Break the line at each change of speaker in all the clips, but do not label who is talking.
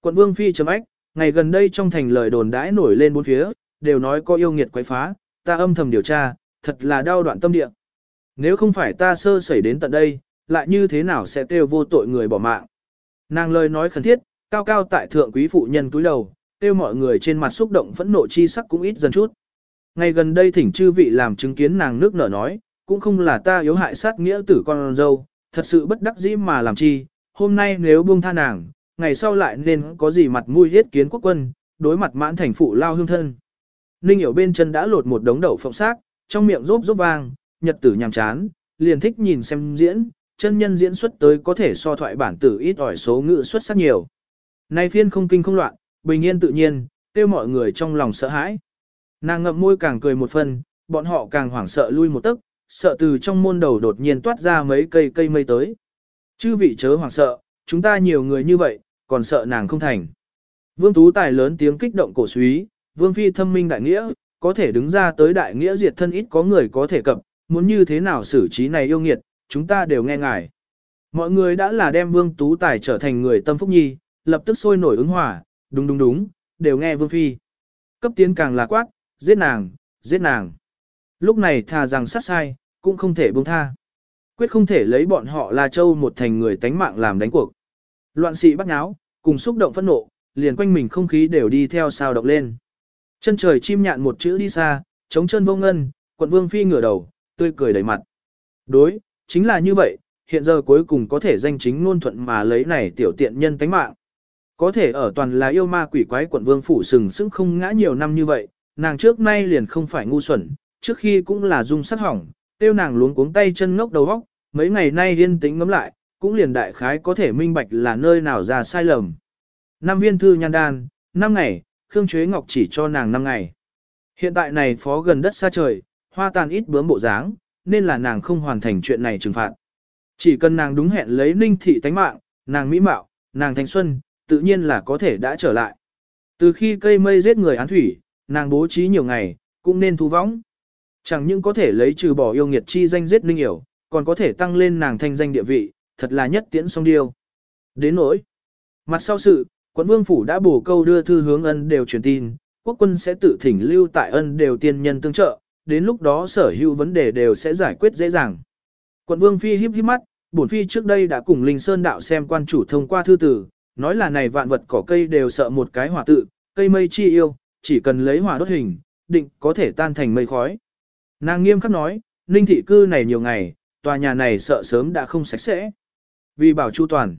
Quận Vương Phi chấm ách, ngày gần đây trong thành lời đồn đãi nổi lên bốn phía, đều nói có yêu nghiệt quái phá, ta âm thầm điều tra, thật là đau đoạn tâm địa. Nếu không phải ta sơ sẩy đến tận đây, lại như thế nào sẽ kêu vô tội người bỏ mạng. Nàng lời nói khẩn thiết, cao cao tại thượng quý phụ nhân túi đầu, kêu mọi người trên mặt xúc động phẫn nộ chi sắc cũng ít dần chút. Ngày gần đây thỉnh chư vị làm chứng kiến nàng nước nở nói, cũng không là ta yếu hại sát nghĩa tử con dâu, thật sự bất đắc dĩ mà làm chi, hôm nay nếu buông tha nàng, ngày sau lại nên có gì mặt mũi hết kiến quốc quân, đối mặt mãn thành phụ lao hương thân. Ninh hiểu bên chân đã lột một đống đậu phộng xác, trong miệng rốp rốp vang, nhật tử nhàm chán, liền thích nhìn xem diễn, chân nhân diễn xuất tới có thể so thoại bản tử ít ỏi số ngữ xuất sắc nhiều. Nay phiên không kinh không loạn, bình yên tự nhiên, tiêu mọi người trong lòng sợ hãi. Nàng ngậm môi càng cười một phần, bọn họ càng hoảng sợ lui một tấc, sợ từ trong môn đầu đột nhiên toát ra mấy cây cây mây tới. Chư vị chớ hoảng sợ, chúng ta nhiều người như vậy, còn sợ nàng không thành. Vương Tú Tài lớn tiếng kích động cổ suý, Vương Phi thâm minh đại nghĩa, có thể đứng ra tới đại nghĩa diệt thân ít có người có thể cập, muốn như thế nào xử trí này yêu nghiệt, chúng ta đều nghe ngài. Mọi người đã là đem Vương Tú Tài trở thành người tâm phúc nhi, lập tức sôi nổi ứng hòa, đúng đúng đúng, đều nghe Vương Phi. Cấp tiến càng là quát, giết nàng, giết nàng. Lúc này thà rằng sát sai, cũng không thể buông tha. Quyết không thể lấy bọn họ là châu một thành người tánh mạng làm đánh cuộc. Loạn sĩ bắt nháo, cùng xúc động phẫn nộ, liền quanh mình không khí đều đi theo sao động lên. Chân trời chim nhạn một chữ đi xa, chống chân vô ngân, quận vương phi ngửa đầu, tươi cười đầy mặt. Đối, chính là như vậy, hiện giờ cuối cùng có thể danh chính ngôn thuận mà lấy này tiểu tiện nhân tánh mạng. Có thể ở toàn là yêu ma quỷ quái quận vương phủ sừng sững không ngã nhiều năm như vậy, nàng trước nay liền không phải ngu xuẩn, trước khi cũng là dung sắc hỏng, tiêu nàng luống cuống tay chân ngốc đầu óc, mấy ngày nay yên tĩnh ngấm lại, cũng liền đại khái có thể minh bạch là nơi nào ra sai lầm. Năm viên thư nhan đan, năm ngày, Khương Chuế Ngọc chỉ cho nàng năm ngày. Hiện tại này phó gần đất xa trời, hoa tàn ít bướm bộ dáng, nên là nàng không hoàn thành chuyện này trừng phạt. Chỉ cần nàng đúng hẹn lấy ninh thị tánh mạng, nàng mỹ mạo, nàng thanh xuân, tự nhiên là có thể đã trở lại. Từ khi cây mây giết người án thủy, nàng bố trí nhiều ngày, cũng nên thu võng. Chẳng những có thể lấy trừ bỏ yêu nghiệt chi danh giết ninh hiểu, còn có thể tăng lên nàng thanh danh địa vị, thật là nhất tiễn song điêu. Đến nỗi, mặt sau sự, quận vương phủ đã bổ câu đưa thư hướng ân đều truyền tin, quốc quân sẽ tự thỉnh lưu tại ân đều tiên nhân tương trợ, đến lúc đó sở hữu vấn đề đều sẽ giải quyết dễ dàng. Quận vương phi híp híp mắt, bổn phi trước đây đã cùng Linh Sơn đạo xem quan chủ thông qua thư tử, nói là này vạn vật cỏ cây đều sợ một cái hỏa tự, cây mây chi yêu, chỉ cần lấy hỏa đốt hình, định có thể tan thành mây khói. Nàng nghiêm khắc nói, ninh thị cư này nhiều ngày, tòa nhà này sợ sớm đã không sạch sẽ. Vì bảo chu toàn,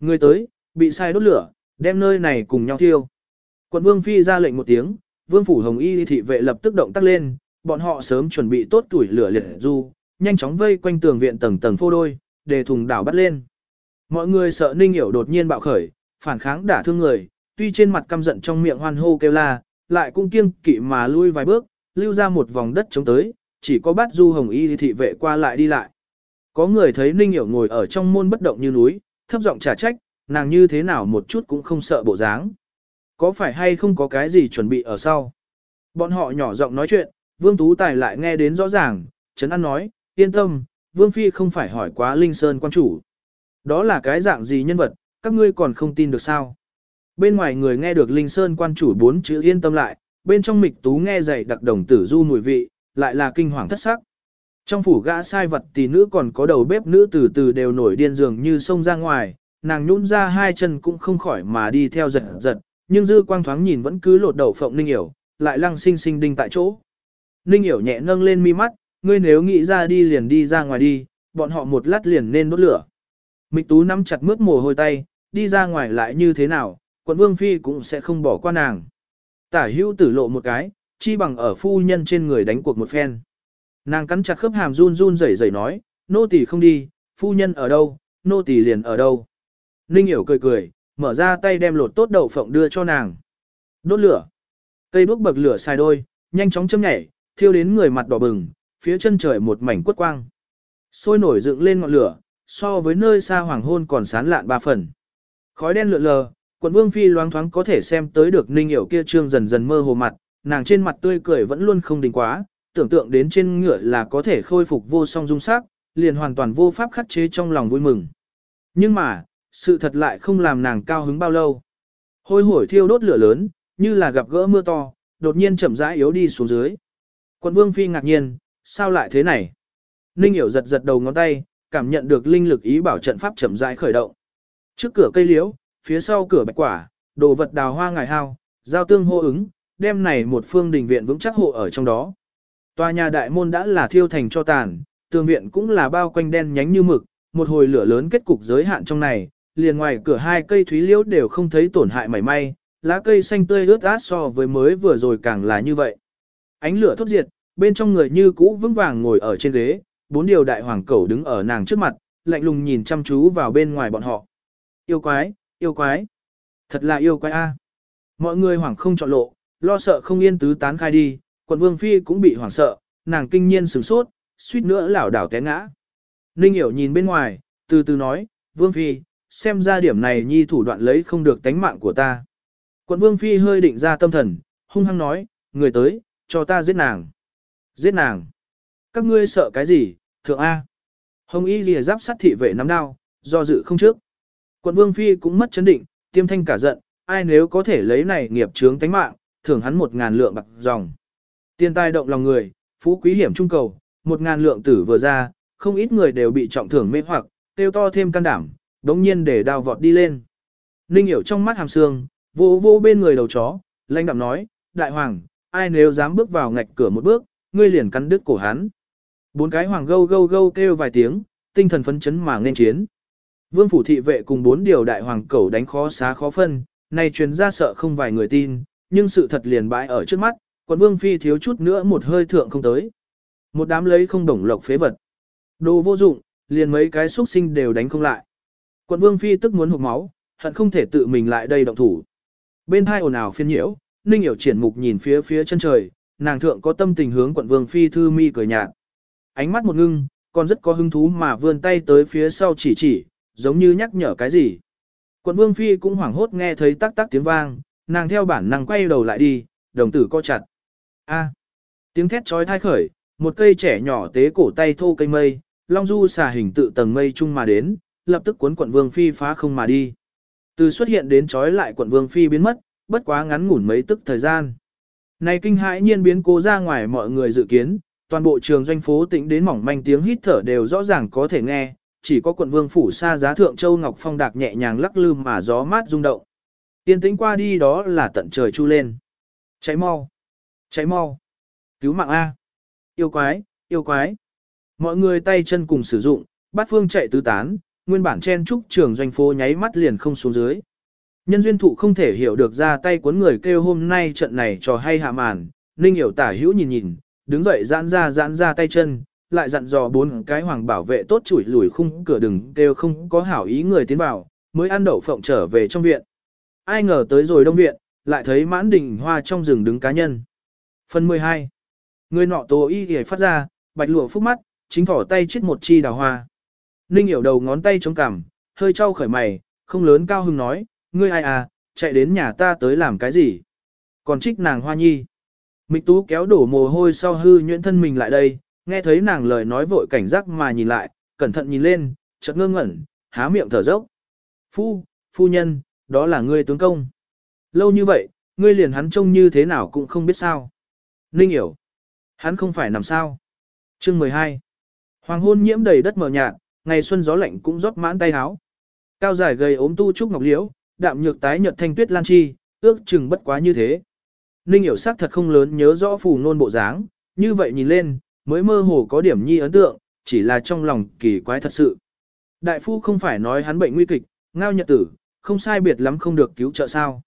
người tới, bị sai đốt lửa, đem nơi này cùng nhau thiêu. Quận vương phi ra lệnh một tiếng, vương phủ hồng y thị vệ lập tức động tác lên, bọn họ sớm chuẩn bị tốt tuổi lửa liệt du, nhanh chóng vây quanh tường viện tầng tầng phô đôi, để thùng đảo bắt lên. Mọi người sợ Ninh Hiểu đột nhiên bạo khởi, phản kháng đả thương người, tuy trên mặt căm giận trong miệng hoan hô kêu la, lại cũng kiêng kỵ mà lui vài bước, lưu ra một vòng đất chống tới, chỉ có bát du hồng y thị vệ qua lại đi lại. Có người thấy Ninh Hiểu ngồi ở trong môn bất động như núi, thấp giọng trả trách, nàng như thế nào một chút cũng không sợ bộ dáng. Có phải hay không có cái gì chuẩn bị ở sau? Bọn họ nhỏ giọng nói chuyện, Vương Tú Tài lại nghe đến rõ ràng, Trấn An nói, yên tâm, Vương Phi không phải hỏi quá Linh Sơn quan chủ. Đó là cái dạng gì nhân vật, các ngươi còn không tin được sao? Bên ngoài người nghe được Linh Sơn quan chủ bốn chữ yên tâm lại, bên trong mịch tú nghe dày đặc đồng tử du mùi vị, lại là kinh hoàng thất sắc. Trong phủ gã sai vật tỷ nữ còn có đầu bếp nữ từ từ đều nổi điên dường như sông ra ngoài, nàng nhún ra hai chân cũng không khỏi mà đi theo giật giật, nhưng dư quang thoáng nhìn vẫn cứ lột đầu phộng ninh hiểu, lại lăng sinh sinh đinh tại chỗ. Ninh hiểu nhẹ nâng lên mi mắt, ngươi nếu nghĩ ra đi liền đi ra ngoài đi, bọn họ một lát liền nên đốt lửa. Mịch tú nắm chặt mướt mồ hôi tay, đi ra ngoài lại như thế nào, quận vương phi cũng sẽ không bỏ qua nàng. Tả hữu tử lộ một cái, chi bằng ở phu nhân trên người đánh cuộc một phen. Nàng cắn chặt khớp hàm run run rẩy rẩy nói, nô tỳ không đi, phu nhân ở đâu, nô tỳ liền ở đâu. Ninh hiểu cười cười, mở ra tay đem lột tốt đậu phộng đưa cho nàng. Đốt lửa. Cây đuốc bậc lửa xài đôi, nhanh chóng châm nhảy, thiêu đến người mặt đỏ bừng, phía chân trời một mảnh quất quang. Sôi nổi dựng lên ngọn lửa, so với nơi xa hoàng hôn còn sán lạn ba phần. Khói đen lượn lờ, quận vương phi loáng thoáng có thể xem tới được ninh hiểu kia trương dần dần mơ hồ mặt, nàng trên mặt tươi cười vẫn luôn không đình quá, tưởng tượng đến trên ngựa là có thể khôi phục vô song dung sắc, liền hoàn toàn vô pháp khắc chế trong lòng vui mừng. Nhưng mà, sự thật lại không làm nàng cao hứng bao lâu. Hôi hổi thiêu đốt lửa lớn, như là gặp gỡ mưa to, đột nhiên chậm rãi yếu đi xuống dưới. Quận Vương Phi ngạc nhiên, sao lại thế này? Ninh hiểu giật giật đầu ngón tay, cảm nhận được linh lực ý bảo trận pháp chậm rãi khởi động. Trước cửa cây liễu, phía sau cửa bạch quả, đồ vật đào hoa ngải hao, giao tương hô ứng, đem này một phương đình viện vững chắc hộ ở trong đó. Tòa nhà đại môn đã là thiêu thành cho tàn, tường viện cũng là bao quanh đen nhánh như mực, một hồi lửa lớn kết cục giới hạn trong này, liền ngoài cửa hai cây thúy liễu đều không thấy tổn hại mảy may, lá cây xanh tươi ướt át so với mới vừa rồi càng là như vậy. Ánh lửa thốt diệt, bên trong người như cũ vững vàng ngồi ở trên ghế, bốn điều đại hoàng cẩu đứng ở nàng trước mặt, lạnh lùng nhìn chăm chú vào bên ngoài bọn họ. Yêu quái, yêu quái, thật là yêu quái a. Mọi người hoảng không chọn lộ, lo sợ không yên tứ tán khai đi, quận vương phi cũng bị hoảng sợ, nàng kinh nhiên sửng sốt, suýt nữa lảo đảo té ngã. Ninh hiểu nhìn bên ngoài, từ từ nói, vương phi, xem ra điểm này nhi thủ đoạn lấy không được tánh mạng của ta. Quận vương phi hơi định ra tâm thần, hung hăng nói, người tới, cho ta giết nàng. Giết nàng. Các ngươi sợ cái gì, thượng A. Hồng y lìa giáp sát thị vệ nắm đao, do dự không trước. Quận vương phi cũng mất chấn định, tiêm thanh cả giận, ai nếu có thể lấy này nghiệp chướng tánh mạng, thưởng hắn một ngàn lượng bạc dòng. Tiên tai động lòng người, phú quý hiểm trung cầu, một ngàn lượng tử vừa ra, không ít người đều bị trọng thưởng mê hoặc, tiêu to thêm can đảm, đống nhiên để đào vọt đi lên. Ninh hiểu trong mắt hàm sương, vô vô bên người đầu chó, lãnh đạm nói, đại hoàng, ai nếu dám bước vào ngạch cửa một bước, ngươi liền cắn đứt cổ hắn. Bốn cái hoàng gâu gâu gâu kêu vài tiếng, tinh thần phấn chấn mà nên chiến. Vương phủ thị vệ cùng bốn điều đại hoàng cẩu đánh khó xá khó phân, này truyền ra sợ không vài người tin, nhưng sự thật liền bãi ở trước mắt, quận vương phi thiếu chút nữa một hơi thượng không tới. Một đám lấy không đồng lộc phế vật. Đồ vô dụng, liền mấy cái xuất sinh đều đánh không lại. Quận vương phi tức muốn hụt máu, hận không thể tự mình lại đây động thủ. Bên hai ồn ào phiên nhiễu, Ninh hiểu triển mục nhìn phía phía chân trời, nàng thượng có tâm tình hướng quận vương phi thư mi cười nhạt. Ánh mắt một ngưng, còn rất có hứng thú mà vươn tay tới phía sau chỉ chỉ, giống như nhắc nhở cái gì. Quận vương phi cũng hoảng hốt nghe thấy tắc tắc tiếng vang, nàng theo bản năng quay đầu lại đi, đồng tử co chặt. A. tiếng thét trói thai khởi, một cây trẻ nhỏ tế cổ tay thô cây mây, long du xà hình tự tầng mây chung mà đến, lập tức cuốn quận vương phi phá không mà đi. Từ xuất hiện đến trói lại quận vương phi biến mất, bất quá ngắn ngủn mấy tức thời gian. Này kinh hãi nhiên biến cố ra ngoài mọi người dự kiến, toàn bộ trường doanh phố tĩnh đến mỏng manh tiếng hít thở đều rõ ràng có thể nghe, chỉ có quận vương phủ xa giá thượng châu ngọc phong đạc nhẹ nhàng lắc lư mà gió mát rung động. Tiên tĩnh qua đi đó là tận trời chu lên. Cháy mau, cháy mau, cứu mạng A. Yêu quái, yêu quái. Mọi người tay chân cùng sử dụng, bát phương chạy tứ tán, nguyên bản chen trúc trường doanh phố nháy mắt liền không xuống dưới. Nhân duyên thụ không thể hiểu được ra tay cuốn người kêu hôm nay trận này trò hay hạ màn, Ninh hiểu tả hữu nhìn nhìn, đứng dậy giãn ra giãn ra tay chân, lại dặn dò bốn cái hoàng bảo vệ tốt chủi lùi khung cửa đừng kêu không có hảo ý người tiến vào, mới ăn đậu phộng trở về trong viện. Ai ngờ tới rồi đông viện, lại thấy mãn đình hoa trong rừng đứng cá nhân. Phần 12. Người nọ tố y hề phát ra, bạch lụa phúc mắt, chính thỏ tay chết một chi đào hoa. Ninh hiểu đầu ngón tay chống cằm, hơi trao khởi mày, không lớn cao hưng nói, ngươi ai à, chạy đến nhà ta tới làm cái gì? Còn trích nàng hoa nhi. Mịch tú kéo đổ mồ hôi sau hư nhuyễn thân mình lại đây, nghe thấy nàng lời nói vội cảnh giác mà nhìn lại, cẩn thận nhìn lên, chợt ngơ ngẩn, há miệng thở dốc. Phu, phu nhân, đó là ngươi tướng công. Lâu như vậy, ngươi liền hắn trông như thế nào cũng không biết sao. Ninh hiểu. Hắn không phải nằm sao. Chương 12. Hoàng hôn nhiễm đầy đất mờ nhạt, ngày xuân gió lạnh cũng rót mãn tay háo. Cao dài gầy ốm tu trúc ngọc liễu, đạm nhược tái nhợt thanh tuyết lan chi, ước chừng bất quá như thế. Ninh hiểu sắc thật không lớn nhớ rõ phù nôn bộ dáng, như vậy nhìn lên, mới mơ hồ có điểm nhi ấn tượng, chỉ là trong lòng kỳ quái thật sự. Đại phu không phải nói hắn bệnh nguy kịch, ngao nhật tử, không sai biệt lắm không được cứu trợ sao.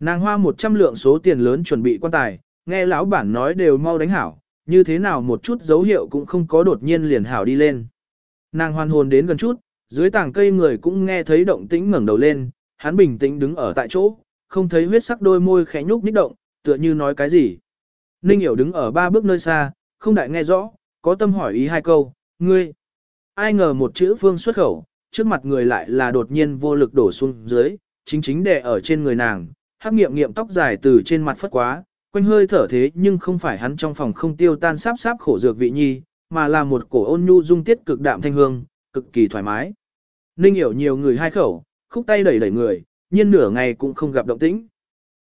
Nàng hoa 100 lượng số tiền lớn chuẩn bị quan tài, nghe lão bản nói đều mau đánh hảo, như thế nào một chút dấu hiệu cũng không có đột nhiên liền hảo đi lên. Nàng hoan hồn đến gần chút, dưới tảng cây người cũng nghe thấy động tĩnh ngẩng đầu lên, hắn bình tĩnh đứng ở tại chỗ, không thấy huyết sắc đôi môi khẽ nhúc nhích động, tựa như nói cái gì. Ninh hiểu đứng ở ba bước nơi xa, không đại nghe rõ, có tâm hỏi ý hai câu, ngươi. Ai ngờ một chữ phương xuất khẩu, trước mặt người lại là đột nhiên vô lực đổ xuống dưới, chính chính đè ở trên người nàng, hắc nghiệm nghiệm tóc dài từ trên mặt phất quá, quanh hơi thở thế nhưng không phải hắn trong phòng không tiêu tan sáp sáp khổ dược vị nhi, mà là một cổ ôn nhu dung tiết cực đạm thanh hương, cực kỳ thoải mái. Ninh hiểu nhiều người hai khẩu, khúc tay đẩy đẩy người, nhiên nửa ngày cũng không gặp động tĩnh.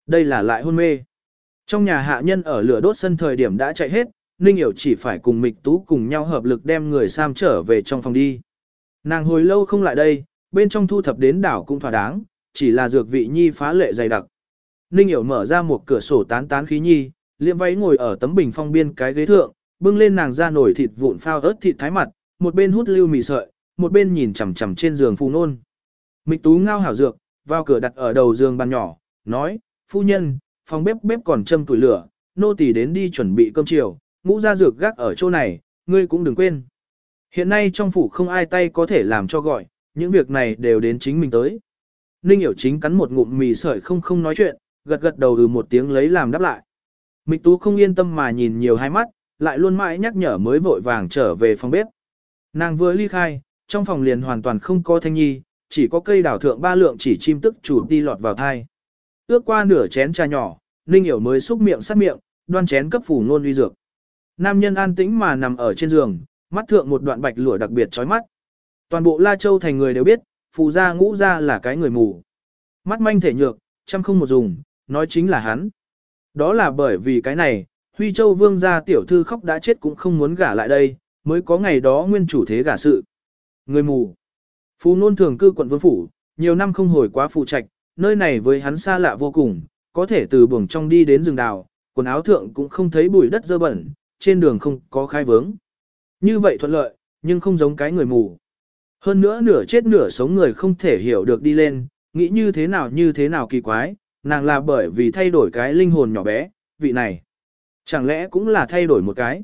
Đây là lại hôn mê. Trong nhà hạ nhân ở lửa đốt sân thời điểm đã chạy hết, Ninh Hiểu chỉ phải cùng Mịch Tú cùng nhau hợp lực đem người Sam trở về trong phòng đi. Nàng hồi lâu không lại đây, bên trong thu thập đến đảo cũng thỏa đáng, chỉ là dược vị nhi phá lệ dày đặc. Ninh Hiểu mở ra một cửa sổ tán tán khí nhi, liệm váy ngồi ở tấm bình phong biên cái ghế thượng, bưng lên nàng ra nổi thịt vụn phao ớt thịt thái mặt, một bên hút lưu mì sợi, một bên nhìn chằm chằm trên giường phù nôn. Mịch Tú ngao hảo dược, vào cửa đặt ở đầu giường bàn nhỏ, nói, phu nhân, phòng bếp bếp còn châm tuổi lửa, nô tỳ đến đi chuẩn bị cơm chiều, ngũ ra dược gác ở chỗ này, ngươi cũng đừng quên. Hiện nay trong phủ không ai tay có thể làm cho gọi, những việc này đều đến chính mình tới. Ninh hiểu chính cắn một ngụm mì sợi không không nói chuyện, gật gật đầu ừ một tiếng lấy làm đáp lại. Mịch tú không yên tâm mà nhìn nhiều hai mắt, lại luôn mãi nhắc nhở mới vội vàng trở về phòng bếp. Nàng vừa ly khai, trong phòng liền hoàn toàn không có thanh nhi, chỉ có cây đảo thượng ba lượng chỉ chim tức chủ đi lọt vào thai. Ước qua nửa chén trà nhỏ, Ninh hiểu mới xúc miệng sát miệng, đoan chén cấp phủ luôn uy dược. Nam nhân an tĩnh mà nằm ở trên giường, mắt thượng một đoạn bạch lụa đặc biệt chói mắt. Toàn bộ La Châu thành người đều biết, phù gia ngũ gia là cái người mù. Mắt manh thể nhược, chăm không một dùng, nói chính là hắn. Đó là bởi vì cái này, Huy Châu vương gia tiểu thư khóc đã chết cũng không muốn gả lại đây, mới có ngày đó nguyên chủ thế gả sự. Người mù. Phú nôn thường cư quận vương phủ, nhiều năm không hồi quá phụ trạch, nơi này với hắn xa lạ vô cùng, có thể từ buồng trong đi đến rừng đào, quần áo thượng cũng không thấy bụi đất dơ bẩn, trên đường không có khai vướng. Như vậy thuận lợi, nhưng không giống cái người mù. Hơn nữa nửa chết nửa sống người không thể hiểu được đi lên, nghĩ như thế nào như thế nào kỳ quái, nàng là bởi vì thay đổi cái linh hồn nhỏ bé, vị này. Chẳng lẽ cũng là thay đổi một cái.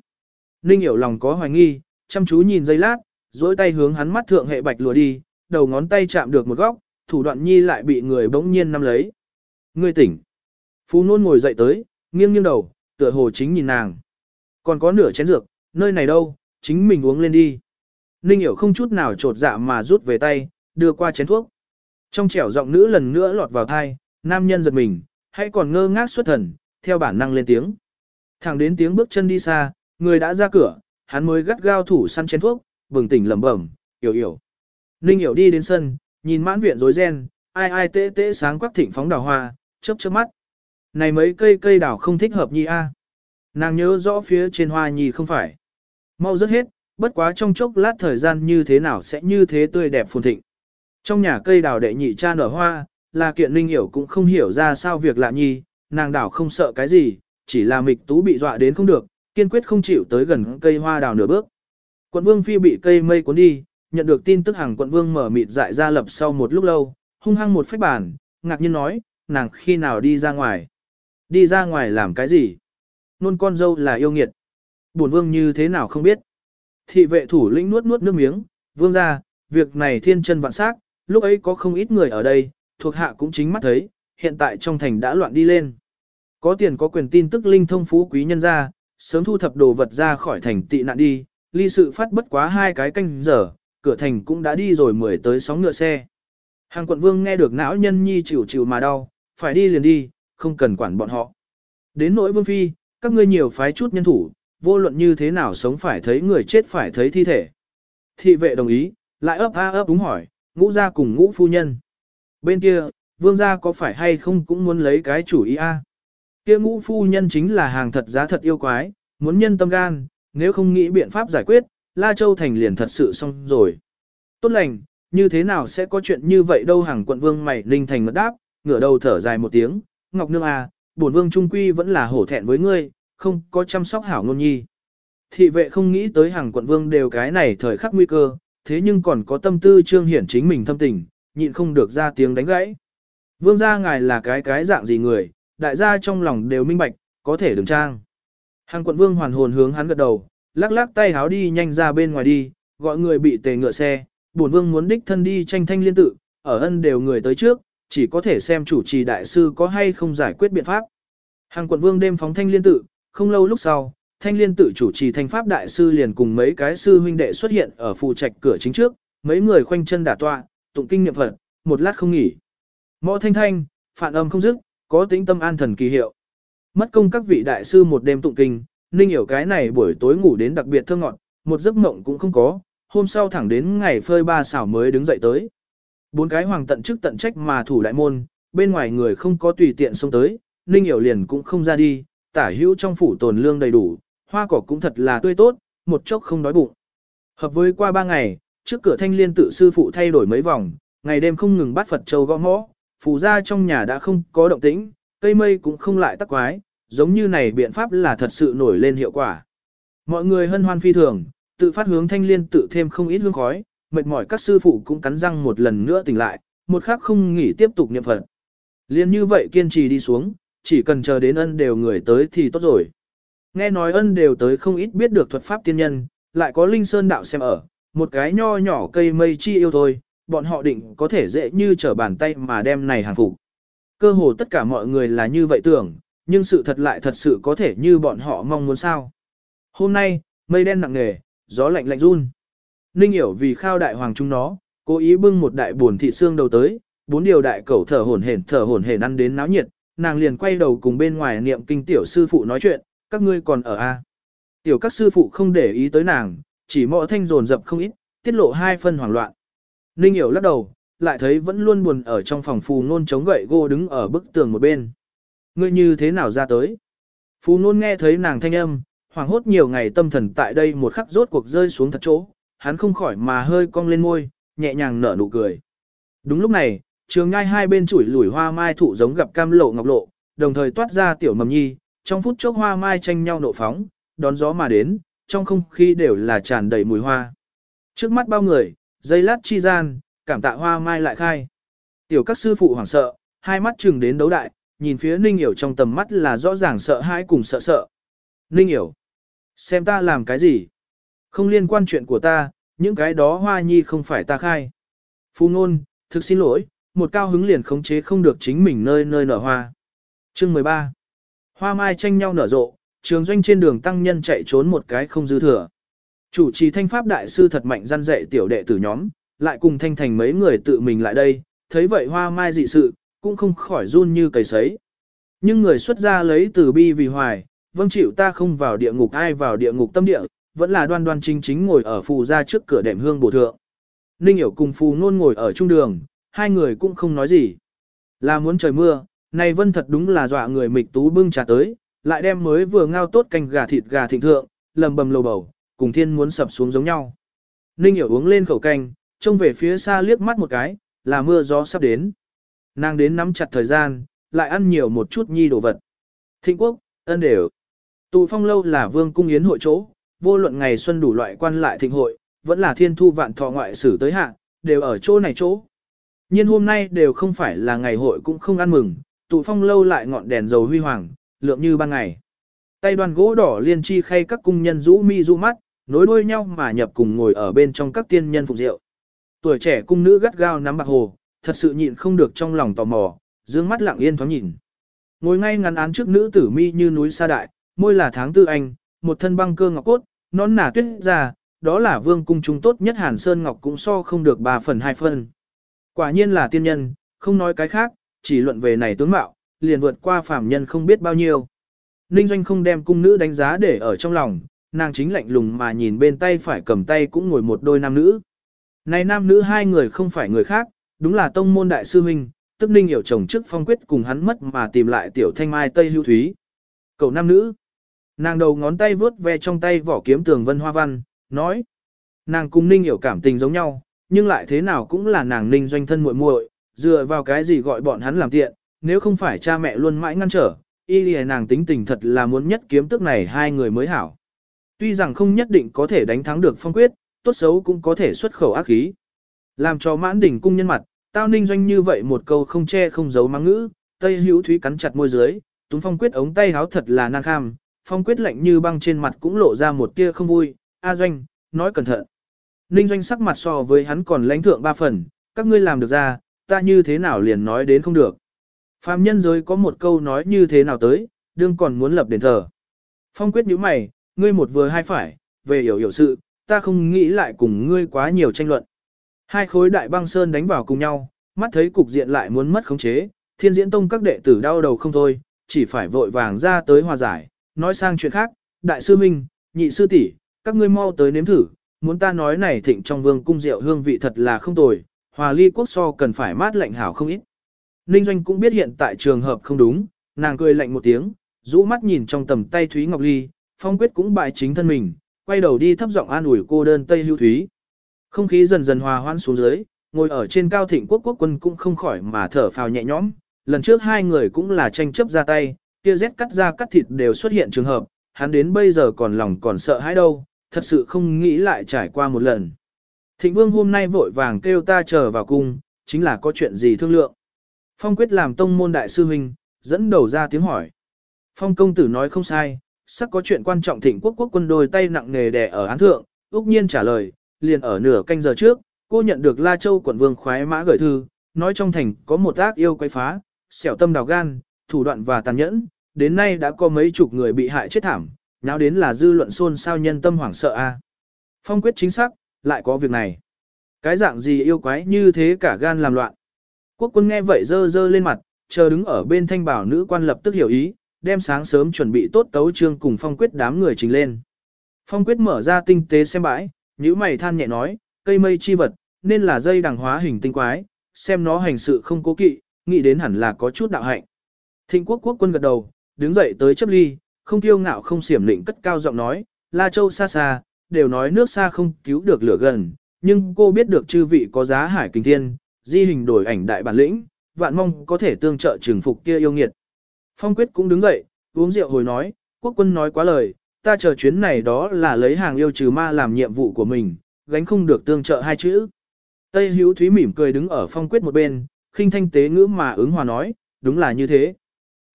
Ninh hiểu lòng có hoài nghi, chăm chú nhìn giây lát, dối tay hướng hắn mắt thượng hệ bạch lùa đi, đầu ngón tay chạm được một góc, thủ đoạn nhi lại bị người bỗng nhiên nắm lấy. Ngươi tỉnh. Phú nôn ngồi dậy tới, nghiêng nghiêng đầu, tựa hồ chính nhìn nàng. Còn có nửa chén dược, nơi này đâu, chính mình uống lên đi. Ninh hiểu không chút nào trột dạ mà rút về tay, đưa qua chén thuốc. Trong trẻo giọng nữ lần nữa lọt vào thai, nam nhân giật mình, hãy còn ngơ ngác xuất thần, theo bản năng lên tiếng. Thẳng đến tiếng bước chân đi xa, người đã ra cửa, hắn mới gắt gao thủ săn chén thuốc, bừng tỉnh lẩm bẩm, hiểu hiểu. Ninh hiểu đi đến sân, nhìn mãn viện rối ren, ai ai tê tê sáng quắc thịnh phóng đào hoa, chớp chớp mắt. Này mấy cây cây đào không thích hợp nhi a. Nàng nhớ rõ phía trên hoa nhi không phải. Mau rất hết, bất quá trong chốc lát thời gian như thế nào sẽ như thế tươi đẹp phồn thịnh. Trong nhà cây đào đệ nhị cha nở hoa, là kiện linh hiểu cũng không hiểu ra sao việc lạ nhi, nàng đảo không sợ cái gì, chỉ là mịch tú bị dọa đến không được, kiên quyết không chịu tới gần cây hoa đào nửa bước. Quận vương phi bị cây mây cuốn đi, nhận được tin tức hàng quận vương mở mịt dại ra lập sau một lúc lâu, hung hăng một phách bàn ngạc nhiên nói, nàng khi nào đi ra ngoài. Đi ra ngoài làm cái gì? Nôn con dâu là yêu nghiệt. Bổn vương như thế nào không biết. Thị vệ thủ lĩnh nuốt nuốt nước miếng, vương ra, việc này thiên chân vạn sắc, lúc ấy có không ít người ở đây, thuộc hạ cũng chính mắt thấy, hiện tại trong thành đã loạn đi lên. Có tiền có quyền tin tức linh thông phú quý nhân ra, sớm thu thập đồ vật ra khỏi thành tị nạn đi, ly sự phát bất quá hai cái canh giờ, cửa thành cũng đã đi rồi mười tới sóng ngựa xe. Hàng quận vương nghe được não nhân nhi chịu chịu mà đau, phải đi liền đi, không cần quản bọn họ. Đến nỗi vương phi, các ngươi nhiều phái chút nhân thủ, vô luận như thế nào sống phải thấy người chết phải thấy thi thể. Thị vệ đồng ý, lại ấp a ấp đúng hỏi, ngũ gia cùng ngũ phu nhân. Bên kia, vương gia có phải hay không cũng muốn lấy cái chủ ý a? Kia ngũ phu nhân chính là hàng thật giá thật yêu quái, muốn nhân tâm gan, nếu không nghĩ biện pháp giải quyết, La Châu Thành liền thật sự xong rồi. Tốt lành, như thế nào sẽ có chuyện như vậy đâu hàng quận vương mày linh thành ngất đáp, ngửa đầu thở dài một tiếng, Ngọc Nương à, bổn vương trung quy vẫn là hổ thẹn với ngươi, không có chăm sóc hảo ngôn nhi. Thị vệ không nghĩ tới hàng quận vương đều cái này thời khắc nguy cơ, thế nhưng còn có tâm tư trương hiển chính mình thâm tình, nhịn không được ra tiếng đánh gãy. Vương gia ngài là cái cái dạng gì người, đại gia trong lòng đều minh bạch, có thể đừng trang. Hàng quận vương hoàn hồn hướng hắn gật đầu, lắc lắc tay háo đi nhanh ra bên ngoài đi, gọi người bị tề ngựa xe, bổn vương muốn đích thân đi tranh thanh liên tự, ở ân đều người tới trước, chỉ có thể xem chủ trì đại sư có hay không giải quyết biện pháp. Hàng quận vương đêm phóng thanh liên tự, không lâu lúc sau, thanh liên tự chủ trì thanh pháp đại sư liền cùng mấy cái sư huynh đệ xuất hiện ở phụ trạch cửa chính trước, mấy người khoanh chân đả tọa, tụng kinh niệm phật, một lát không nghỉ. Mõ thanh thanh, phản âm không dứt, có tính tâm an thần kỳ hiệu. Mất công các vị đại sư một đêm tụng kinh, ninh hiểu cái này buổi tối ngủ đến đặc biệt thơ ngọn, một giấc mộng cũng không có, hôm sau thẳng đến ngày phơi ba xảo mới đứng dậy tới. Bốn cái hoàng tận chức tận trách mà thủ đại môn, bên ngoài người không có tùy tiện xông tới, Ninh Hiểu liền cũng không ra đi, tả hữu trong phủ tồn lương đầy đủ, hoa cỏ cũng thật là tươi tốt, một chốc không đói bụng. Hợp với qua ba ngày, trước cửa thanh liên tự sư phụ thay đổi mấy vòng, ngày đêm không ngừng bắt Phật châu gõ mõ, phù ra trong nhà đã không có động tĩnh, cây mây cũng không lại tắc quái, giống như này biện pháp là thật sự nổi lên hiệu quả. Mọi người hân hoan phi thường, tự phát hướng thanh liên tự thêm không ít hương khói, mệt mỏi các sư phụ cũng cắn răng một lần nữa tỉnh lại, một khắc không nghỉ tiếp tục niệm Phật. Liên như vậy kiên trì đi xuống, chỉ cần chờ đến ân đều người tới thì tốt rồi. Nghe nói ân đều tới không ít biết được thuật pháp tiên nhân, lại có linh sơn đạo xem ở, một cái nho nhỏ cây mây chi yêu thôi, bọn họ định có thể dễ như trở bàn tay mà đem này hàng phục. Cơ hồ tất cả mọi người là như vậy tưởng, nhưng sự thật lại thật sự có thể như bọn họ mong muốn sao. Hôm nay, mây đen nặng nề, gió lạnh lạnh run. Ninh hiểu vì khao đại hoàng chúng nó, cố ý bưng một đại buồn thị xương đầu tới, bốn điều đại cẩu thở hổn hển thở hổn hển ăn đến náo nhiệt, nàng liền quay đầu cùng bên ngoài niệm kinh tiểu sư phụ nói chuyện, các ngươi còn ở a? Tiểu các sư phụ không để ý tới nàng, chỉ mọ thanh dồn dập không ít, tiết lộ hai phân hoảng loạn. Ninh hiểu lắc đầu, lại thấy vẫn luôn buồn ở trong phòng phù nôn chống gậy gô đứng ở bức tường một bên. Ngươi như thế nào ra tới? Phù nôn nghe thấy nàng thanh âm, hoảng hốt nhiều ngày tâm thần tại đây một khắc rốt cuộc rơi xuống thật chỗ, hắn không khỏi mà hơi cong lên môi, nhẹ nhàng nở nụ cười. Đúng lúc này, trường ngai hai bên chuỗi lủi hoa mai thụ giống gặp cam lộ ngọc lộ, đồng thời toát ra tiểu mầm nhi, trong phút chốc hoa mai tranh nhau nộ phóng, đón gió mà đến, trong không khí đều là tràn đầy mùi hoa. Trước mắt bao người, dây lát chi gian, cảm tạ hoa mai lại khai. Tiểu các sư phụ hoảng sợ, hai mắt chừng đến đấu đại, nhìn phía Ninh Hiểu trong tầm mắt là rõ ràng sợ hãi cùng sợ sợ. Ninh Hiểu, xem ta làm cái gì? Không liên quan chuyện của ta, những cái đó hoa nhi không phải ta khai. Phu ngôn thực xin lỗi, một cao hứng liền khống chế không được chính mình nơi nơi nở hoa. Chương 13 Hoa mai tranh nhau nở rộ, trường doanh trên đường tăng nhân chạy trốn một cái không dư thừa. Chủ trì thanh pháp đại sư thật mạnh gian dạy tiểu đệ tử nhóm, lại cùng thanh thành mấy người tự mình lại đây, thấy vậy hoa mai dị sự, cũng không khỏi run như cầy sấy. Nhưng người xuất gia lấy từ bi vì hoài, vâng chịu ta không vào địa ngục ai vào địa ngục tâm địa, vẫn là đoan đoan chính chính ngồi ở phù ra trước cửa đệm hương bổ thượng. Ninh hiểu cùng phù nôn ngồi ở trung đường, hai người cũng không nói gì. Là muốn trời mưa, này vân thật đúng là dọa người mịch tú bưng trà tới, lại đem mới vừa ngao tốt canh gà thịt gà thịnh thượng, lầm bầm lầu bầu, cùng thiên muốn sập xuống giống nhau. Ninh hiểu uống lên khẩu canh, trông về phía xa liếc mắt một cái, là mưa gió sắp đến. Nàng đến nắm chặt thời gian, lại ăn nhiều một chút nhi đồ vật. Thịnh quốc, ân đều. Tụ phong lâu là vương cung yến hội chỗ, vô luận ngày xuân đủ loại quan lại thịnh hội, vẫn là thiên thu vạn thọ ngoại sử tới hạ, đều ở chỗ này chỗ. Nhưng hôm nay đều không phải là ngày hội cũng không ăn mừng, tụ phong lâu lại ngọn đèn dầu huy hoàng, lượng như ban ngày. Tay đoàn gỗ đỏ liên chi khay các cung nhân rũ mi rũ mắt, nối đuôi nhau mà nhập cùng ngồi ở bên trong các tiên nhân phục rượu. Tuổi trẻ cung nữ gắt gao nắm bạc hồ, thật sự nhịn không được trong lòng tò mò, dương mắt lặng yên thoáng nhìn. Ngồi ngay ngắn án trước nữ tử mi như núi sa đại, môi là tháng tư anh, một thân băng cơ ngọc cốt, nón nà tuyết già, đó là vương cung trung tốt nhất Hàn Sơn Ngọc cũng so không được 3 phần 2 phân. Quả nhiên là tiên nhân, không nói cái khác, chỉ luận về này tướng mạo, liền vượt qua phàm nhân không biết bao nhiêu. Ninh Doanh không đem cung nữ đánh giá để ở trong lòng, nàng chính lạnh lùng mà nhìn bên tay phải cầm tay cũng ngồi một đôi nam nữ. Này nam nữ hai người không phải người khác, đúng là tông môn đại sư huynh, tức Ninh hiểu chồng trước phong quyết cùng hắn mất mà tìm lại tiểu thanh mai Tây Hưu Thúy. Cậu nam nữ. Nàng đầu ngón tay vướt ve trong tay vỏ kiếm tường vân hoa văn, nói. Nàng cùng Ninh hiểu cảm tình giống nhau, nhưng lại thế nào cũng là nàng Ninh doanh thân muội muội, dựa vào cái gì gọi bọn hắn làm tiện, nếu không phải cha mẹ luôn mãi ngăn trở, y lìa nàng tính tình thật là muốn nhất kiếm tức này hai người mới hảo. Tuy rằng không nhất định có thể đánh thắng được phong quyết, tốt xấu cũng có thể xuất khẩu ác khí. Làm cho mãn đỉnh cung nhân mặt, tao ninh doanh như vậy một câu không che không giấu mang ngữ, tây hữu thúy cắn chặt môi dưới, túng phong quyết ống tay háo thật là nan kham, phong quyết lạnh như băng trên mặt cũng lộ ra một tia không vui, a doanh, nói cẩn thận. Ninh doanh sắc mặt so với hắn còn lãnh thượng ba phần, các ngươi làm được ra, ta như thế nào liền nói đến không được. Phàm nhân giới có một câu nói như thế nào tới, đương còn muốn lập đền thờ. Phong quyết nhíu mày, ngươi một vừa hai phải, về hiểu hiểu sự, ta không nghĩ lại cùng ngươi quá nhiều tranh luận. Hai khối đại băng sơn đánh vào cùng nhau, mắt thấy cục diện lại muốn mất khống chế, thiên diễn tông các đệ tử đau đầu không thôi, chỉ phải vội vàng ra tới hòa giải, nói sang chuyện khác, đại sư minh, nhị sư tỷ, các ngươi mau tới nếm thử, muốn ta nói này thịnh trong vương cung rượu hương vị thật là không tồi, hòa ly quốc so cần phải mát lạnh hảo không ít. Ninh Doanh cũng biết hiện tại trường hợp không đúng, nàng cười lạnh một tiếng, rũ mắt nhìn trong tầm tay Thúy Ngọc Ly, Phong Quyết cũng bại chính thân mình, quay đầu đi thấp giọng an ủi cô đơn Tây Hưu Thúy. Không khí dần dần hòa hoãn xuống dưới, ngồi ở trên cao thịnh quốc quốc quân cũng không khỏi mà thở phào nhẹ nhõm. Lần trước hai người cũng là tranh chấp ra tay, kia rét cắt ra cắt thịt đều xuất hiện trường hợp, hắn đến bây giờ còn lòng còn sợ hãi đâu, thật sự không nghĩ lại trải qua một lần. Thịnh vương hôm nay vội vàng kêu ta chờ vào cung, chính là có chuyện gì thương lượng. Phong quyết làm tông môn đại sư huynh, dẫn đầu ra tiếng hỏi. Phong công tử nói không sai, sắc có chuyện quan trọng thịnh quốc quốc quân đôi tay nặng nghề đè ở án thượng, Úc Nhiên trả lời, liền ở nửa canh giờ trước, cô nhận được La Châu quận vương khoái mã gửi thư, nói trong thành có một ác yêu quái phá, xẻo tâm đào gan, thủ đoạn và tàn nhẫn, đến nay đã có mấy chục người bị hại chết thảm, nào đến là dư luận xôn xao nhân tâm hoảng sợ a. Phong quyết chính xác, lại có việc này. Cái dạng gì yêu quái như thế cả gan làm loạn. Quốc quân nghe vậy dơ dơ lên mặt, chờ đứng ở bên thanh bảo nữ quan lập tức hiểu ý, đem sáng sớm chuẩn bị tốt tấu trương cùng phong quyết đám người trình lên. Phong quyết mở ra tinh tế xem bãi, nhíu mày than nhẹ nói, cây mây chi vật, nên là dây đằng hóa hình tinh quái, xem nó hành sự không cố kỵ, nghĩ đến hẳn là có chút đạo hạnh. Thịnh quốc quốc quân gật đầu, đứng dậy tới chấp ly, không kiêu ngạo không xiểm lĩnh cất cao giọng nói, La Châu xa xa, đều nói nước xa không cứu được lửa gần, nhưng cô biết được chư vị có giá hải kinh thiên, di hình đổi ảnh đại bản lĩnh, vạn mong có thể tương trợ trừng phục kia yêu nghiệt. Phong quyết cũng đứng dậy, uống rượu hồi nói, quốc quân nói quá lời, ta chờ chuyến này đó là lấy hàng yêu trừ ma làm nhiệm vụ của mình, gánh không được tương trợ hai chữ. Tây Hữu Thúy mỉm cười đứng ở phong quyết một bên, khinh thanh tế ngữ mà ứng hòa nói, đúng là như thế.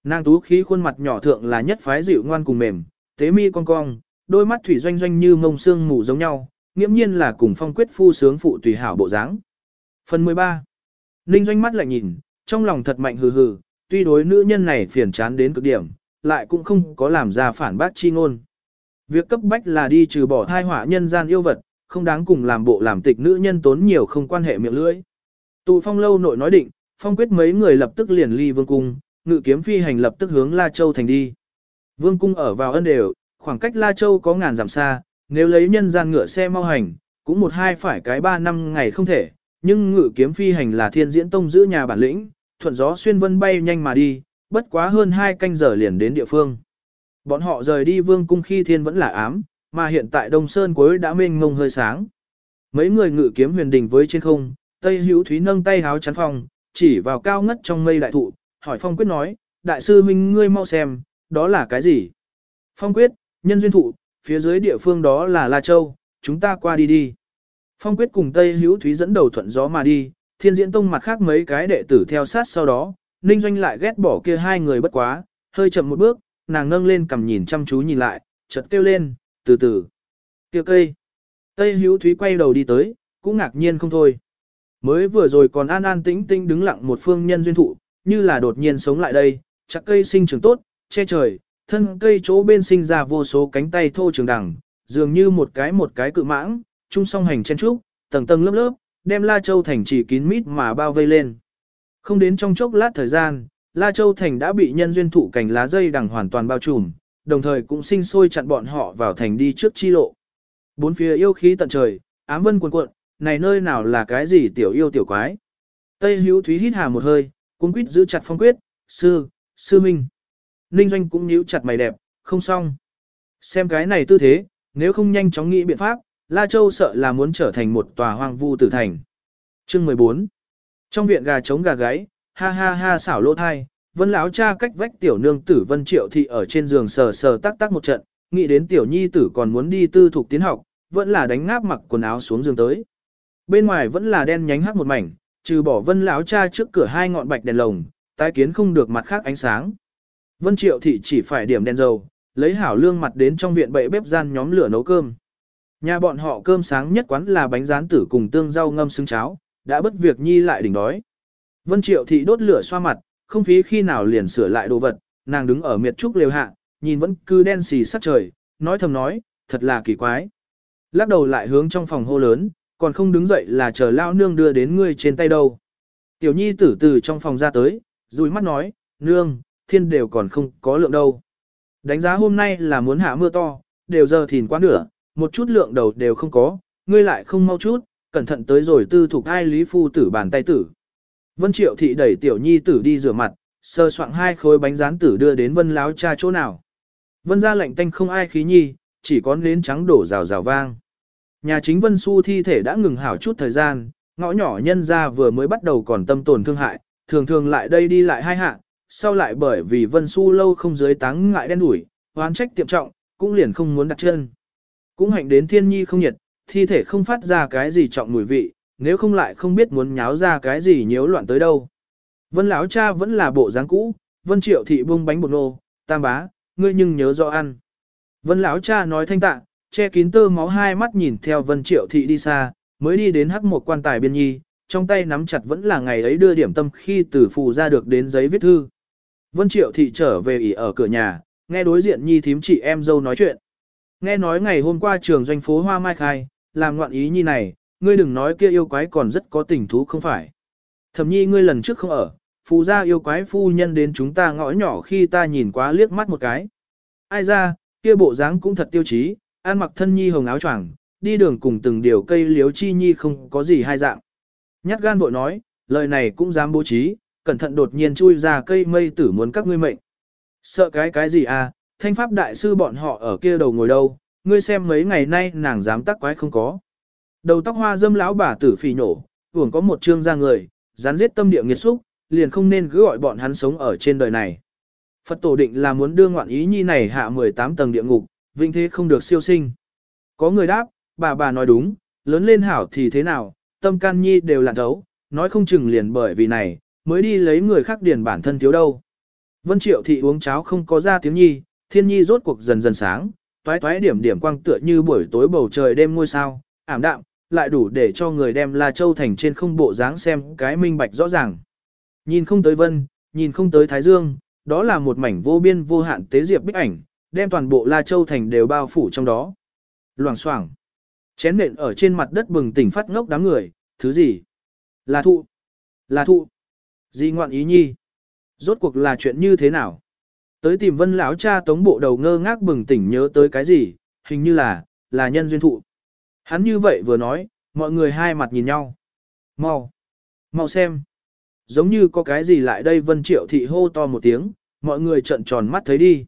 Nàng tú khí khuôn mặt nhỏ thượng là nhất phái dịu ngoan cùng mềm, tế mi cong cong, đôi mắt thủy doanh doanh như mông xương mù giống nhau, nghiễm nhiên là cùng phong quyết phu sướng phụ tùy hảo bộ dáng. Phần 13. Ninh doanh mắt lại nhìn, trong lòng thật mạnh hừ hừ, tuy đối nữ nhân này phiền chán đến cực điểm, lại cũng không có làm ra phản bác chi ngôn. Việc cấp bách là đi trừ bỏ thai họa nhân gian yêu vật, không đáng cùng làm bộ làm tịch nữ nhân tốn nhiều không quan hệ miệng lưỡi. Tụ phong lâu nội nói định, phong quyết mấy người lập tức liền ly vương cung, ngự kiếm phi hành lập tức hướng La Châu thành đi. Vương cung ở vào ân đều, khoảng cách La Châu có ngàn dặm xa, nếu lấy nhân gian ngựa xe mau hành, cũng một hai phải cái ba năm ngày không thể, nhưng ngự kiếm phi hành là thiên diễn tông giữ nhà bản lĩnh, thuận gió xuyên vân bay nhanh mà đi, bất quá hơn hai canh giờ liền đến địa phương. Bọn họ rời đi vương cung khi thiên vẫn là ám, mà hiện tại Đông Sơn cuối đã mênh mông hơi sáng. Mấy người ngự kiếm huyền đỉnh với trên không, Tây Hữu Thúy nâng tay háo chắn phòng, chỉ vào cao ngất trong mây đại thụ, hỏi Phong Quyết nói, đại sư huynh ngươi mau xem, đó là cái gì? Phong Quyết, nhân duyên thụ, phía dưới địa phương đó là La Châu, chúng ta qua đi đi. Phong Quyết cùng Tây Hữu Thúy dẫn đầu thuận gió mà đi, thiên diễn tông mặt khác mấy cái đệ tử theo sát sau đó, Ninh Doanh lại ghét bỏ kia hai người bất quá, hơi chậm một bước, nàng nâng lên cầm nhìn chăm chú nhìn lại, chợt kêu lên, từ từ. Kia cây. Tây Hữu Thúy quay đầu đi tới, cũng ngạc nhiên không thôi. Mới vừa rồi còn an an tĩnh tĩnh đứng lặng một phương nhân duyên thụ, như là đột nhiên sống lại đây, chắc cây sinh trưởng tốt, che trời, thân cây chỗ bên sinh ra vô số cánh tay thô trường đẳng, dường như một cái một cái cự mãng, chung song hành chen trúc, tầng tầng lớp lớp, đem La Châu thành chỉ kín mít mà bao vây lên. Không đến trong chốc lát thời gian, La Châu thành đã bị nhân duyên thụ cảnh lá dây đằng hoàn toàn bao trùm, đồng thời cũng sinh sôi chặn bọn họ vào thành đi trước chi lộ. Bốn phía yêu khí tận trời, ám vân cuồn cuộn, này nơi nào là cái gì tiểu yêu tiểu quái. Tây Hữu Thúy hít hà một hơi, cung quýt giữ chặt phong quyết, sư, sư minh. Ninh Doanh cũng nhíu chặt mày đẹp, không xong. Xem cái này tư thế, nếu không nhanh chóng nghĩ biện pháp, La Châu sợ là muốn trở thành một tòa hoang vu tử thành. Chương 14 Trong viện gà trống gà gáy, ha ha ha xảo lỗ thai, vân lão cha cách vách tiểu nương tử vân triệu thị ở trên giường sờ sờ tác tác một trận, nghĩ đến tiểu nhi tử còn muốn đi tư thuộc tiến học, vẫn là đánh ngáp mặc quần áo xuống giường tới. Bên ngoài vẫn là đen nhánh hắc một mảnh, trừ bỏ vân lão cha trước cửa hai ngọn bạch đèn lồng, tái kiến không được mặt khác ánh sáng. Vân triệu thị chỉ phải điểm đèn dầu, lấy hảo lương mặt đến trong viện bậy bếp gian nhóm lửa nấu cơm. Nhà bọn họ cơm sáng nhất quán là bánh rán tử cùng tương rau ngâm xứng cháo, đã bất việc nhi lại đỉnh đói. Vân triệu thị đốt lửa xoa mặt, không phí khi nào liền sửa lại đồ vật, nàng đứng ở miệt trúc lều hạ, nhìn vẫn cứ đen xì sắc trời, nói thầm nói, thật là kỳ quái. Lắc đầu lại hướng trong phòng hô lớn, còn không đứng dậy là chờ lao nương đưa đến ngươi trên tay đâu. Tiểu nhi tử từ trong phòng ra tới, rùi mắt nói, nương, thiên đều còn không có lượng đâu. Đánh giá hôm nay là muốn hạ mưa to, đều giờ thìn quá nửa, một chút lượng đầu đều không có, ngươi lại không mau chút, cẩn thận tới rồi tư thuộc ai lý phu tử bàn tay tử. Vân Triệu thị đẩy tiểu nhi tử đi rửa mặt, sơ soạn hai khối bánh rán tử đưa đến Vân láo cha chỗ nào. Vân ra lạnh tanh không ai khí nhi, chỉ có nến trắng đổ rào rào vang. Nhà chính Vân Xu thi thể đã ngừng hảo chút thời gian, ngõ nhỏ nhân ra vừa mới bắt đầu còn tâm tổn thương hại, thường thường lại đây đi lại hai hạ, sau lại bởi vì Vân Xu lâu không dưới táng ngại đen đủi, hoán trách tiệm trọng, cũng liền không muốn đặt chân. Cũng hạnh đến thiên nhi không nhiệt, thi thể không phát ra cái gì trọng mùi vị, nếu không lại không biết muốn nháo ra cái gì nhiễu loạn tới đâu. Vân lão cha vẫn là bộ dáng cũ, Vân Triệu thị bung bánh bột nô, tam bá, ngươi nhưng nhớ rõ ăn. Vân lão cha nói thanh tạ, che kín tơ máu hai mắt nhìn theo Vân Triệu thị đi xa, mới đi đến hắc một quan tài biên nhi, trong tay nắm chặt vẫn là ngày ấy đưa điểm tâm khi từ phù ra được đến giấy viết thư. Vân Triệu thị trở về ỉ ở cửa nhà, nghe đối diện nhi thím chị em dâu nói chuyện. Nghe nói ngày hôm qua trường doanh phố Hoa Mai Khai, làm ngoạn ý nhi này, ngươi đừng nói kia yêu quái còn rất có tình thú không phải. Thẩm nhi ngươi lần trước không ở, phù gia yêu quái phu nhân đến chúng ta ngõ nhỏ khi ta nhìn quá liếc mắt một cái. Ai ra, kia bộ dáng cũng thật tiêu chí, ăn mặc thân nhi hồng áo choàng, đi đường cùng từng điều cây liếu chi nhi không có gì hai dạng. Nhát gan vội nói, lời này cũng dám bố trí, cẩn thận đột nhiên chui ra cây mây tử muốn các ngươi mệnh. Sợ cái cái gì à, thanh pháp đại sư bọn họ ở kia đầu ngồi đâu, ngươi xem mấy ngày nay nàng dám tắc quái không có. Đầu tóc hoa dâm lão bà tử phì nổ, hưởng có một trương ra người, rắn giết tâm địa nghiệt xúc, liền không nên cứ gọi bọn hắn sống ở trên đời này. Phật tổ định là muốn đưa ngoạn ý nhi này hạ 18 tầng địa ngục, vinh thế không được siêu sinh. Có người đáp, bà bà nói đúng, lớn lên hảo thì thế nào, tâm can nhi đều là thấu, nói không chừng liền bởi vì này, mới đi lấy người khác điền bản thân thiếu đâu. Vân Triệu thị uống cháo không có ra tiếng nhi, thiên nhi rốt cuộc dần dần sáng, toái toái điểm điểm quang tựa như buổi tối bầu trời đêm ngôi sao, ảm đạm, lại đủ để cho người đem La Châu thành trên không bộ dáng xem cái minh bạch rõ ràng. Nhìn không tới vân, nhìn không tới thái dương, đó là một mảnh vô biên vô hạn tế diệp bích ảnh, đem toàn bộ La Châu thành đều bao phủ trong đó. Loảng xoảng Chén nện ở trên mặt đất bừng tỉnh phát ngốc đám người, thứ gì? Là thụ. Là thụ. Gì ngoạn ý nhi? Rốt cuộc là chuyện như thế nào? Tới tìm vân lão cha tống bộ đầu ngơ ngác bừng tỉnh nhớ tới cái gì, hình như là, là nhân duyên thụ. Hắn như vậy vừa nói, mọi người hai mặt nhìn nhau. Mau, mau xem. Giống như có cái gì lại đây vân triệu thị hô to một tiếng, mọi người trợn tròn mắt thấy đi.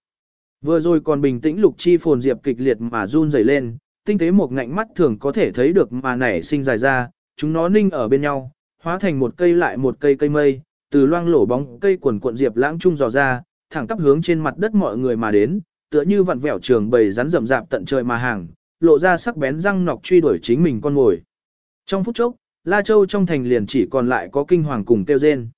Vừa rồi còn bình tĩnh lục chi phồn diệp kịch liệt mà run rẩy lên, tinh tế một ngạnh mắt thường có thể thấy được mà nảy sinh dài ra, chúng nó ninh ở bên nhau, hóa thành một cây lại một cây cây mây, từ loang lổ bóng cây quần cuộn diệp lãng trung dò ra, thẳng tắp hướng trên mặt đất mọi người mà đến, tựa như vặn vẹo trường bầy rắn rậm rạp tận trời mà hàng, lộ ra sắc bén răng nọc truy đuổi chính mình con ngồi. Trong phút chốc, La Châu trong thành liền chỉ còn lại có kinh hoàng cùng tiêu rên.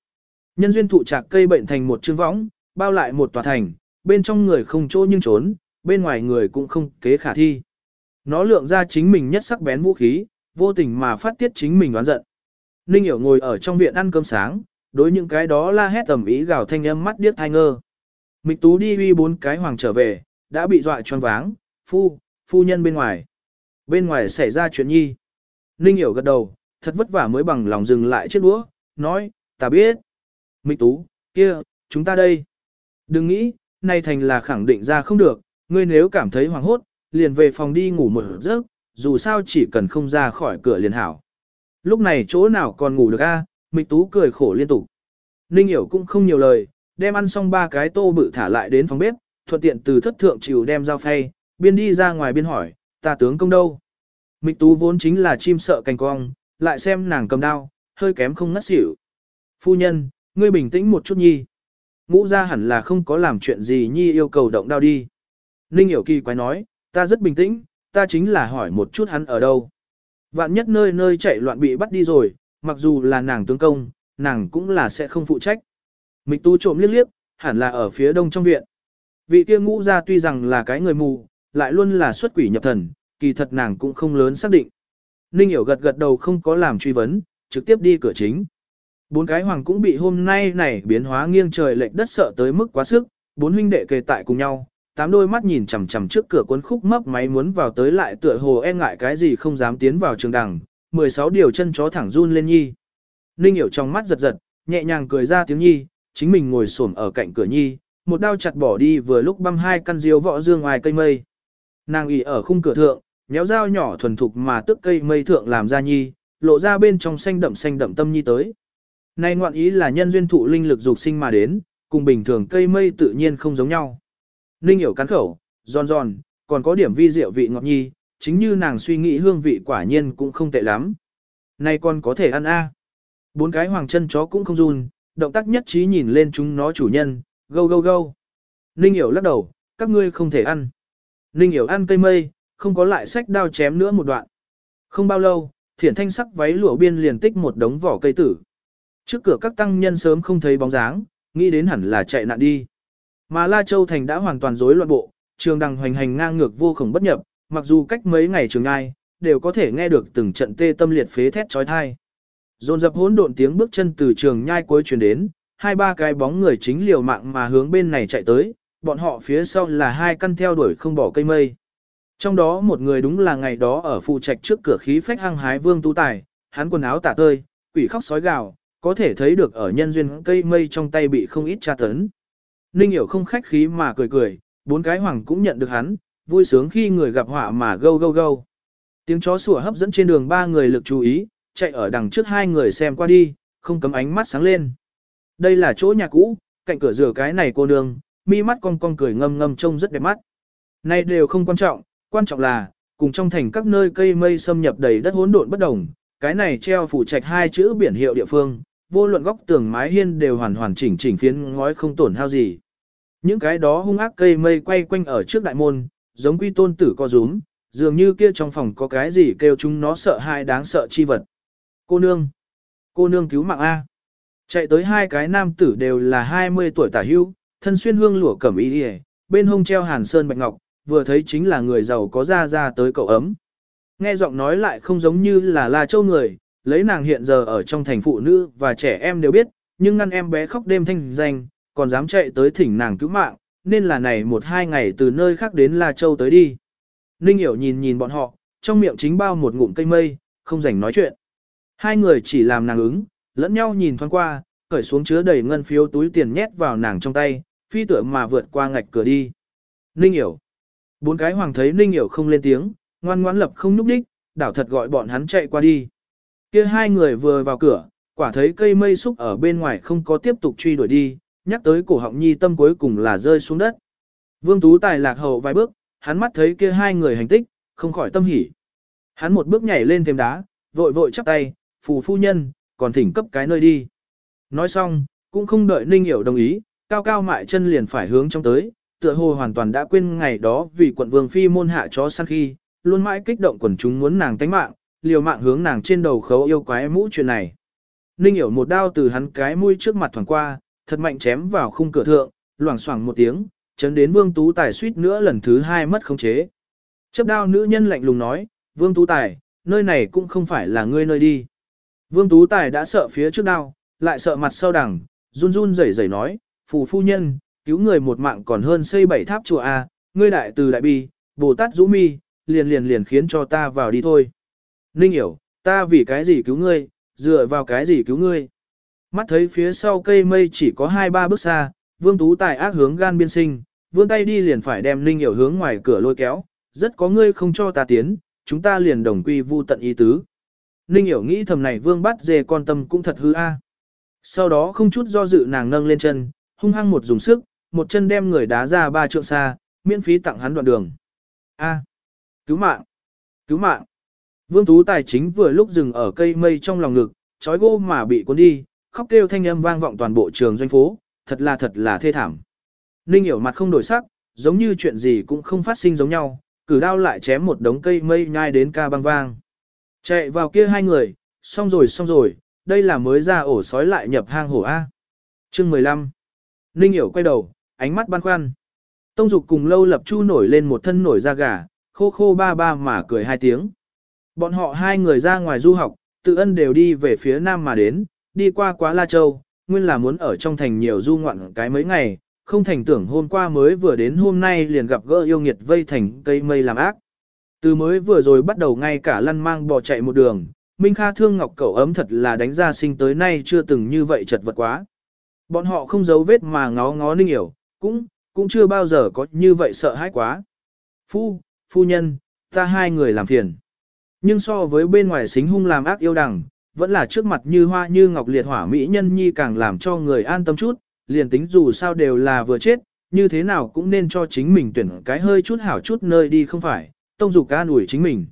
Nhân duyên thụ trạc cây bệnh thành một chương võng, bao lại một tòa thành, bên trong người không chỗ nhưng trốn, bên ngoài người cũng không kế khả thi. Nó lượng ra chính mình nhất sắc bén vũ khí, vô tình mà phát tiết chính mình oán giận. Ninh hiểu ngồi ở trong viện ăn cơm sáng, đối những cái đó la hét tầm ý gào thanh âm mắt điếc thai ngơ. Mịch tú đi uy bốn cái hoàng trở về, đã bị dọa choáng váng, phu, phu nhân bên ngoài. Bên ngoài xảy ra chuyện nhi. Ninh hiểu gật đầu, thật vất vả mới bằng lòng dừng lại chiếc đũa, nói, ta biết. Mịch tú, kia, chúng ta đây. Đừng nghĩ, nay thành là khẳng định ra không được, ngươi nếu cảm thấy hoảng hốt, liền về phòng đi ngủ một giấc, dù sao chỉ cần không ra khỏi cửa liền hảo. Lúc này chỗ nào còn ngủ được a? Mịch Tú cười khổ liên tục. Ninh Hiểu cũng không nhiều lời, đem ăn xong ba cái tô bự thả lại đến phòng bếp, thuận tiện từ thất thượng chịu đem dao phay, biên đi ra ngoài biên hỏi, ta tướng công đâu? Mịch Tú vốn chính là chim sợ cành cong, lại xem nàng cầm đao, hơi kém không ngất xỉu. Phu nhân, ngươi bình tĩnh một chút nhi. Ngũ ra hẳn là không có làm chuyện gì nhi yêu cầu động đao đi. Ninh Hiểu kỳ quái nói, ta rất bình tĩnh, ta chính là hỏi một chút hắn ở đâu. Vạn nhất nơi nơi chạy loạn bị bắt đi rồi, mặc dù là nàng tướng công, nàng cũng là sẽ không phụ trách. Mịch tu trộm liếc liếc, hẳn là ở phía đông trong viện. Vị kia ngũ ra tuy rằng là cái người mù, lại luôn là xuất quỷ nhập thần, kỳ thật nàng cũng không lớn xác định. Ninh hiểu gật gật đầu không có làm truy vấn, trực tiếp đi cửa chính. Bốn cái hoàng cũng bị hôm nay này biến hóa nghiêng trời lệch đất sợ tới mức quá sức, bốn huynh đệ kề tại cùng nhau, tám đôi mắt nhìn chằm chằm trước cửa cuốn khúc mấp máy muốn vào tới lại tựa hồ e ngại cái gì không dám tiến vào trường đằng, 16 điều chân chó thẳng run lên nhi. Ninh hiểu trong mắt giật giật, nhẹ nhàng cười ra tiếng nhi, chính mình ngồi xổm ở cạnh cửa nhi, một đao chặt bỏ đi vừa lúc băm hai căn diếu võ dương ngoài cây mây. Nàng ỉ ở khung cửa thượng, nhéo dao nhỏ thuần thục mà tức cây mây thượng làm ra nhi, lộ ra bên trong xanh đậm xanh đậm tâm nhi tới. Này ngoạn ý là nhân duyên thụ linh lực dục sinh mà đến, cùng bình thường cây mây tự nhiên không giống nhau. Ninh hiểu cắn khẩu, giòn giòn, còn có điểm vi diệu vị ngọt nhi, chính như nàng suy nghĩ hương vị quả nhiên cũng không tệ lắm. Này còn có thể ăn a. Bốn cái hoàng chân chó cũng không run, động tác nhất trí nhìn lên chúng nó chủ nhân, gâu gâu gâu. Ninh hiểu lắc đầu, các ngươi không thể ăn. Ninh hiểu ăn cây mây, không có lại sách đao chém nữa một đoạn. Không bao lâu, thiển thanh sắc váy lụa biên liền tích một đống vỏ cây tử. Trước cửa các tăng nhân sớm không thấy bóng dáng, nghĩ đến hẳn là chạy nạn đi. Mà La Châu Thành đã hoàn toàn rối loạn bộ, trường đằng hoành hành ngang ngược vô khổng bất nhập, mặc dù cách mấy ngày trường ai, đều có thể nghe được từng trận tê tâm liệt phế thét trói thai. Dồn dập hỗn độn tiếng bước chân từ trường nhai cuối truyền đến, hai ba cái bóng người chính liều mạng mà hướng bên này chạy tới, bọn họ phía sau là hai căn theo đuổi không bỏ cây mây. Trong đó một người đúng là ngày đó ở phụ trạch trước cửa khí phách hăng hái vương tu tài, hắn quần áo tả tơi, quỷ khóc sói gào, có thể thấy được ở nhân duyên cây mây trong tay bị không ít tra tấn. Ninh hiểu không khách khí mà cười cười, bốn cái hoàng cũng nhận được hắn, vui sướng khi người gặp họa mà gâu gâu gâu. Tiếng chó sủa hấp dẫn trên đường ba người lực chú ý, chạy ở đằng trước hai người xem qua đi, không cấm ánh mắt sáng lên. Đây là chỗ nhà cũ, cạnh cửa rửa cái này cô nương, mi mắt cong cong cười ngâm ngâm trông rất đẹp mắt. Này đều không quan trọng, quan trọng là, cùng trong thành các nơi cây mây xâm nhập đầy đất hỗn độn bất đồng, cái này treo phủ trạch hai chữ biển hiệu địa phương, vô luận góc tường mái hiên đều hoàn hoàn chỉnh chỉnh phiến ngói không tổn hao gì. Những cái đó hung ác cây mây quay quanh ở trước đại môn, giống quy tôn tử co rúm, dường như kia trong phòng có cái gì kêu chúng nó sợ hãi đáng sợ chi vật. Cô nương! Cô nương cứu mạng A! Chạy tới hai cái nam tử đều là 20 tuổi tả hưu, thân xuyên hương lụa cẩm y đi bên hông treo hàn sơn bạch ngọc, vừa thấy chính là người giàu có ra ra tới cậu ấm. Nghe giọng nói lại không giống như là La Châu người, lấy nàng hiện giờ ở trong thành phụ nữ và trẻ em đều biết, nhưng ngăn em bé khóc đêm thanh danh, còn dám chạy tới thỉnh nàng cứu mạng, nên là này một hai ngày từ nơi khác đến La Châu tới đi. Ninh hiểu nhìn nhìn bọn họ, trong miệng chính bao một ngụm cây mây, không rảnh nói chuyện. Hai người chỉ làm nàng ứng, lẫn nhau nhìn thoáng qua, cởi xuống chứa đầy ngân phiếu túi tiền nhét vào nàng trong tay, phi tựa mà vượt qua ngạch cửa đi. Ninh hiểu. Bốn cái hoàng thấy Ninh hiểu không lên tiếng, ngoan ngoãn lập không núp đích, đảo thật gọi bọn hắn chạy qua đi. Kia hai người vừa vào cửa, quả thấy cây mây xúc ở bên ngoài không có tiếp tục truy đuổi đi, nhắc tới cổ họng nhi tâm cuối cùng là rơi xuống đất. Vương Tú Tài lạc hậu vài bước, hắn mắt thấy kia hai người hành tích, không khỏi tâm hỉ. Hắn một bước nhảy lên thêm đá, vội vội chắp tay, phù phu nhân, còn thỉnh cấp cái nơi đi. Nói xong, cũng không đợi Ninh Hiểu đồng ý, cao cao mại chân liền phải hướng trong tới, tựa hồ hoàn toàn đã quên ngày đó vì quận vương phi môn hạ chó săn khi, luôn mãi kích động quần chúng muốn nàng tánh mạng, liều mạng hướng nàng trên đầu khấu yêu quái mũ chuyện này. Ninh hiểu một đao từ hắn cái mũi trước mặt thoảng qua, thật mạnh chém vào khung cửa thượng, loảng xoảng một tiếng, chấn đến Vương Tú Tài suýt nữa lần thứ hai mất khống chế. Chấp đao nữ nhân lạnh lùng nói, Vương Tú Tài, nơi này cũng không phải là ngươi nơi đi. Vương Tú Tài đã sợ phía trước đao, lại sợ mặt sau đằng, run run rẩy rẩy nói, phù phu nhân, cứu người một mạng còn hơn xây bảy tháp chùa A, ngươi đại từ đại bi, Bồ Tát rũ mi, liền liền liền khiến cho ta vào đi thôi. Ninh hiểu, ta vì cái gì cứu ngươi, dựa vào cái gì cứu ngươi. Mắt thấy phía sau cây mây chỉ có hai ba bước xa, Vương Tú Tài ác hướng gan biên sinh, vươn tay đi liền phải đem Ninh hiểu hướng ngoài cửa lôi kéo, rất có ngươi không cho ta tiến, chúng ta liền đồng quy vu tận ý tứ. Ninh hiểu nghĩ thầm này Vương bắt dê con tâm cũng thật hư a. Sau đó không chút do dự nàng nâng lên chân, hung hăng một dùng sức, một chân đem người đá ra ba trượng xa, miễn phí tặng hắn đoạn đường. A. Cứu mạng! Cứu mạng! Vương Tú Tài chính vừa lúc dừng ở cây mây trong lòng ngực, trói gô mà bị cuốn đi, khóc kêu thanh âm vang vọng toàn bộ trường doanh phố, thật là thật là thê thảm. Ninh hiểu mặt không đổi sắc, giống như chuyện gì cũng không phát sinh giống nhau, cử đao lại chém một đống cây mây nhai đến ca băng vang. Chạy vào kia hai người, xong rồi xong rồi, đây là mới ra ổ sói lại nhập hang hổ A. Chương 15 Ninh hiểu quay đầu, ánh mắt băn khoăn. Tông dục cùng lâu lập chu nổi lên một thân nổi da gà, khô khô ba ba mà cười hai tiếng. Bọn họ hai người ra ngoài du học, tự ân đều đi về phía nam mà đến, đi qua quá La Châu, nguyên là muốn ở trong thành nhiều du ngoạn cái mấy ngày, không thành tưởng hôm qua mới vừa đến hôm nay liền gặp gỡ yêu nghiệt vây thành cây mây làm ác. Từ mới vừa rồi bắt đầu ngay cả lăn mang bò chạy một đường, Minh Kha thương ngọc cẩu ấm thật là đánh ra sinh tới nay chưa từng như vậy chật vật quá. Bọn họ không giấu vết mà ngó ngó ninh hiểu, cũng, cũng chưa bao giờ có như vậy sợ hãi quá. Phu, phu nhân, ta hai người làm phiền. Nhưng so với bên ngoài xính hung làm ác yêu đằng, vẫn là trước mặt như hoa như ngọc liệt hỏa mỹ nhân nhi càng làm cho người an tâm chút, liền tính dù sao đều là vừa chết, như thế nào cũng nên cho chính mình tuyển cái hơi chút hảo chút nơi đi không phải, tông dục an ủi chính mình.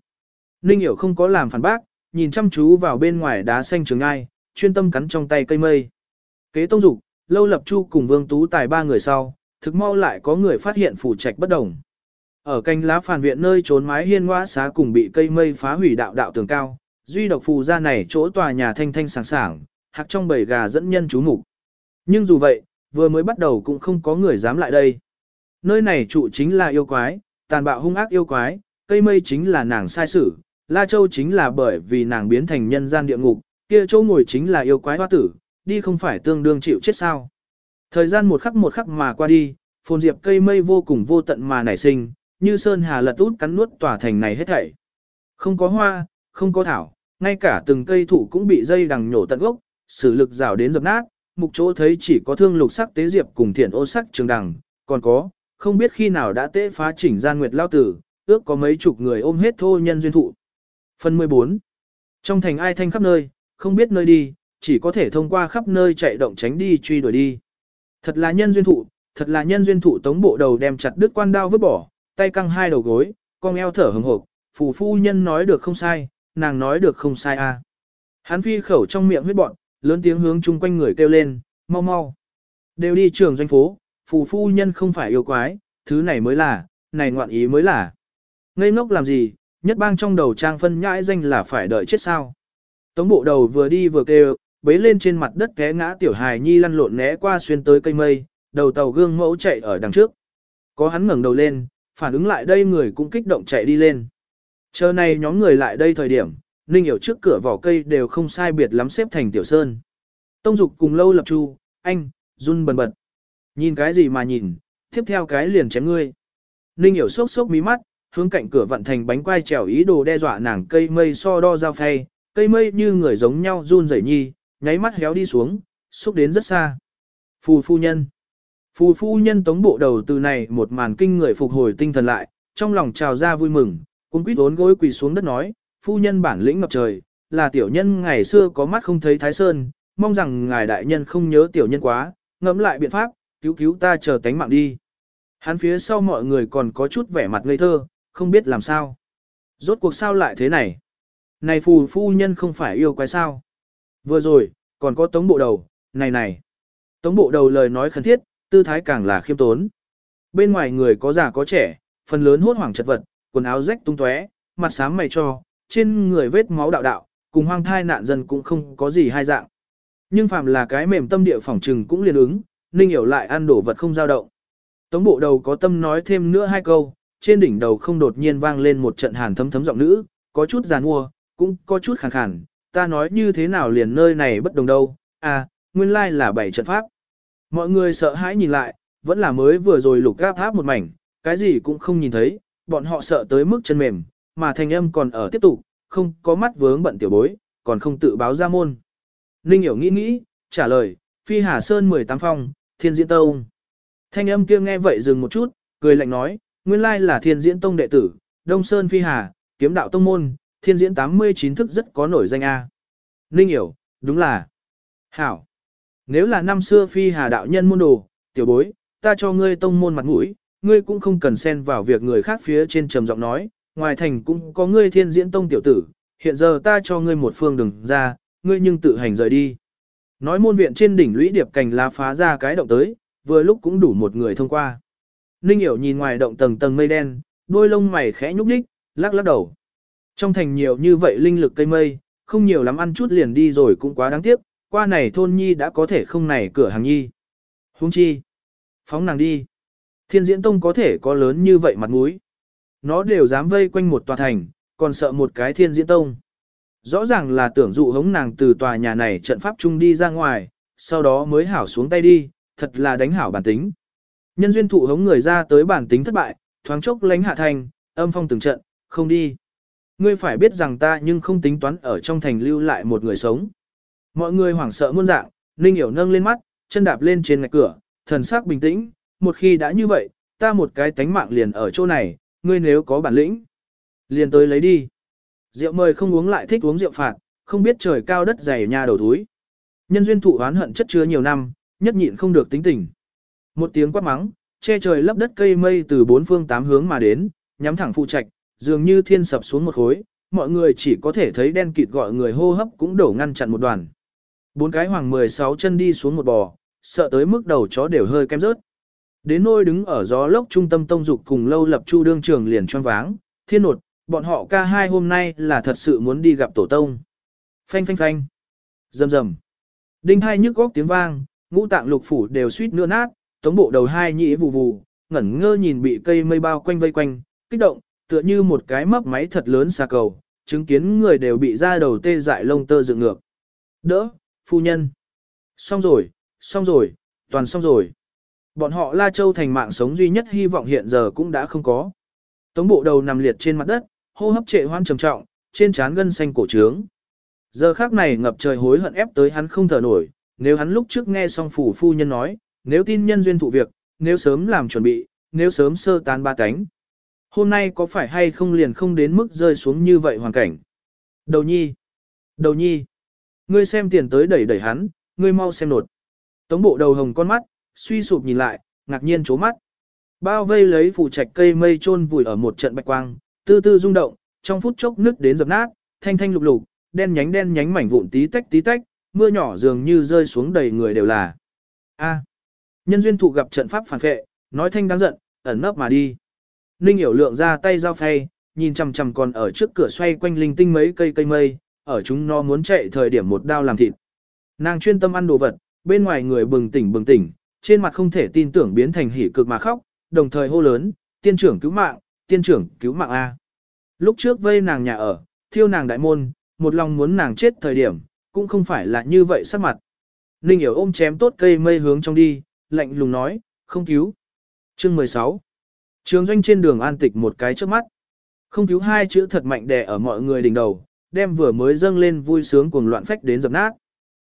Ninh hiểu không có làm phản bác, nhìn chăm chú vào bên ngoài đá xanh trường ai, chuyên tâm cắn trong tay cây mây. Kế tông dục, lâu lập chu cùng vương tú tài ba người sau, thực mau lại có người phát hiện phủ trạch bất đồng. Ở canh lá phản viện nơi trốn mái hiên ngoã xá cùng bị cây mây phá hủy đạo đạo tường cao, duy độc phù ra này chỗ tòa nhà thanh thanh sảng sảng, hạc trong bầy gà dẫn nhân chú mục. Nhưng dù vậy, vừa mới bắt đầu cũng không có người dám lại đây. Nơi này trụ chính là yêu quái, tàn bạo hung ác yêu quái, cây mây chính là nàng sai sử, La Châu chính là bởi vì nàng biến thành nhân gian địa ngục, kia chỗ ngồi chính là yêu quái hoa tử, đi không phải tương đương chịu chết sao. Thời gian một khắc một khắc mà qua đi, phồn diệp cây mây vô cùng vô tận mà nảy sinh, như sơn hà lật út cắn nuốt tòa thành này hết thảy. Không có hoa, không có thảo, ngay cả từng cây thụ cũng bị dây đằng nhổ tận gốc, sử lực rào đến dập nát, mục chỗ thấy chỉ có thương lục sắc tế diệp cùng thiện ô sắc trường đằng, còn có, không biết khi nào đã tế phá chỉnh gian nguyệt lao tử, ước có mấy chục người ôm hết thô nhân duyên thụ. Phần 14. Trong thành ai thanh khắp nơi, không biết nơi đi, chỉ có thể thông qua khắp nơi chạy động tránh đi truy đuổi đi. Thật là nhân duyên thụ, thật là nhân duyên thụ tống bộ đầu đem chặt đứt quan đao vứt bỏ, tay căng hai đầu gối, con eo thở hừng hộp, phù phu nhân nói được không sai, nàng nói được không sai à. Hắn phi khẩu trong miệng huyết bọn, lớn tiếng hướng chung quanh người kêu lên, mau mau. Đều đi trường doanh phố, phù phu nhân không phải yêu quái, thứ này mới là, này ngoạn ý mới là. Ngây ngốc làm gì, nhất bang trong đầu trang phân nhãi danh là phải đợi chết sao. Tống bộ đầu vừa đi vừa kêu, bế lên trên mặt đất té ngã tiểu hài nhi lăn lộn né qua xuyên tới cây mây, đầu tàu gương mẫu chạy ở đằng trước. Có hắn ngẩng đầu lên, phản ứng lại đây người cũng kích động chạy đi lên. Chờ này nhóm người lại đây thời điểm, Ninh hiểu trước cửa vỏ cây đều không sai biệt lắm xếp thành tiểu sơn. Tông dục cùng lâu lập chu, anh, run bần bật. Nhìn cái gì mà nhìn, tiếp theo cái liền chém ngươi. Ninh hiểu sốc sốc mí mắt, hướng cạnh cửa vận thành bánh quai trèo ý đồ đe dọa nàng cây mây so đo giao phay, cây mây như người giống nhau run rẩy nhi, nháy mắt héo đi xuống, xúc đến rất xa. Phù phu nhân. Phù phu nhân tống bộ đầu từ này một màn kinh người phục hồi tinh thần lại, trong lòng trào ra vui mừng, cũng quýt ốn gối quỳ xuống đất nói, phu nhân bản lĩnh ngập trời, là tiểu nhân ngày xưa có mắt không thấy thái sơn, mong rằng ngài đại nhân không nhớ tiểu nhân quá, ngẫm lại biện pháp, cứu cứu ta chờ tánh mạng đi. Hắn phía sau mọi người còn có chút vẻ mặt ngây thơ, không biết làm sao. Rốt cuộc sao lại thế này? Này phù phu nhân không phải yêu quái sao? Vừa rồi, còn có tống bộ đầu, này này. Tống bộ đầu lời nói khẩn thiết, tư thái càng là khiêm tốn. Bên ngoài người có già có trẻ, phần lớn hốt hoảng chật vật, quần áo rách tung tóe, mặt xám mày cho, trên người vết máu đạo đạo, cùng hoang thai nạn dân cũng không có gì hai dạng. Nhưng phàm là cái mềm tâm địa phỏng trừng cũng liền ứng, Ninh hiểu lại ăn đổ vật không dao động. Tống bộ đầu có tâm nói thêm nữa hai câu, trên đỉnh đầu không đột nhiên vang lên một trận hàn thấm thấm giọng nữ, có chút giàn mua, cũng có chút khàn khàn, ta nói như thế nào liền nơi này bất đồng đâu, à, nguyên lai là bảy trận pháp. Mọi người sợ hãi nhìn lại, vẫn là mới vừa rồi lục gáp tháp một mảnh, cái gì cũng không nhìn thấy, bọn họ sợ tới mức chân mềm, mà thanh âm còn ở tiếp tục, không có mắt vướng bận tiểu bối, còn không tự báo ra môn. Ninh hiểu nghĩ nghĩ, trả lời, phi hà sơn 18 phong, thiên diễn tông. Thanh âm kia nghe vậy dừng một chút, cười lạnh nói, nguyên lai là thiên diễn tông đệ tử, đông sơn phi hà, kiếm đạo tông môn, thiên diễn 89 thức rất có nổi danh A. Ninh hiểu, đúng là. Hảo. Nếu là năm xưa phi hà đạo nhân môn đồ, tiểu bối, ta cho ngươi tông môn mặt mũi, ngươi cũng không cần xen vào việc người khác phía trên trầm giọng nói, ngoài thành cũng có ngươi thiên diễn tông tiểu tử, hiện giờ ta cho ngươi một phương đừng ra, ngươi nhưng tự hành rời đi. Nói môn viện trên đỉnh lũy điệp cành lá phá ra cái động tới, vừa lúc cũng đủ một người thông qua. Ninh hiểu nhìn ngoài động tầng tầng mây đen, đôi lông mày khẽ nhúc nhích, lắc lắc đầu. Trong thành nhiều như vậy linh lực cây mây, không nhiều lắm ăn chút liền đi rồi cũng quá đáng tiếc, qua này thôn nhi đã có thể không này cửa hàng nhi. Huống chi. Phóng nàng đi. Thiên diễn tông có thể có lớn như vậy mặt mũi. Nó đều dám vây quanh một tòa thành, còn sợ một cái thiên diễn tông. Rõ ràng là tưởng dụ hống nàng từ tòa nhà này trận pháp chung đi ra ngoài, sau đó mới hảo xuống tay đi, thật là đánh hảo bản tính. Nhân duyên thụ hống người ra tới bản tính thất bại, thoáng chốc lánh hạ thành, âm phong từng trận, không đi. Ngươi phải biết rằng ta nhưng không tính toán ở trong thành lưu lại một người sống. Mọi người hoảng sợ muôn dạng, Ninh Hiểu nâng lên mắt, chân đạp lên trên ngạch cửa, thần sắc bình tĩnh, một khi đã như vậy, ta một cái tánh mạng liền ở chỗ này, ngươi nếu có bản lĩnh, liền tới lấy đi. Rượu mời không uống lại thích uống rượu phạt, không biết trời cao đất dày nhà đầu túi. Nhân duyên thụ oán hận chất chứa nhiều năm, nhất nhịn không được tính tình. Một tiếng quát mắng, che trời lấp đất cây mây từ bốn phương tám hướng mà đến, nhắm thẳng phụ trạch, dường như thiên sập xuống một khối, mọi người chỉ có thể thấy đen kịt gọi người hô hấp cũng đổ ngăn chặn một đoàn. Bốn cái hoàng 16 chân đi xuống một bò, sợ tới mức đầu chó đều hơi kém rớt. Đến nôi đứng ở gió lốc trung tâm tông dục cùng lâu lập chu đương trường liền choáng váng, thiên nột, bọn họ ca hai hôm nay là thật sự muốn đi gặp tổ tông. Phanh phanh phanh, rầm rầm, đinh hai nhức góc tiếng vang, ngũ tạng lục phủ đều suýt nữa nát, tống bộ đầu hai nhĩ vù vù, ngẩn ngơ nhìn bị cây mây bao quanh vây quanh, kích động, tựa như một cái mấp máy thật lớn xa cầu, chứng kiến người đều bị ra đầu tê dại lông tơ dựng ngược. Đỡ, phu nhân. Xong rồi, xong rồi, toàn xong rồi. Bọn họ La Châu thành mạng sống duy nhất hy vọng hiện giờ cũng đã không có. Tống bộ đầu nằm liệt trên mặt đất, hô hấp trệ hoan trầm trọng, trên trán gân xanh cổ trướng. Giờ khác này ngập trời hối hận ép tới hắn không thở nổi, nếu hắn lúc trước nghe xong phủ phu nhân nói, nếu tin nhân duyên thụ việc, nếu sớm làm chuẩn bị, nếu sớm sơ tán ba cánh. Hôm nay có phải hay không liền không đến mức rơi xuống như vậy hoàn cảnh. Đầu nhi, đầu nhi, ngươi xem tiền tới đẩy đẩy hắn, ngươi mau xem nột. Tống bộ đầu hồng con mắt, suy sụp nhìn lại, ngạc nhiên chố mắt. Bao vây lấy phủ trạch cây mây chôn vùi ở một trận bạch quang, tư tư rung động, trong phút chốc nước đến dập nát, thanh thanh lục lục, đen nhánh đen nhánh mảnh vụn tí tách tí tách, mưa nhỏ dường như rơi xuống đầy người đều là. A nhân duyên thụ gặp trận pháp phản phệ, nói thanh đáng giận, ẩn nấp mà đi. Ninh hiểu lượng ra tay giao phay, nhìn chằm chằm còn ở trước cửa xoay quanh linh tinh mấy cây cây mây, ở chúng nó muốn chạy thời điểm một đao làm thịt. Nàng chuyên tâm ăn đồ vật, bên ngoài người bừng tỉnh bừng tỉnh, trên mặt không thể tin tưởng biến thành hỉ cực mà khóc, đồng thời hô lớn, tiên trưởng cứu mạng, tiên trưởng cứu mạng A. Lúc trước vây nàng nhà ở, thiêu nàng đại môn, một lòng muốn nàng chết thời điểm, cũng không phải là như vậy sắc mặt. Ninh hiểu ôm chém tốt cây mây hướng trong đi, lạnh lùng nói, không cứu. Chương 16 Trường doanh trên đường an tịch một cái trước mắt. Không cứu hai chữ thật mạnh đè ở mọi người đỉnh đầu, đem vừa mới dâng lên vui sướng cuồng loạn phách đến dập nát.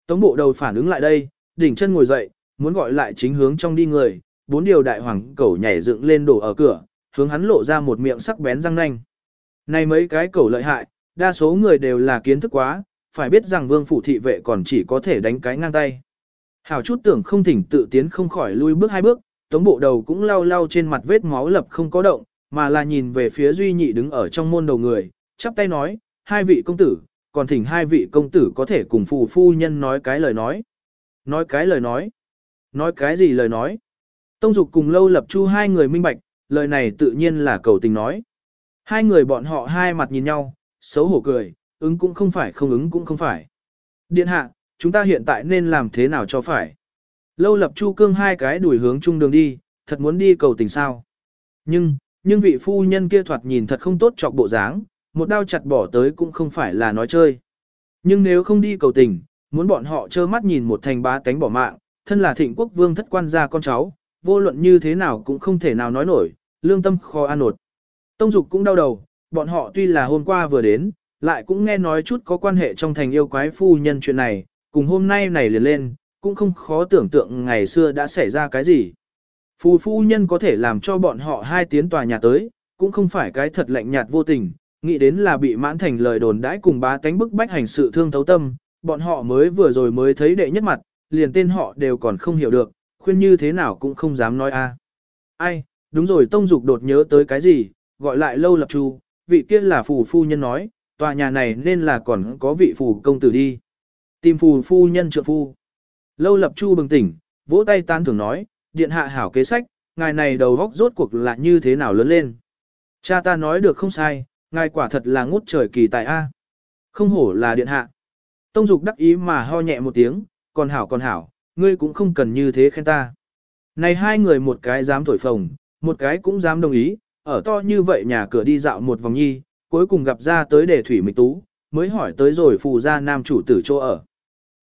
Tống bộ đầu phản ứng lại đây, đỉnh chân ngồi dậy, muốn gọi lại chính hướng trong đi người, bốn điều đại hoàng cẩu nhảy dựng lên đổ ở cửa, hướng hắn lộ ra một miệng sắc bén răng nanh. Này mấy cái cẩu lợi hại, đa số người đều là kiến thức quá, phải biết rằng vương phủ thị vệ còn chỉ có thể đánh cái ngang tay. Hảo chút tưởng không thỉnh tự tiến không khỏi lui bước hai bước, tống bộ đầu cũng lau lau trên mặt vết máu lập không có động, mà là nhìn về phía duy nhị đứng ở trong môn đầu người, chắp tay nói, hai vị công tử, còn thỉnh hai vị công tử có thể cùng phù phu nhân nói cái lời nói. Nói cái lời nói. Nói cái gì lời nói? Tông dục cùng lâu lập chu hai người minh bạch, lời này tự nhiên là cầu tình nói. Hai người bọn họ hai mặt nhìn nhau, xấu hổ cười, ứng cũng không phải không ứng cũng không phải. Điện hạ, chúng ta hiện tại nên làm thế nào cho phải? Lâu lập chu cương hai cái đuổi hướng chung đường đi, thật muốn đi cầu tình sao. Nhưng, nhưng vị phu nhân kia thoạt nhìn thật không tốt chọc bộ dáng, một đao chặt bỏ tới cũng không phải là nói chơi. Nhưng nếu không đi cầu tình, muốn bọn họ trơ mắt nhìn một thành bá tánh bỏ mạng, thân là thịnh quốc vương thất quan gia con cháu, vô luận như thế nào cũng không thể nào nói nổi, lương tâm khó an nột. Tông dục cũng đau đầu, bọn họ tuy là hôm qua vừa đến, lại cũng nghe nói chút có quan hệ trong thành yêu quái phu nhân chuyện này, cùng hôm nay này liền lên, cũng không khó tưởng tượng ngày xưa đã xảy ra cái gì. Phù phu nhân có thể làm cho bọn họ hai tiến tòa nhà tới, cũng không phải cái thật lạnh nhạt vô tình, nghĩ đến là bị mãn thành lời đồn đãi cùng bá tánh bức bách hành sự thương thấu tâm, bọn họ mới vừa rồi mới thấy đệ nhất mặt, liền tên họ đều còn không hiểu được, khuyên như thế nào cũng không dám nói a. Ai, đúng rồi Tông Dục đột nhớ tới cái gì, gọi lại lâu lập chu, vị kia là phù phu nhân nói, tòa nhà này nên là còn có vị phù công tử đi. Tìm phù phu nhân trợ phu. Lâu lập chu bừng tỉnh, vỗ tay tan thường nói, điện hạ hảo kế sách, ngài này đầu góc rốt cuộc là như thế nào lớn lên. Cha ta nói được không sai, ngài quả thật là ngút trời kỳ tài A. Không hổ là điện hạ. Tông dục đắc ý mà ho nhẹ một tiếng, còn hảo còn hảo, ngươi cũng không cần như thế khen ta. Này hai người một cái dám thổi phồng, một cái cũng dám đồng ý, ở to như vậy nhà cửa đi dạo một vòng nhi, cuối cùng gặp ra tới để thủy mịch tú, mới hỏi tới rồi phù ra nam chủ tử chỗ ở.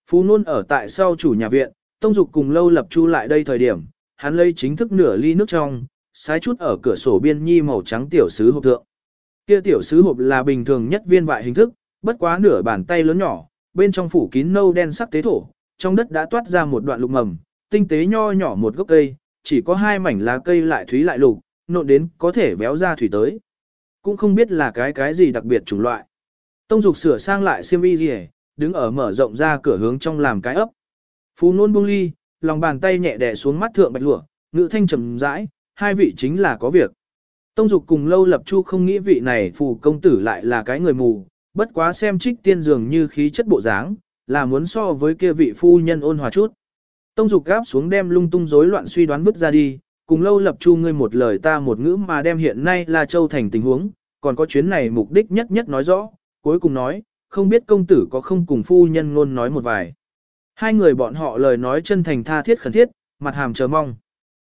Phú Nôn ở tại sau chủ nhà viện, Tông Dục cùng lâu lập chu lại đây thời điểm, hắn lấy chính thức nửa ly nước trong, sái chút ở cửa sổ biên nhi màu trắng tiểu sứ hộp thượng. Kia tiểu sứ hộp là bình thường nhất viên vại hình thức, bất quá nửa bàn tay lớn nhỏ, bên trong phủ kín nâu đen sắc tế thổ, trong đất đã toát ra một đoạn lục mầm, tinh tế nho nhỏ một gốc cây, chỉ có hai mảnh lá cây lại thúy lại lục, nộn đến có thể véo ra thủy tới. cũng không biết là cái cái gì đặc biệt chủng loại. Tông dục sửa sang lại xiêm y gì đứng ở mở rộng ra cửa hướng trong làm cái ấp. Phú nôn buông ly, lòng bàn tay nhẹ đè xuống mắt thượng bạch lụa, ngữ thanh trầm rãi, hai vị chính là có việc. Tông dục cùng lâu lập chu không nghĩ vị này phù công tử lại là cái người mù, bất quá xem trích tiên dường như khí chất bộ dáng, là muốn so với kia vị phu nhân ôn hòa chút. Tông dục gáp xuống đem lung tung rối loạn suy đoán vứt ra đi, cùng lâu lập chu ngươi một lời ta một ngữ mà đem hiện nay là châu thành tình huống, còn có chuyến này mục đích nhất nhất nói rõ, cuối cùng nói, không biết công tử có không cùng phu nhân ngôn nói một vài. Hai người bọn họ lời nói chân thành tha thiết khẩn thiết, mặt hàm chờ mong.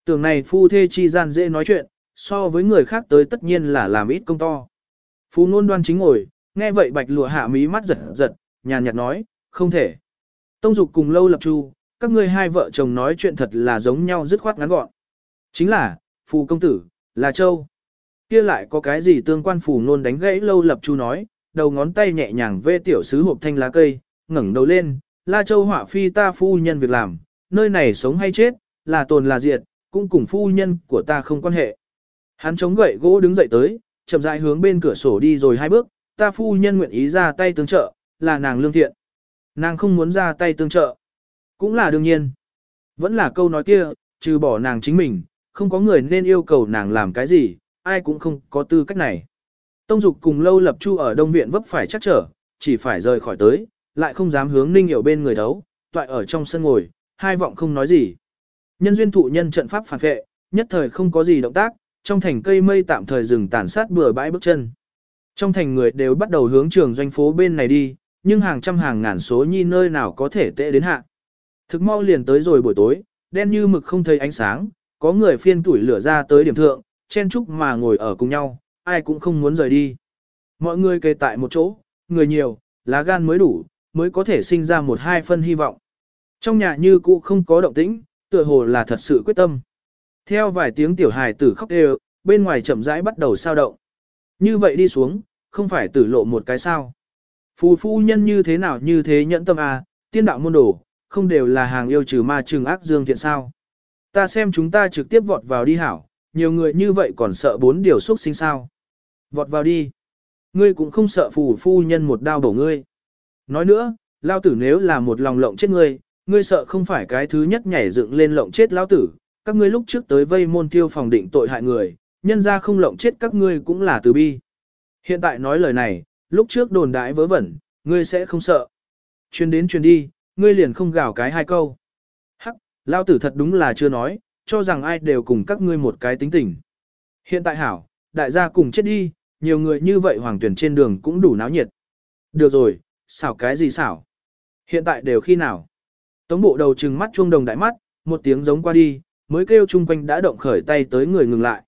Tưởng này phu thê chi gian dễ nói chuyện, so với người khác tới tất nhiên là làm ít công to. Phu ngôn đoan chính ngồi, nghe vậy bạch lụa hạ mí mắt giật giật, nhàn nhạt nói, không thể. Tông dục cùng lâu lập chu, các ngươi hai vợ chồng nói chuyện thật là giống nhau dứt khoát ngắn gọn. Chính là, phù công tử, là châu. Kia lại có cái gì tương quan phù nôn đánh gãy lâu lập chu nói, đầu ngón tay nhẹ nhàng vê tiểu sứ hộp thanh lá cây, ngẩng đầu lên, la châu họa phi ta phu nhân việc làm, nơi này sống hay chết, là tồn là diệt, cũng cùng phu nhân của ta không quan hệ. Hắn chống gậy gỗ đứng dậy tới, chậm rãi hướng bên cửa sổ đi rồi hai bước, ta phu nhân nguyện ý ra tay tương trợ, là nàng lương thiện. Nàng không muốn ra tay tương trợ. Cũng là đương nhiên. Vẫn là câu nói kia, trừ bỏ nàng chính mình, không có người nên yêu cầu nàng làm cái gì, ai cũng không có tư cách này. Tông Dục cùng lâu lập chu ở Đông Viện vấp phải chắc trở, chỉ phải rời khỏi tới, lại không dám hướng Ninh Hiểu bên người đấu, toại ở trong sân ngồi, hai vọng không nói gì. Nhân duyên thụ nhân trận pháp phản vệ, nhất thời không có gì động tác, trong thành cây mây tạm thời dừng tàn sát bừa bãi bước chân. Trong thành người đều bắt đầu hướng trường doanh phố bên này đi, nhưng hàng trăm hàng ngàn số nhi nơi nào có thể tệ đến hạ. Thực mau liền tới rồi buổi tối, đen như mực không thấy ánh sáng, có người phiên tuổi lửa ra tới điểm thượng, chen chúc mà ngồi ở cùng nhau, ai cũng không muốn rời đi. Mọi người kề tại một chỗ, người nhiều, lá gan mới đủ, mới có thể sinh ra một hai phân hy vọng. Trong nhà như cũ không có động tĩnh, tựa hồ là thật sự quyết tâm. Theo vài tiếng tiểu hài tử khóc đều, bên ngoài chậm rãi bắt đầu sao động. Như vậy đi xuống, không phải tử lộ một cái sao. Phù phu nhân như thế nào như thế nhẫn tâm à, tiên đạo môn đồ, không đều là hàng yêu trừ ma trừng ác dương thiện sao. Ta xem chúng ta trực tiếp vọt vào đi hảo, nhiều người như vậy còn sợ bốn điều xuất sinh sao. Vọt vào đi. Ngươi cũng không sợ phù phu nhân một đao bổ ngươi. Nói nữa, lao tử nếu là một lòng lộng chết ngươi, ngươi sợ không phải cái thứ nhất nhảy dựng lên lộng chết lao tử, các ngươi lúc trước tới vây môn tiêu phòng định tội hại người, nhân ra không lộng chết các ngươi cũng là từ bi. Hiện tại nói lời này, lúc trước đồn đãi vớ vẩn, ngươi sẽ không sợ. Chuyên đến chuyên đi, ngươi liền không gào cái hai câu. Hắc, lao tử thật đúng là chưa nói, cho rằng ai đều cùng các ngươi một cái tính tình. Hiện tại hảo, đại gia cùng chết đi, nhiều người như vậy hoàng tuyển trên đường cũng đủ náo nhiệt. Được rồi, xảo cái gì xảo? Hiện tại đều khi nào? Tống bộ đầu trừng mắt chuông đồng đại mắt, một tiếng giống qua đi, mới kêu chung quanh đã động khởi tay tới người ngừng lại.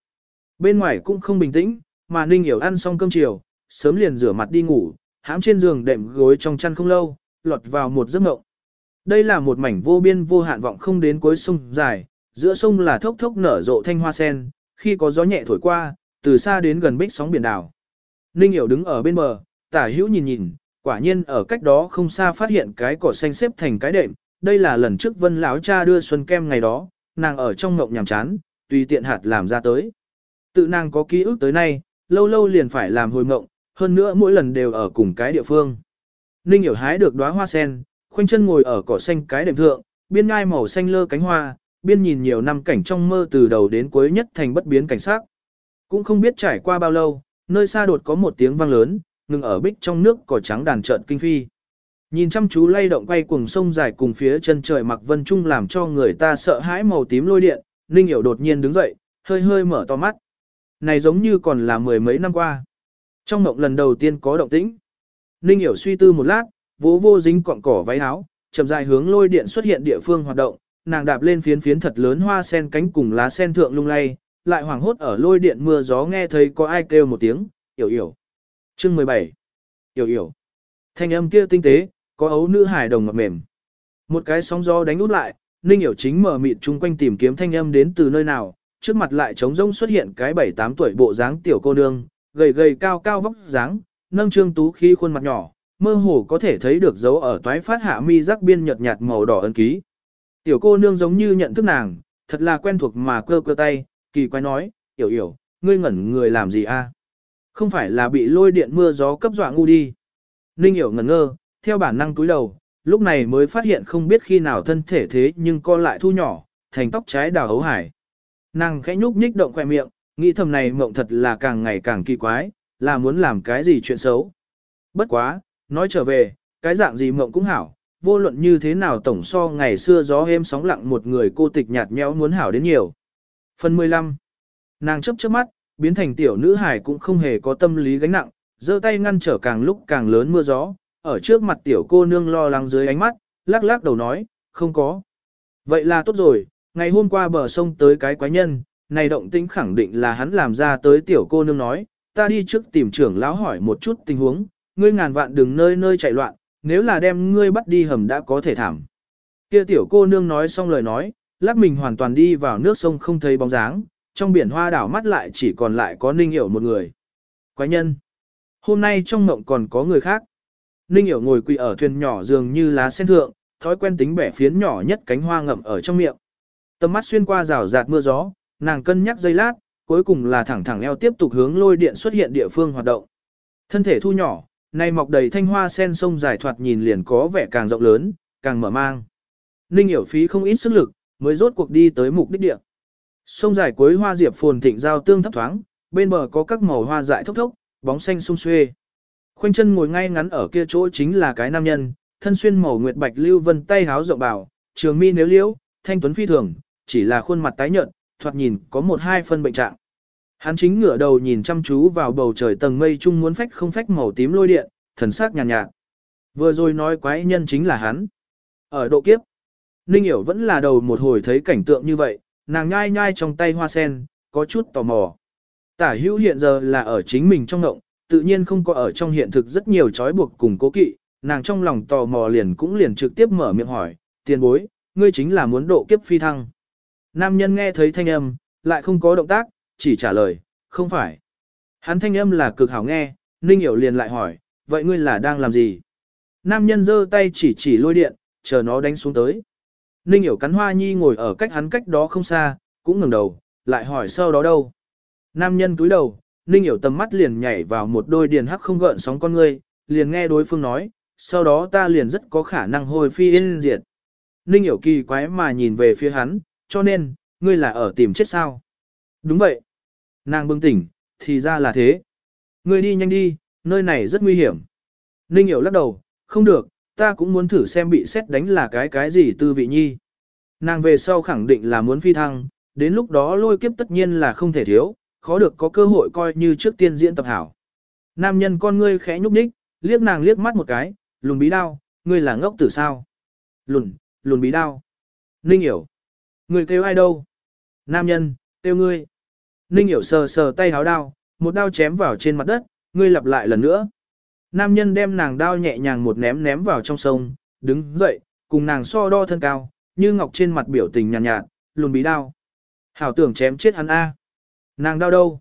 Bên ngoài cũng không bình tĩnh, mà Ninh Hiểu ăn xong cơm chiều, sớm liền rửa mặt đi ngủ, hãm trên giường đệm gối trong chăn không lâu, lọt vào một giấc mộng. Đây là một mảnh vô biên vô hạn vọng không đến cuối sông dài, giữa sông là thốc thốc nở rộ thanh hoa sen, khi có gió nhẹ thổi qua, từ xa đến gần bích sóng biển đảo. Ninh Hiểu đứng ở bên bờ, tả hữu nhìn nhìn, quả nhiên ở cách đó không xa phát hiện cái cỏ xanh xếp thành cái đệm, đây là lần trước Vân lão cha đưa xuân kem ngày đó, nàng ở trong ngộng nhàm chán, tùy tiện hạt làm ra tới. Tự nàng có ký ức tới nay, lâu lâu liền phải làm hồi ngộng, hơn nữa mỗi lần đều ở cùng cái địa phương. Ninh hiểu hái được đóa hoa sen, khoanh chân ngồi ở cỏ xanh cái đệm thượng, biên ngai màu xanh lơ cánh hoa, biên nhìn nhiều năm cảnh trong mơ từ đầu đến cuối nhất thành bất biến cảnh sắc. Cũng không biết trải qua bao lâu, nơi xa đột có một tiếng vang lớn, ngừng ở bích trong nước cỏ trắng đàn trợn kinh phi. Nhìn chăm chú lay động quay cuồng sông dài cùng phía chân trời mặc vân trung làm cho người ta sợ hãi màu tím lôi điện, Ninh Hiểu đột nhiên đứng dậy, hơi hơi mở to mắt. Này giống như còn là mười mấy năm qua. Trong mộng lần đầu tiên có động tĩnh. Ninh Hiểu suy tư một lát, vỗ vô dính cọng cỏ váy áo, chậm dài hướng lôi điện xuất hiện địa phương hoạt động, nàng đạp lên phiến phiến thật lớn hoa sen cánh cùng lá sen thượng lung lay, lại hoảng hốt ở lôi điện mưa gió nghe thấy có ai kêu một tiếng, "Yểu yểu." Chương 17. Yểu yểu. Thanh âm kia tinh tế, có ấu nữ hài đồng ngọt mềm. Một cái sóng gió đánh út lại, Ninh Hiểu chính mở mịt chung quanh tìm kiếm thanh âm đến từ nơi nào, trước mặt lại trống rỗng xuất hiện cái bảy tám tuổi bộ dáng tiểu cô nương, gầy gầy cao cao vóc dáng, nâng trương tú khi khuôn mặt nhỏ, mơ hồ có thể thấy được dấu ở toái phát hạ mi rắc biên nhợt nhạt màu đỏ ân ký. Tiểu cô nương giống như nhận thức nàng, thật là quen thuộc mà cơ cơ tay, kỳ quái nói, "Hiểu hiểu, ngươi ngẩn người làm gì a? Không phải là bị lôi điện mưa gió cấp dọa ngu đi?" Ninh hiểu ngẩn ngơ, theo bản năng túi đầu, lúc này mới phát hiện không biết khi nào thân thể thế nhưng co lại thu nhỏ, thành tóc trái đào hấu hải. Nàng khẽ nhúc nhích động khỏe miệng, nghĩ thầm này mộng thật là càng ngày càng kỳ quái, là muốn làm cái gì chuyện xấu. Bất quá, nói trở về, cái dạng gì mộng cũng hảo, vô luận như thế nào tổng so ngày xưa gió êm sóng lặng một người cô tịch nhạt nhẽo muốn hảo đến nhiều. Phần 15 Nàng chấp chớp mắt, biến thành tiểu nữ hải cũng không hề có tâm lý gánh nặng, giơ tay ngăn trở càng lúc càng lớn mưa gió, ở trước mặt tiểu cô nương lo lắng dưới ánh mắt, lắc lắc đầu nói, không có. Vậy là tốt rồi, ngày hôm qua bờ sông tới cái quái nhân, này động tĩnh khẳng định là hắn làm ra tới tiểu cô nương nói, ta đi trước tìm trưởng lão hỏi một chút tình huống, ngươi ngàn vạn đừng nơi nơi chạy loạn, nếu là đem ngươi bắt đi hầm đã có thể thảm. Kia tiểu cô nương nói xong lời nói, lắc mình hoàn toàn đi vào nước sông không thấy bóng dáng, trong biển hoa đảo mắt lại chỉ còn lại có Ninh Hiểu một người. Quái nhân. Hôm nay trong mộng còn có người khác. Ninh Hiểu ngồi quỳ ở thuyền nhỏ dường như lá sen thượng, thói quen tính bẻ phiến nhỏ nhất cánh hoa ngậm ở trong miệng. Tầm mắt xuyên qua rào rạt mưa gió, nàng cân nhắc giây lát, cuối cùng là thẳng thẳng eo tiếp tục hướng lôi điện xuất hiện địa phương hoạt động. Thân thể thu nhỏ, nay mọc đầy thanh hoa sen sông dài thoạt nhìn liền có vẻ càng rộng lớn, càng mở mang. Ninh hiểu phí không ít sức lực, mới rốt cuộc đi tới mục đích địa. Sông dài cuối hoa diệp phồn thịnh giao tương thấp thoáng, bên bờ có các màu hoa dại thốc thốc, bóng xanh sung xuê. Khoanh chân ngồi ngay ngắn ở kia chỗ chính là cái nam nhân, thân xuyên màu nguyệt bạch lưu vân tay háo rộng bảo, trường mi nếu liễu, thanh tuấn phi thường, chỉ là khuôn mặt tái nhợt, thoạt nhìn có một hai phân bệnh trạng. Hắn chính ngửa đầu nhìn chăm chú vào bầu trời tầng mây chung muốn phách không phách màu tím lôi điện, thần sắc nhàn nhạt, nhạt. Vừa rồi nói quái nhân chính là hắn. Ở độ kiếp, Ninh Hiểu vẫn là đầu một hồi thấy cảnh tượng như vậy, nàng nhai nhai trong tay hoa sen, có chút tò mò. Tả hữu hiện giờ là ở chính mình trong ngộng, tự nhiên không có ở trong hiện thực rất nhiều trói buộc cùng cố kỵ, nàng trong lòng tò mò liền cũng liền trực tiếp mở miệng hỏi, tiền bối, ngươi chính là muốn độ kiếp phi thăng. Nam nhân nghe thấy thanh âm, lại không có động tác, chỉ trả lời, không phải. Hắn thanh âm là cực hảo nghe, Ninh Hiểu liền lại hỏi, vậy ngươi là đang làm gì? Nam nhân giơ tay chỉ chỉ lôi điện, chờ nó đánh xuống tới. Ninh Hiểu cắn hoa nhi ngồi ở cách hắn cách đó không xa, cũng ngừng đầu, lại hỏi sau đó đâu? Nam nhân cúi đầu, Ninh Hiểu tầm mắt liền nhảy vào một đôi điền hắc không gợn sóng con ngươi, liền nghe đối phương nói, sau đó ta liền rất có khả năng hồi phi yên diệt. Ninh Hiểu kỳ quái mà nhìn về phía hắn, cho nên, ngươi là ở tìm chết sao? Đúng vậy. Nàng bừng tỉnh, thì ra là thế. Ngươi đi nhanh đi, nơi này rất nguy hiểm. Ninh hiểu lắc đầu, không được, ta cũng muốn thử xem bị xét đánh là cái cái gì tư vị nhi. Nàng về sau khẳng định là muốn phi thăng, đến lúc đó lôi kiếp tất nhiên là không thể thiếu, khó được có cơ hội coi như trước tiên diễn tập hảo. Nam nhân con ngươi khẽ nhúc nhích, liếc nàng liếc mắt một cái, lùn bí đao, ngươi là ngốc tử sao? Lùn, lùn bí đao. Ninh hiểu. Ngươi kêu ai đâu? Nam nhân, kêu ngươi. Ninh hiểu sờ sờ tay háo đao, một đao chém vào trên mặt đất, ngươi lặp lại lần nữa. Nam nhân đem nàng đao nhẹ nhàng một ném ném vào trong sông, đứng dậy, cùng nàng so đo thân cao, như ngọc trên mặt biểu tình nhàn nhạt, nhạt, lùn bí đao. Hảo tưởng chém chết hắn A. Nàng đao đâu?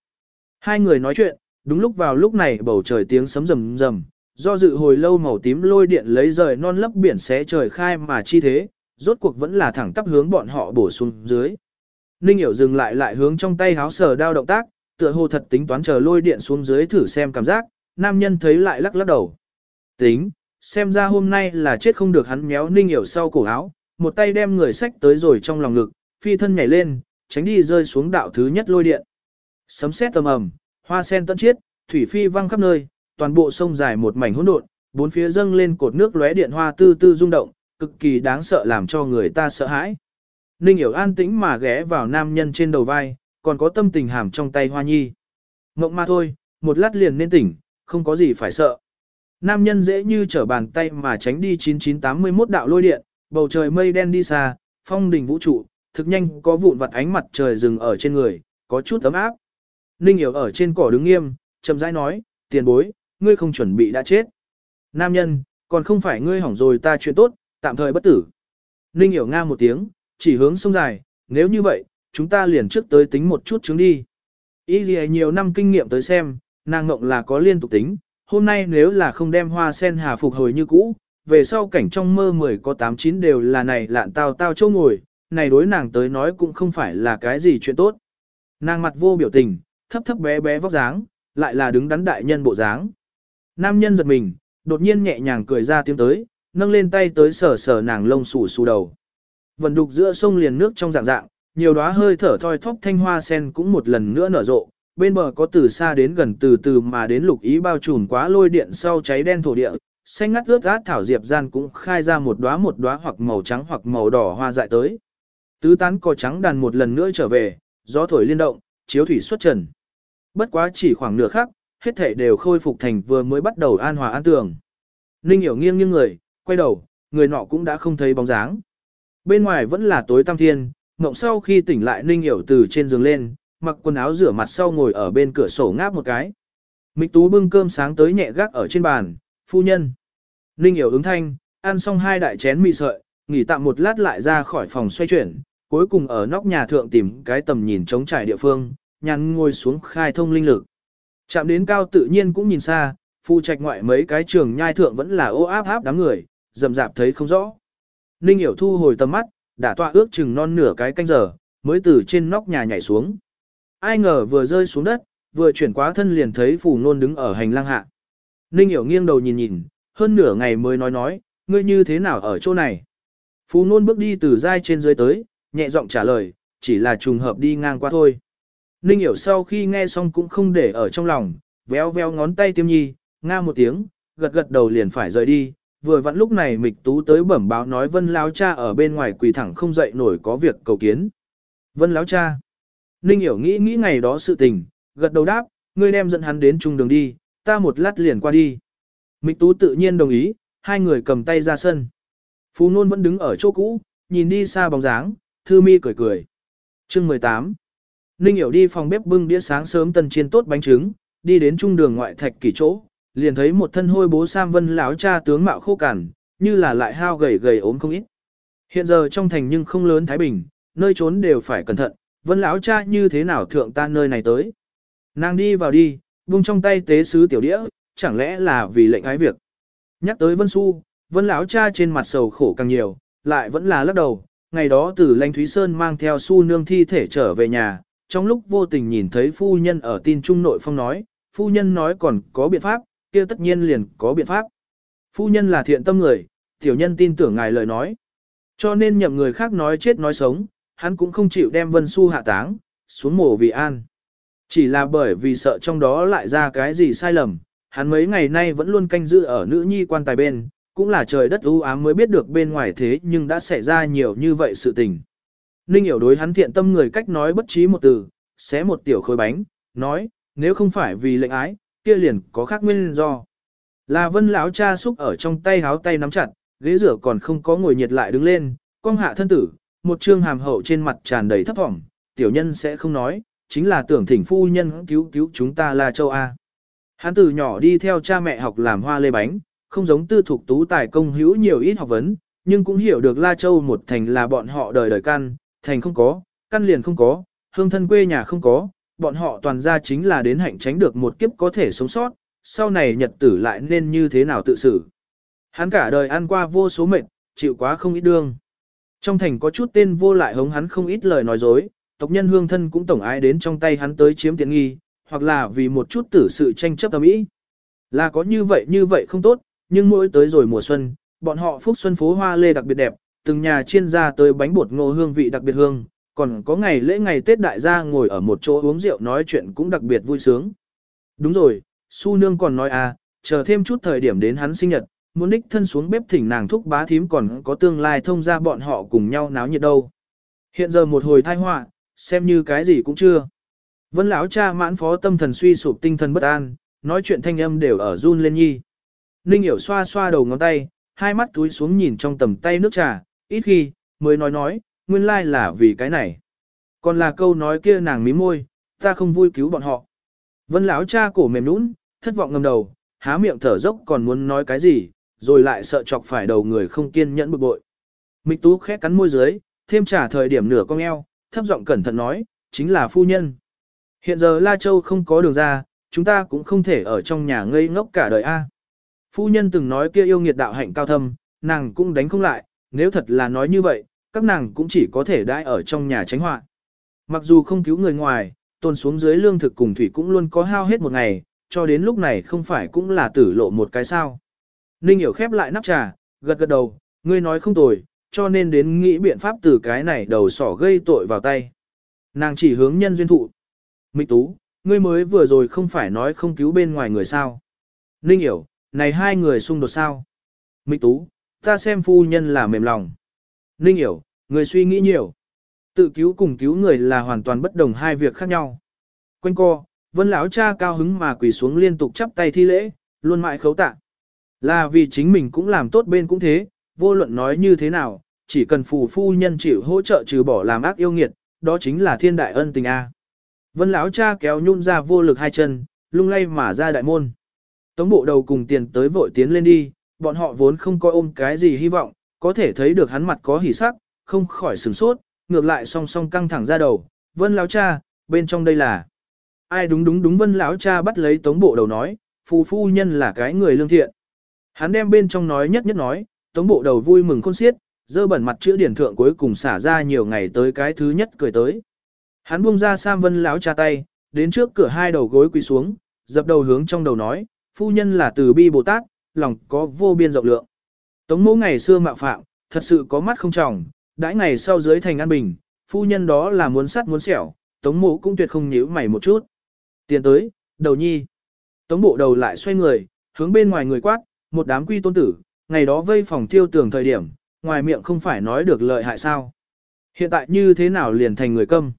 Hai người nói chuyện, đúng lúc vào lúc này bầu trời tiếng sấm rầm rầm, do dự hồi lâu màu tím lôi điện lấy rời non lấp biển xé trời khai mà chi thế, rốt cuộc vẫn là thẳng tắp hướng bọn họ bổ xuống dưới. Ninh hiểu dừng lại lại hướng trong tay háo sở đao động tác, tựa hồ thật tính toán chờ lôi điện xuống dưới thử xem cảm giác, nam nhân thấy lại lắc lắc đầu. Tính, xem ra hôm nay là chết không được hắn méo ninh hiểu sau cổ áo, một tay đem người sách tới rồi trong lòng ngực, phi thân nhảy lên, tránh đi rơi xuống đạo thứ nhất lôi điện. Sấm sét tầm ầm, hoa sen tận chiết, thủy phi văng khắp nơi, toàn bộ sông dài một mảnh hỗn độn, bốn phía dâng lên cột nước lóe điện hoa tư tư rung động, cực kỳ đáng sợ làm cho người ta sợ hãi. Ninh hiểu an tĩnh mà ghé vào nam nhân trên đầu vai, còn có tâm tình hàm trong tay hoa nhi. Ngộng mà thôi, một lát liền nên tỉnh, không có gì phải sợ. Nam nhân dễ như trở bàn tay mà tránh đi 9981 đạo lôi điện, bầu trời mây đen đi xa, phong đỉnh vũ trụ, thực nhanh có vụn vặt ánh mặt trời rừng ở trên người, có chút ấm áp. Ninh hiểu ở trên cỏ đứng nghiêm, chậm rãi nói, tiền bối, ngươi không chuẩn bị đã chết. Nam nhân, còn không phải ngươi hỏng rồi ta chuyện tốt, tạm thời bất tử. Ninh hiểu nga một tiếng, chỉ hướng sông dài, nếu như vậy, chúng ta liền trước tới tính một chút chứng đi. Ý gì nhiều năm kinh nghiệm tới xem, nàng ngộng là có liên tục tính, hôm nay nếu là không đem hoa sen hà phục hồi như cũ, về sau cảnh trong mơ 10 có 89 đều là này lạn tao tao châu ngồi, này đối nàng tới nói cũng không phải là cái gì chuyện tốt. Nàng mặt vô biểu tình, thấp thấp bé bé vóc dáng, lại là đứng đắn đại nhân bộ dáng. Nam nhân giật mình, đột nhiên nhẹ nhàng cười ra tiếng tới, nâng lên tay tới sờ sờ nàng lông xù xù đầu. vần đục giữa sông liền nước trong dạng dạng, nhiều đóa hơi thở thoi thóp thanh hoa sen cũng một lần nữa nở rộ, bên bờ có từ xa đến gần từ từ mà đến lục ý bao trùm quá lôi điện sau cháy đen thổ địa, xanh ngắt ướt át thảo diệp gian cũng khai ra một đóa một đóa hoặc màu trắng hoặc màu đỏ hoa dại tới. Tứ tán cỏ trắng đàn một lần nữa trở về, gió thổi liên động, chiếu thủy xuất trần. Bất quá chỉ khoảng nửa khắc, hết thể đều khôi phục thành vừa mới bắt đầu an hòa an tường. Ninh hiểu nghiêng nghiêng người, quay đầu, người nọ cũng đã không thấy bóng dáng. Bên ngoài vẫn là tối tăm thiên, ngộng sau khi tỉnh lại Ninh hiểu từ trên giường lên, mặc quần áo rửa mặt sau ngồi ở bên cửa sổ ngáp một cái. Mịch Tú bưng cơm sáng tới nhẹ gác ở trên bàn, phu nhân. Ninh hiểu ứng thanh, ăn xong hai đại chén mì sợi, nghỉ tạm một lát lại ra khỏi phòng xoay chuyển, cuối cùng ở nóc nhà thượng tìm cái tầm nhìn trống trải địa phương, nhàn ngồi xuống khai thông linh lực. Chạm đến cao tự nhiên cũng nhìn xa, phu trạch ngoại mấy cái trường nhai thượng vẫn là ô áp áp đám người, dầm dạp thấy không rõ. Ninh hiểu thu hồi tầm mắt, đã tọa ước chừng non nửa cái canh giờ, mới từ trên nóc nhà nhảy xuống. Ai ngờ vừa rơi xuống đất, vừa chuyển quá thân liền thấy phù nôn đứng ở hành lang hạ. Ninh hiểu nghiêng đầu nhìn nhìn, hơn nửa ngày mới nói nói, ngươi như thế nào ở chỗ này. Phù nôn bước đi từ dai trên dưới tới, nhẹ giọng trả lời, chỉ là trùng hợp đi ngang qua thôi. Ninh hiểu sau khi nghe xong cũng không để ở trong lòng, véo véo ngón tay tiêm nhi, nga một tiếng, gật gật đầu liền phải rời đi. Vừa vặn lúc này mịch tú tới bẩm báo nói vân láo cha ở bên ngoài quỳ thẳng không dậy nổi có việc cầu kiến. Vân láo cha. Ninh hiểu nghĩ nghĩ ngày đó sự tình, gật đầu đáp, ngươi đem dẫn hắn đến trung đường đi, ta một lát liền qua đi. Mịch tú tự nhiên đồng ý, hai người cầm tay ra sân. Phú nôn vẫn đứng ở chỗ cũ, nhìn đi xa bóng dáng, thư mi cười cười. Chương 18 Ninh hiểu đi phòng bếp bưng đĩa sáng sớm tân chiên tốt bánh trứng, đi đến trung đường ngoại thạch kỳ chỗ, liền thấy một thân hôi bố Sam Vân lão cha tướng mạo khô cằn, như là lại hao gầy gầy ốm không ít. Hiện giờ trong thành nhưng không lớn Thái Bình, nơi trốn đều phải cẩn thận, Vân lão cha như thế nào thượng ta nơi này tới. Nàng đi vào đi, buông trong tay tế sứ tiểu đĩa, chẳng lẽ là vì lệnh ái việc. Nhắc tới Vân Su, Vân lão cha trên mặt sầu khổ càng nhiều, lại vẫn là lắc đầu. Ngày đó từ lãnh Thúy Sơn mang theo Su nương thi thể trở về nhà, trong lúc vô tình nhìn thấy phu nhân ở tin trung nội phong nói, phu nhân nói còn có biện pháp, kia tất nhiên liền có biện pháp. Phu nhân là thiện tâm người, tiểu nhân tin tưởng ngài lời nói. Cho nên nhậm người khác nói chết nói sống, hắn cũng không chịu đem Vân Xu hạ táng, xuống mổ vì an. Chỉ là bởi vì sợ trong đó lại ra cái gì sai lầm, hắn mấy ngày nay vẫn luôn canh giữ ở nữ nhi quan tài bên, cũng là trời đất u ám mới biết được bên ngoài thế nhưng đã xảy ra nhiều như vậy sự tình. Ninh hiểu đối hắn thiện tâm người cách nói bất trí một từ, xé một tiểu khối bánh, nói, nếu không phải vì lệnh ái, kia liền có khác nguyên do. Là vân lão cha xúc ở trong tay háo tay nắm chặt, ghế rửa còn không có ngồi nhiệt lại đứng lên, cong hạ thân tử, một trương hàm hậu trên mặt tràn đầy thấp vọng, tiểu nhân sẽ không nói, chính là tưởng thỉnh phu nhân cứu cứu chúng ta là châu A. Hắn từ nhỏ đi theo cha mẹ học làm hoa lê bánh, không giống tư Thục tú tài công hữu nhiều ít học vấn, nhưng cũng hiểu được La Châu một thành là bọn họ đời đời căn, thành không có, căn liền không có, hương thân quê nhà không có, bọn họ toàn ra chính là đến hạnh tránh được một kiếp có thể sống sót, sau này nhật tử lại nên như thế nào tự xử. Hắn cả đời ăn qua vô số mệnh, chịu quá không ít đương. Trong thành có chút tên vô lại hống hắn không ít lời nói dối, tộc nhân hương thân cũng tổng ái đến trong tay hắn tới chiếm tiện nghi, hoặc là vì một chút tử sự tranh chấp tâm ý. Là có như vậy như vậy không tốt, nhưng mỗi tới rồi mùa xuân, bọn họ phúc xuân phố hoa lê đặc biệt đẹp, từng nhà chiên ra tới bánh bột ngô hương vị đặc biệt hương, còn có ngày lễ ngày Tết đại gia ngồi ở một chỗ uống rượu nói chuyện cũng đặc biệt vui sướng. Đúng rồi, Su Nương còn nói à, chờ thêm chút thời điểm đến hắn sinh nhật, muốn đích thân xuống bếp thỉnh nàng thúc bá thím còn có tương lai thông ra bọn họ cùng nhau náo nhiệt đâu. Hiện giờ một hồi thai họa, xem như cái gì cũng chưa. Vân lão cha mãn phó tâm thần suy sụp tinh thần bất an, nói chuyện thanh âm đều ở run lên nhi. Ninh hiểu xoa xoa đầu ngón tay, hai mắt túi xuống nhìn trong tầm tay nước trà, ít khi, mới nói nói, nguyên lai là vì cái này. Còn là câu nói kia nàng mím môi, ta không vui cứu bọn họ. Vân lão cha cổ mềm nũng, thất vọng ngầm đầu, há miệng thở dốc còn muốn nói cái gì, rồi lại sợ chọc phải đầu người không kiên nhẫn bực bội. Mịch tú khẽ cắn môi dưới, thêm trả thời điểm nửa cong eo, thấp giọng cẩn thận nói, chính là phu nhân. Hiện giờ La Châu không có đường ra, chúng ta cũng không thể ở trong nhà ngây ngốc cả đời a. Phu nhân từng nói kia yêu nghiệt đạo hạnh cao thâm, nàng cũng đánh không lại, nếu thật là nói như vậy, các nàng cũng chỉ có thể đãi ở trong nhà tránh họa. Mặc dù không cứu người ngoài, tồn xuống dưới lương thực cùng thủy cũng luôn có hao hết một ngày, cho đến lúc này không phải cũng là tử lộ một cái sao. Ninh hiểu khép lại nắp trà, gật gật đầu, ngươi nói không tồi, cho nên đến nghĩ biện pháp từ cái này đầu sỏ gây tội vào tay. Nàng chỉ hướng nhân duyên thụ. Mịch tú, ngươi mới vừa rồi không phải nói không cứu bên ngoài người sao. Ninh hiểu, này hai người xung đột sao. Mịch tú, ta xem phu nhân là mềm lòng. Ninh hiểu, người suy nghĩ nhiều. Tự cứu cùng cứu người là hoàn toàn bất đồng hai việc khác nhau. Quanh co, vân lão cha cao hứng mà quỳ xuống liên tục chắp tay thi lễ, luôn mãi khấu tạ. Là vì chính mình cũng làm tốt bên cũng thế, vô luận nói như thế nào, chỉ cần phù phu nhân chịu hỗ trợ trừ bỏ làm ác yêu nghiệt, đó chính là thiên đại ân tình A. Vân lão cha kéo nhun ra vô lực hai chân, lung lay mà ra đại môn. Tống bộ đầu cùng tiền tới vội tiến lên đi, bọn họ vốn không coi ôm cái gì hy vọng, có thể thấy được hắn mặt có hỉ sắc, không khỏi sửng sốt, ngược lại song song căng thẳng ra đầu. Vân lão cha, bên trong đây là... Ai đúng đúng đúng vân lão cha bắt lấy tống bộ đầu nói, phù phu nhân là cái người lương thiện. Hắn đem bên trong nói nhất nhất nói, tống bộ đầu vui mừng khôn xiết, dơ bẩn mặt chữ điển thượng cuối cùng xả ra nhiều ngày tới cái thứ nhất cười tới. Hắn buông ra Sam Vân lão cha tay, đến trước cửa hai đầu gối quỳ xuống, dập đầu hướng trong đầu nói, phu nhân là từ bi Bồ Tát, lòng có vô biên rộng lượng. Tống mẫu ngày xưa mạo phạm, thật sự có mắt không tròng. đãi ngày sau dưới thành an bình, phu nhân đó là muốn sắt muốn sẹo, tống mẫu cũng tuyệt không nhíu mày một chút. Tiến tới, đầu nhi. Tống bộ đầu lại xoay người, hướng bên ngoài người quát, một đám quy tôn tử, ngày đó vây phòng tiêu tường thời điểm, ngoài miệng không phải nói được lợi hại sao. Hiện tại như thế nào liền thành người câm.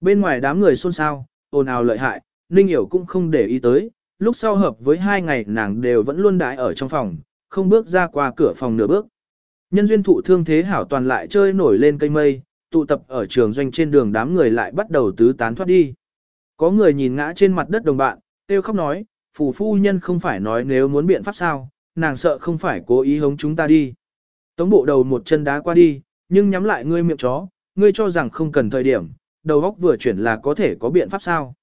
Bên ngoài đám người xôn xao, ồn ào lợi hại, Ninh Hiểu cũng không để ý tới, lúc sau hợp với hai ngày nàng đều vẫn luôn đãi ở trong phòng, không bước ra qua cửa phòng nửa bước. Nhân duyên thụ thương thế hảo toàn lại chơi nổi lên cây mây, tụ tập ở trường doanh trên đường đám người lại bắt đầu tứ tán thoát đi. Có người nhìn ngã trên mặt đất đồng bạn, tiêu khóc nói, phù phu nhân không phải nói nếu muốn biện pháp sao, nàng sợ không phải cố ý hống chúng ta đi. Tống bộ đầu một chân đá qua đi, nhưng nhắm lại ngươi miệng chó, ngươi cho rằng không cần thời điểm, đầu óc vừa chuyển là có thể có biện pháp sao.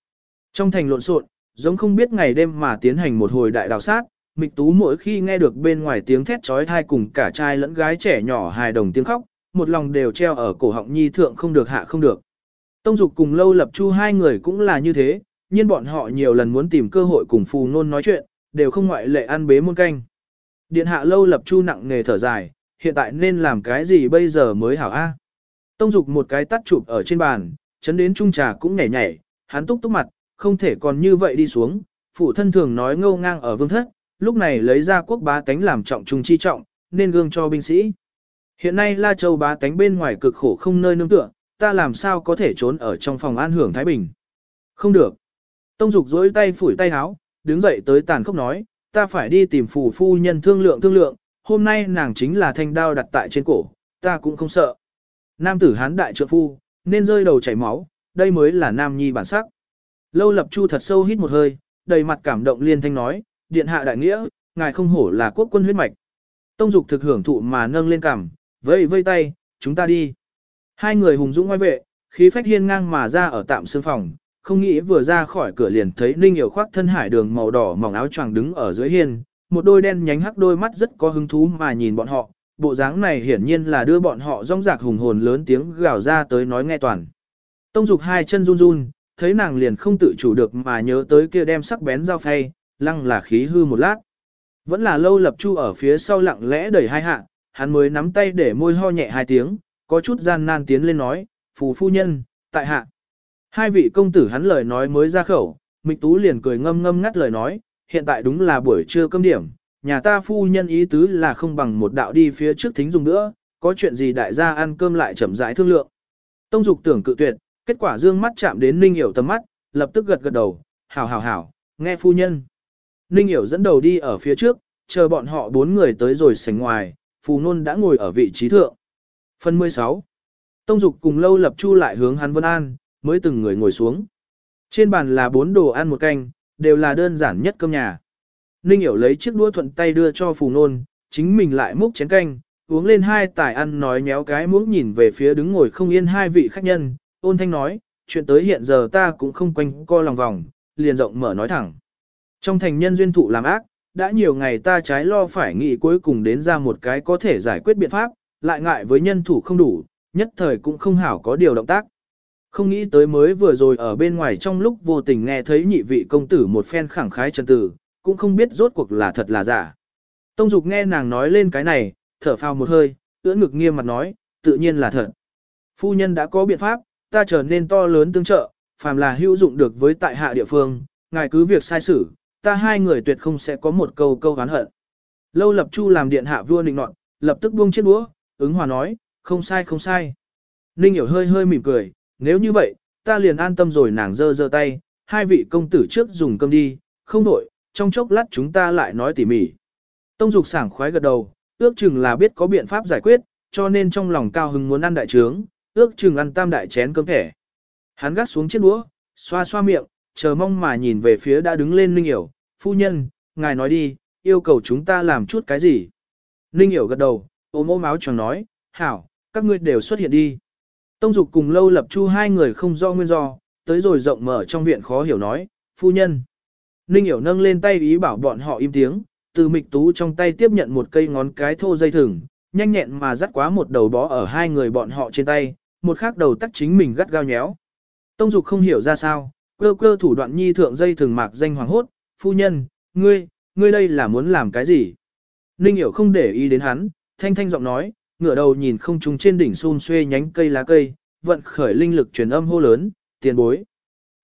Trong thành lộn xộn, giống không biết ngày đêm mà tiến hành một hồi đại đào sát, mịch tú mỗi khi nghe được bên ngoài tiếng thét trói thai cùng cả trai lẫn gái trẻ nhỏ hài đồng tiếng khóc, một lòng đều treo ở cổ họng nhi thượng không được hạ không được. Tông dục cùng lâu lập chu hai người cũng là như thế, nhưng bọn họ nhiều lần muốn tìm cơ hội cùng phù nôn nói chuyện, đều không ngoại lệ ăn bế môn canh. Điện hạ lâu lập chu nặng nghề thở dài, hiện tại nên làm cái gì bây giờ mới hảo a? Tông dục một cái tắt chụp ở trên bàn, chấn đến trung trà cũng nhảy nhảy, hắn túc túc mặt, không thể còn như vậy đi xuống, phụ thân thường nói ngâu ngang ở vương thất, lúc này lấy ra quốc bá tánh làm trọng trung chi trọng, nên gương cho binh sĩ. Hiện nay La Châu bá tánh bên ngoài cực khổ không nơi nương tựa, ta làm sao có thể trốn ở trong phòng an hưởng Thái Bình. Không được. Tông Dục dối tay phủi tay háo, đứng dậy tới tàn khốc nói, ta phải đi tìm phù phu nhân thương lượng thương lượng, hôm nay nàng chính là thanh đao đặt tại trên cổ, ta cũng không sợ. Nam tử hán đại trượng phu, nên rơi đầu chảy máu, đây mới là nam nhi bản sắc. Lâu lập chu thật sâu hít một hơi, đầy mặt cảm động liên thanh nói, điện hạ đại nghĩa, ngài không hổ là quốc quân huyết mạch. Tông dục thực hưởng thụ mà nâng lên cằm, vây vây tay, chúng ta đi. Hai người hùng dũng ngoài vệ, khí phách hiên ngang mà ra ở tạm sương phòng, không nghĩ vừa ra khỏi cửa liền thấy Ninh Hiểu khoác thân hải đường màu đỏ mỏng áo choàng đứng ở dưới hiên, một đôi đen nhánh hắc đôi mắt rất có hứng thú mà nhìn bọn họ, bộ dáng này hiển nhiên là đưa bọn họ rong rạc hùng hồn lớn tiếng gào ra tới nói nghe toàn. Tông dục hai chân run run, thấy nàng liền không tự chủ được mà nhớ tới kia đem sắc bén dao phay, lăng là khí hư một lát. Vẫn là lâu lập chu ở phía sau lặng lẽ đẩy hai hạ, hắn mới nắm tay để môi ho nhẹ hai tiếng, có chút gian nan tiến lên nói, phù phu nhân, tại hạ. Hai vị công tử hắn lời nói mới ra khẩu, Mịch Tú liền cười ngâm ngâm ngắt lời nói, hiện tại đúng là buổi trưa cơm điểm, nhà ta phu nhân ý tứ là không bằng một đạo đi phía trước thính dùng nữa, có chuyện gì đại gia ăn cơm lại chậm rãi thương lượng. Tông dục tưởng cự tuyệt, kết quả dương mắt chạm đến Ninh Hiểu tầm mắt, lập tức gật gật đầu, hảo hảo hảo, nghe phu nhân. Ninh Hiểu dẫn đầu đi ở phía trước, chờ bọn họ bốn người tới rồi sảnh ngoài, phù nôn đã ngồi ở vị trí thượng. Phần 16 Tông dục cùng lâu lập chu lại hướng hắn vân an, mới từng người ngồi xuống. Trên bàn là bốn đồ ăn một canh, đều là đơn giản nhất cơm nhà. Ninh hiểu lấy chiếc đũa thuận tay đưa cho phù nôn, chính mình lại múc chén canh, uống lên hai tài ăn nói nhéo cái muỗng nhìn về phía đứng ngồi không yên hai vị khách nhân, ôn thanh nói, chuyện tới hiện giờ ta cũng không quanh co lòng vòng, liền rộng mở nói thẳng. Trong thành nhân duyên thụ làm ác, đã nhiều ngày ta trái lo phải nghĩ cuối cùng đến ra một cái có thể giải quyết biện pháp, lại ngại với nhân thủ không đủ, nhất thời cũng không hảo có điều động tác. Không nghĩ tới mới vừa rồi ở bên ngoài trong lúc vô tình nghe thấy nhị vị công tử một phen khẳng khái chân tử, cũng không biết rốt cuộc là thật là giả. Tông Dục nghe nàng nói lên cái này, thở phào một hơi, ưỡn ngực nghiêm mặt nói, tự nhiên là thật. Phu nhân đã có biện pháp, ta trở nên to lớn tương trợ, phàm là hữu dụng được với tại hạ địa phương, ngài cứ việc sai xử, ta hai người tuyệt không sẽ có một câu câu oán hận. Lâu lập chu làm điện hạ vua nịnh nọt, lập tức buông chiếc đũa, ứng hòa nói, không sai không sai. Ninh hiểu hơi hơi mỉm cười, nếu như vậy, ta liền an tâm rồi nàng giơ giơ tay, hai vị công tử trước dùng cơm đi, không đổi, trong chốc lát chúng ta lại nói tỉ mỉ. Tông dục sảng khoái gật đầu, ước chừng là biết có biện pháp giải quyết, cho nên trong lòng cao hứng muốn ăn đại trướng, ước chừng ăn tam đại chén cơm thẻ. Hắn gắt xuống chiếc đũa, xoa xoa miệng, chờ mong mà nhìn về phía đã đứng lên Ninh Hiểu, phu nhân, ngài nói đi, yêu cầu chúng ta làm chút cái gì. Ninh Hiểu gật đầu, ôm ôm áo choàng nói, hảo, các ngươi đều xuất hiện đi. Tông Dục cùng lâu lập chu hai người không do nguyên do, tới rồi rộng mở trong viện khó hiểu nói, phu nhân. Ninh Hiểu nâng lên tay ý bảo bọn họ im tiếng, từ mịch tú trong tay tiếp nhận một cây ngón cái thô dây thừng, nhanh nhẹn mà dắt quá một đầu bó ở hai người bọn họ trên tay, một khác đầu tắt chính mình gắt gao nhéo. Tông Dục không hiểu ra sao, cơ cơ thủ đoạn nhi thượng dây thừng mạc danh hoàng hốt, phu nhân, ngươi, ngươi đây là muốn làm cái gì? Ninh hiểu không để ý đến hắn, thanh thanh giọng nói, ngửa đầu nhìn không trung trên đỉnh xun xuê nhánh cây lá cây, vận khởi linh lực truyền âm hô lớn, tiền bối.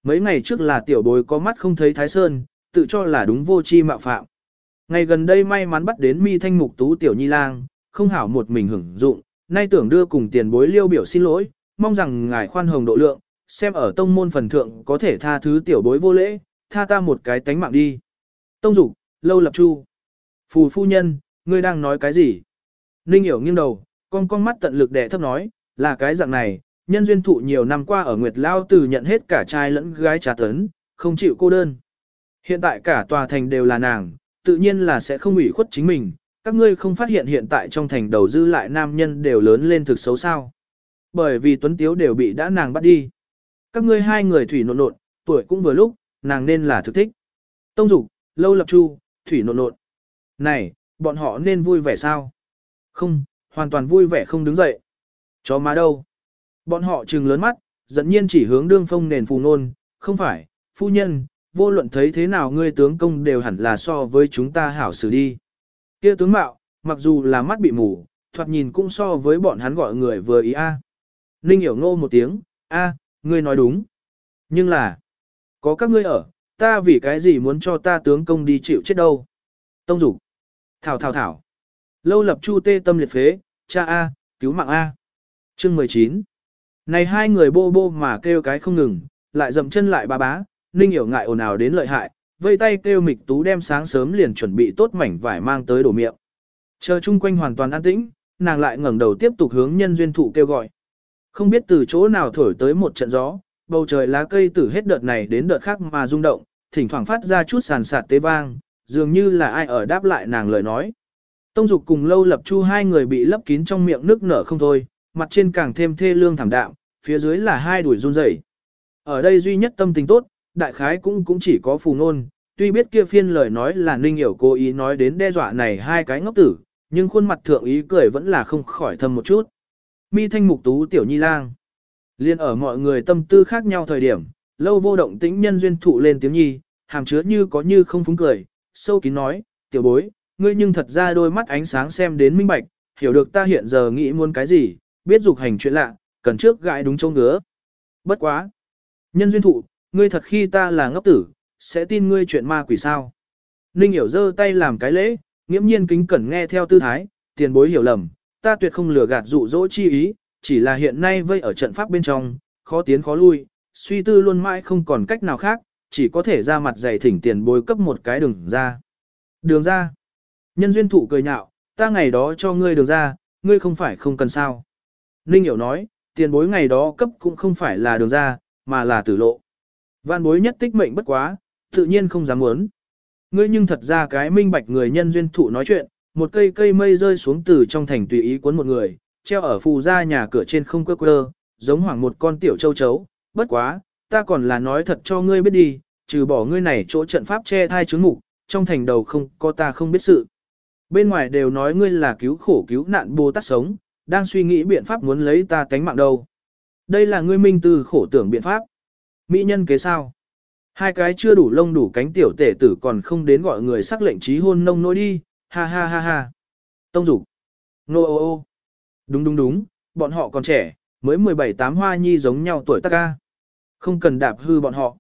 Mấy ngày trước là tiểu bối có mắt không thấy Thái Sơn, tự cho là đúng vô chi mạo phạm. Ngày gần đây may mắn bắt đến mi thanh mục tú tiểu nhi lang, không hảo một mình hưởng dụng, nay tưởng đưa cùng tiền bối liêu biểu xin lỗi, mong rằng ngài khoan hồng độ lượng, xem ở tông môn phần thượng có thể tha thứ tiểu bối vô lễ, tha ta một cái tánh mạng đi. Tông dục, lâu lập chu. Phù phu nhân, ngươi đang nói cái gì? Ninh hiểu nghiêng đầu, con con mắt tận lực đẻ thấp nói, là cái dạng này, nhân duyên thụ nhiều năm qua ở Nguyệt Lao từ nhận hết cả trai lẫn gái trà tấn, không chịu cô đơn. Hiện tại cả tòa thành đều là nàng, tự nhiên là sẽ không ủy khuất chính mình, các ngươi không phát hiện hiện tại trong thành đầu dư lại nam nhân đều lớn lên thực xấu sao. Bởi vì tuấn tiếu đều bị đã nàng bắt đi. Các ngươi hai người thủy nộn nộn, tuổi cũng vừa lúc, nàng nên là thực thích. Tông dục, lâu lập chu, thủy nộn nộn. Này, bọn họ nên vui vẻ sao? Không, hoàn toàn vui vẻ không đứng dậy. Chó má đâu? Bọn họ trừng lớn mắt, dẫn nhiên chỉ hướng đương phong nền phù nôn, không phải, phu nhân, vô luận thấy thế nào ngươi tướng công đều hẳn là so với chúng ta hảo xử đi. Kia tướng mạo, mặc dù là mắt bị mù, thoạt nhìn cũng so với bọn hắn gọi người vừa ý a. Ninh hiểu ngô một tiếng, a, ngươi nói đúng. Nhưng là, có các ngươi ở, ta vì cái gì muốn cho ta tướng công đi chịu chết đâu. Tông dục, thảo thảo thảo. Lâu lập chu tê tâm liệt phế, cha A, cứu mạng A. Chương 19. Này hai người bô bô mà kêu cái không ngừng, lại dậm chân lại ba bá, ninh hiểu ngại ồn ào đến lợi hại, vây tay kêu mịch tú đem sáng sớm liền chuẩn bị tốt mảnh vải mang tới đổ miệng. Chờ chung quanh hoàn toàn an tĩnh, nàng lại ngẩng đầu tiếp tục hướng nhân duyên thụ kêu gọi. Không biết từ chỗ nào thổi tới một trận gió, bầu trời lá cây từ hết đợt này đến đợt khác mà rung động, thỉnh thoảng phát ra chút sàn sạt tế vang, dường như là ai ở đáp lại nàng lời nói. Tông dục cùng lâu lập chu hai người bị lấp kín trong miệng nước nở không thôi, mặt trên càng thêm thê lương thảm đạm, phía dưới là hai đuổi run rẩy. Ở đây duy nhất tâm tình tốt, đại khái cũng cũng chỉ có phù nôn, tuy biết kia phiên lời nói là ninh hiểu cố ý nói đến đe dọa này hai cái ngốc tử, nhưng khuôn mặt thượng ý cười vẫn là không khỏi thâm một chút. Mi thanh mục tú tiểu nhi lang. Liên ở mọi người tâm tư khác nhau thời điểm, lâu vô động tĩnh nhân duyên thụ lên tiếng nhi, hàm chứa như có như không phúng cười, sâu kín nói, tiểu bối, ngươi nhưng thật ra đôi mắt ánh sáng xem đến minh bạch, hiểu được ta hiện giờ nghĩ muốn cái gì, biết dục hành chuyện lạ, cần trước gãi đúng châu ngứa. Bất quá. Nhân duyên thụ, ngươi thật khi ta là ngốc tử, sẽ tin ngươi chuyện ma quỷ sao. Ninh hiểu giơ tay làm cái lễ, nghiễm nhiên kính cẩn nghe theo tư thái, tiền bối hiểu lầm, ta tuyệt không lừa gạt dụ dỗ chi ý, chỉ là hiện nay vây ở trận pháp bên trong, khó tiến khó lui, suy tư luôn mãi không còn cách nào khác, chỉ có thể ra mặt dày thỉnh tiền bối cấp một cái đường ra. Đường ra. Nhân duyên thụ cười nhạo, ta ngày đó cho ngươi đường ra, ngươi không phải không cần sao. Ninh hiểu nói, tiền bối ngày đó cấp cũng không phải là đường ra, mà là tử lộ. Vạn bối nhất tích mệnh bất quá, tự nhiên không dám muốn. Ngươi nhưng thật ra cái minh bạch người nhân duyên thụ nói chuyện, một cây cây mây rơi xuống từ trong thành tùy ý cuốn một người, treo ở phù ra nhà cửa trên không quơ quơ, giống hoảng một con tiểu châu chấu, bất quá, ta còn là nói thật cho ngươi biết đi, trừ bỏ ngươi này chỗ trận pháp che thai chứng mục, trong thành đầu không có ta không biết sự. Bên ngoài đều nói ngươi là cứu khổ cứu nạn Bồ Tát sống, đang suy nghĩ biện pháp muốn lấy ta tánh mạng đâu. Đây là ngươi minh từ khổ tưởng biện pháp. Mỹ nhân kế sao? Hai cái chưa đủ lông đủ cánh tiểu tể tử còn không đến gọi người sắc lệnh trí hôn nông nỗi đi, ha ha ha ha. Tông dục. Nô ô ô. Đúng đúng đúng, bọn họ còn trẻ, mới 17 tám hoa nhi giống nhau tuổi tác ca. Không cần đạp hư bọn họ.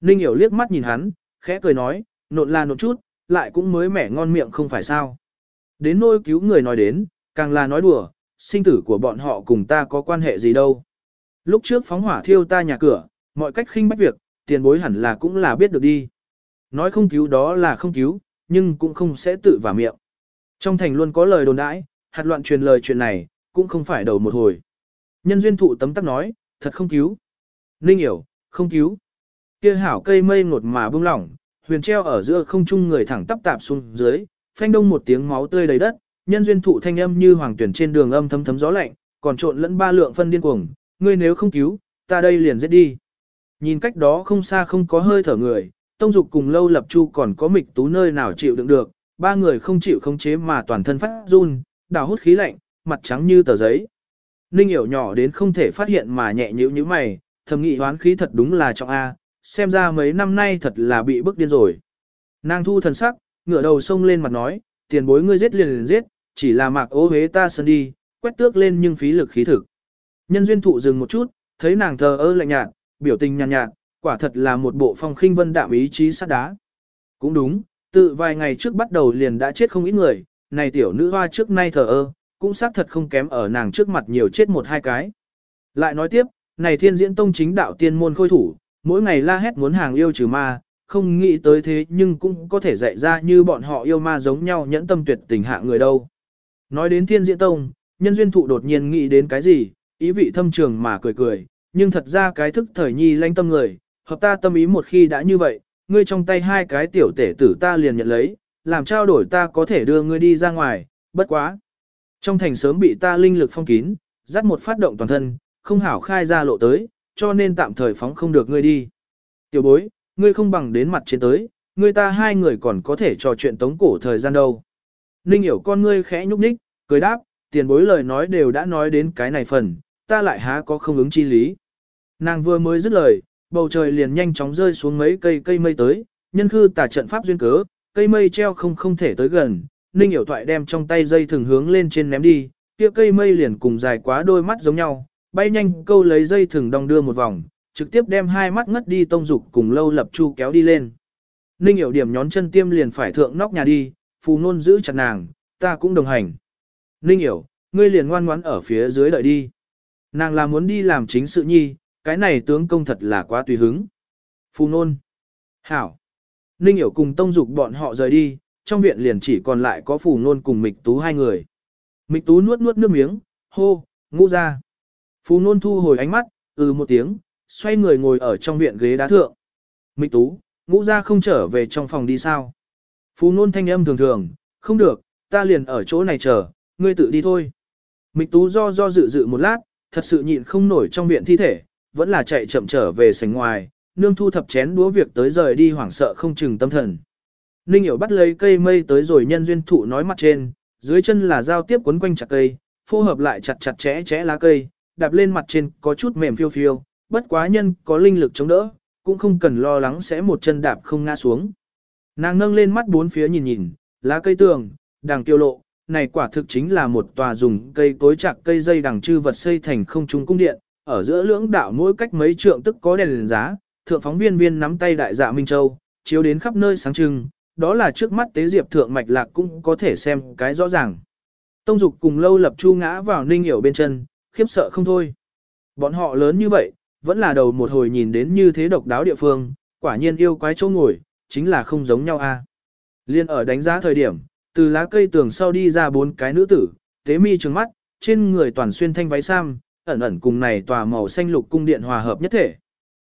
Ninh hiểu liếc mắt nhìn hắn, khẽ cười nói, nộn là nộn chút, lại cũng mới mẻ ngon miệng không phải sao. Đến nôi cứu người nói đến, càng là nói đùa, sinh tử của bọn họ cùng ta có quan hệ gì đâu. Lúc trước phóng hỏa thiêu ta nhà cửa, mọi cách khinh bách việc, tiền bối hẳn là cũng là biết được đi. Nói không cứu đó là không cứu, nhưng cũng không sẽ tự vào miệng. Trong thành luôn có lời đồn đãi, hạt loạn truyền lời chuyện này, cũng không phải đầu một hồi. Nhân duyên thụ tấm tắc nói, thật không cứu. Ninh hiểu, không cứu. Kia hảo cây mây ngột mà bung lỏng, huyền treo ở giữa không trung người thẳng tắp tạp xuống dưới, phanh đông một tiếng máu tươi đầy đất, nhân duyên thụ thanh âm như hoàng tuyển trên đường âm thấm thấm gió lạnh, còn trộn lẫn ba lượng phân điên cuồng, ngươi nếu không cứu, ta đây liền giết đi. Nhìn cách đó không xa không có hơi thở người, Tông Dục cùng Lâu Lập Chu còn có mịch tú nơi nào chịu đựng được, ba người không chịu khống chế mà toàn thân phát run, đào hút khí lạnh, mặt trắng như tờ giấy. Ninh hiểu nhỏ đến không thể phát hiện mà nhẹ nhữ như mày, thầm nghị hoán khí thật đúng là trọng A, xem ra mấy năm nay thật là bị bức điên rồi. Nàng thu thần sắc, ngửa đầu sông lên mặt nói, tiền bối ngươi giết liền liền giết, chỉ là mạc ố hế ta sân đi, quét tước lên nhưng phí lực khí thực. Nhân duyên thụ dừng một chút, thấy nàng thờ ơ lạnh nhạt, biểu tình nhàn nhạt, nhạt, quả thật là một bộ phong khinh vân đạm ý chí sát đá. Cũng đúng, tự vài ngày trước bắt đầu liền đã chết không ít người, này tiểu nữ hoa trước nay thờ ơ, cũng xác thật không kém ở nàng trước mặt nhiều chết một hai cái. Lại nói tiếp, này thiên diễn tông chính đạo tiên môn khôi thủ, mỗi ngày la hét muốn hàng yêu trừ ma, không nghĩ tới thế nhưng cũng có thể dạy ra như bọn họ yêu ma giống nhau nhẫn tâm tuyệt tình hạ người đâu. Nói đến thiên diễn tông, nhân duyên thụ đột nhiên nghĩ đến cái gì, ý vị thâm trường mà cười cười, nhưng thật ra cái thức thời nhi lanh tâm người, hợp ta tâm ý một khi đã như vậy, ngươi trong tay hai cái tiểu tể tử ta liền nhận lấy, làm trao đổi ta có thể đưa ngươi đi ra ngoài, bất quá. Trong thành sớm bị ta linh lực phong kín, dắt một phát động toàn thân, không hảo khai ra lộ tới, cho nên tạm thời phóng không được ngươi đi. Tiểu bối, ngươi không bằng đến mặt trên tới, ngươi ta hai người còn có thể trò chuyện tống cổ thời gian đâu. Ninh hiểu con ngươi khẽ nhúc nhích, cười đáp, tiền bối lời nói đều đã nói đến cái này phần, ta lại há có không ứng chi lý. Nàng vừa mới dứt lời, bầu trời liền nhanh chóng rơi xuống mấy cây cây mây tới, nhân khư tả trận pháp duyên cớ, cây mây treo không không thể tới gần, Ninh hiểu thoại đem trong tay dây thường hướng lên trên ném đi, kia cây mây liền cùng dài quá đôi mắt giống nhau, bay nhanh câu lấy dây thường đong đưa một vòng, trực tiếp đem hai mắt ngất đi tông dục cùng lâu lập chu kéo đi lên. Ninh hiểu điểm nhón chân tiêm liền phải thượng nóc nhà đi, phù nôn giữ chặt nàng, ta cũng đồng hành. Ninh hiểu, ngươi liền ngoan ngoãn ở phía dưới đợi đi. Nàng là muốn đi làm chính sự nhi, cái này tướng công thật là quá tùy hứng. Phù nôn. Hảo. Ninh hiểu cùng tông dục bọn họ rời đi, trong viện liền chỉ còn lại có phù nôn cùng mịch tú hai người. Mịch tú nuốt nuốt nước miếng, hô, ngũ ra. Phú nôn thu hồi ánh mắt, ừ một tiếng, xoay người ngồi ở trong viện ghế đá thượng. Mịch tú, ngũ ra không trở về trong phòng đi sao? Phú nôn thanh âm thường thường, không được, ta liền ở chỗ này chờ, ngươi tự đi thôi. Mịch tú do do dự dự một lát, thật sự nhịn không nổi trong viện thi thể, vẫn là chạy chậm trở về sảnh ngoài, nương thu thập chén đũa việc tới rời đi hoảng sợ không chừng tâm thần. Ninh hiểu bắt lấy cây mây tới rồi nhân duyên thụ nói mặt trên, dưới chân là giao tiếp quấn quanh chặt cây, phô hợp lại chặt chặt chẽ chẽ lá cây, đạp lên mặt trên có chút mềm phiêu phiêu, bất quá nhân có linh lực chống đỡ, cũng không cần lo lắng sẽ một chân đạp không ngã xuống. Nàng nâng lên mắt bốn phía nhìn nhìn, lá cây tường, đằng tiêu lộ, này quả thực chính là một tòa dùng cây cối chạc cây dây đằng chư vật xây thành không trung cung điện, ở giữa lưỡng đạo mỗi cách mấy trượng tức có đèn giá, thượng phóng viên viên nắm tay đại dạ Minh Châu, chiếu đến khắp nơi sáng trưng, đó là trước mắt tế diệp thượng mạch lạc cũng có thể xem cái rõ ràng. Tông dục cùng lâu lập chu ngã vào ninh hiểu bên chân, khiếp sợ không thôi. Bọn họ lớn như vậy, vẫn là đầu một hồi nhìn đến như thế độc đáo địa phương, quả nhiên yêu quái chỗ ngồi, chính là không giống nhau a. Liên ở đánh giá thời điểm, từ lá cây tường sau đi ra bốn cái nữ tử, tế mi trừng mắt, trên người toàn xuyên thanh váy sam, ẩn ẩn cùng này tòa màu xanh lục cung điện hòa hợp nhất thể.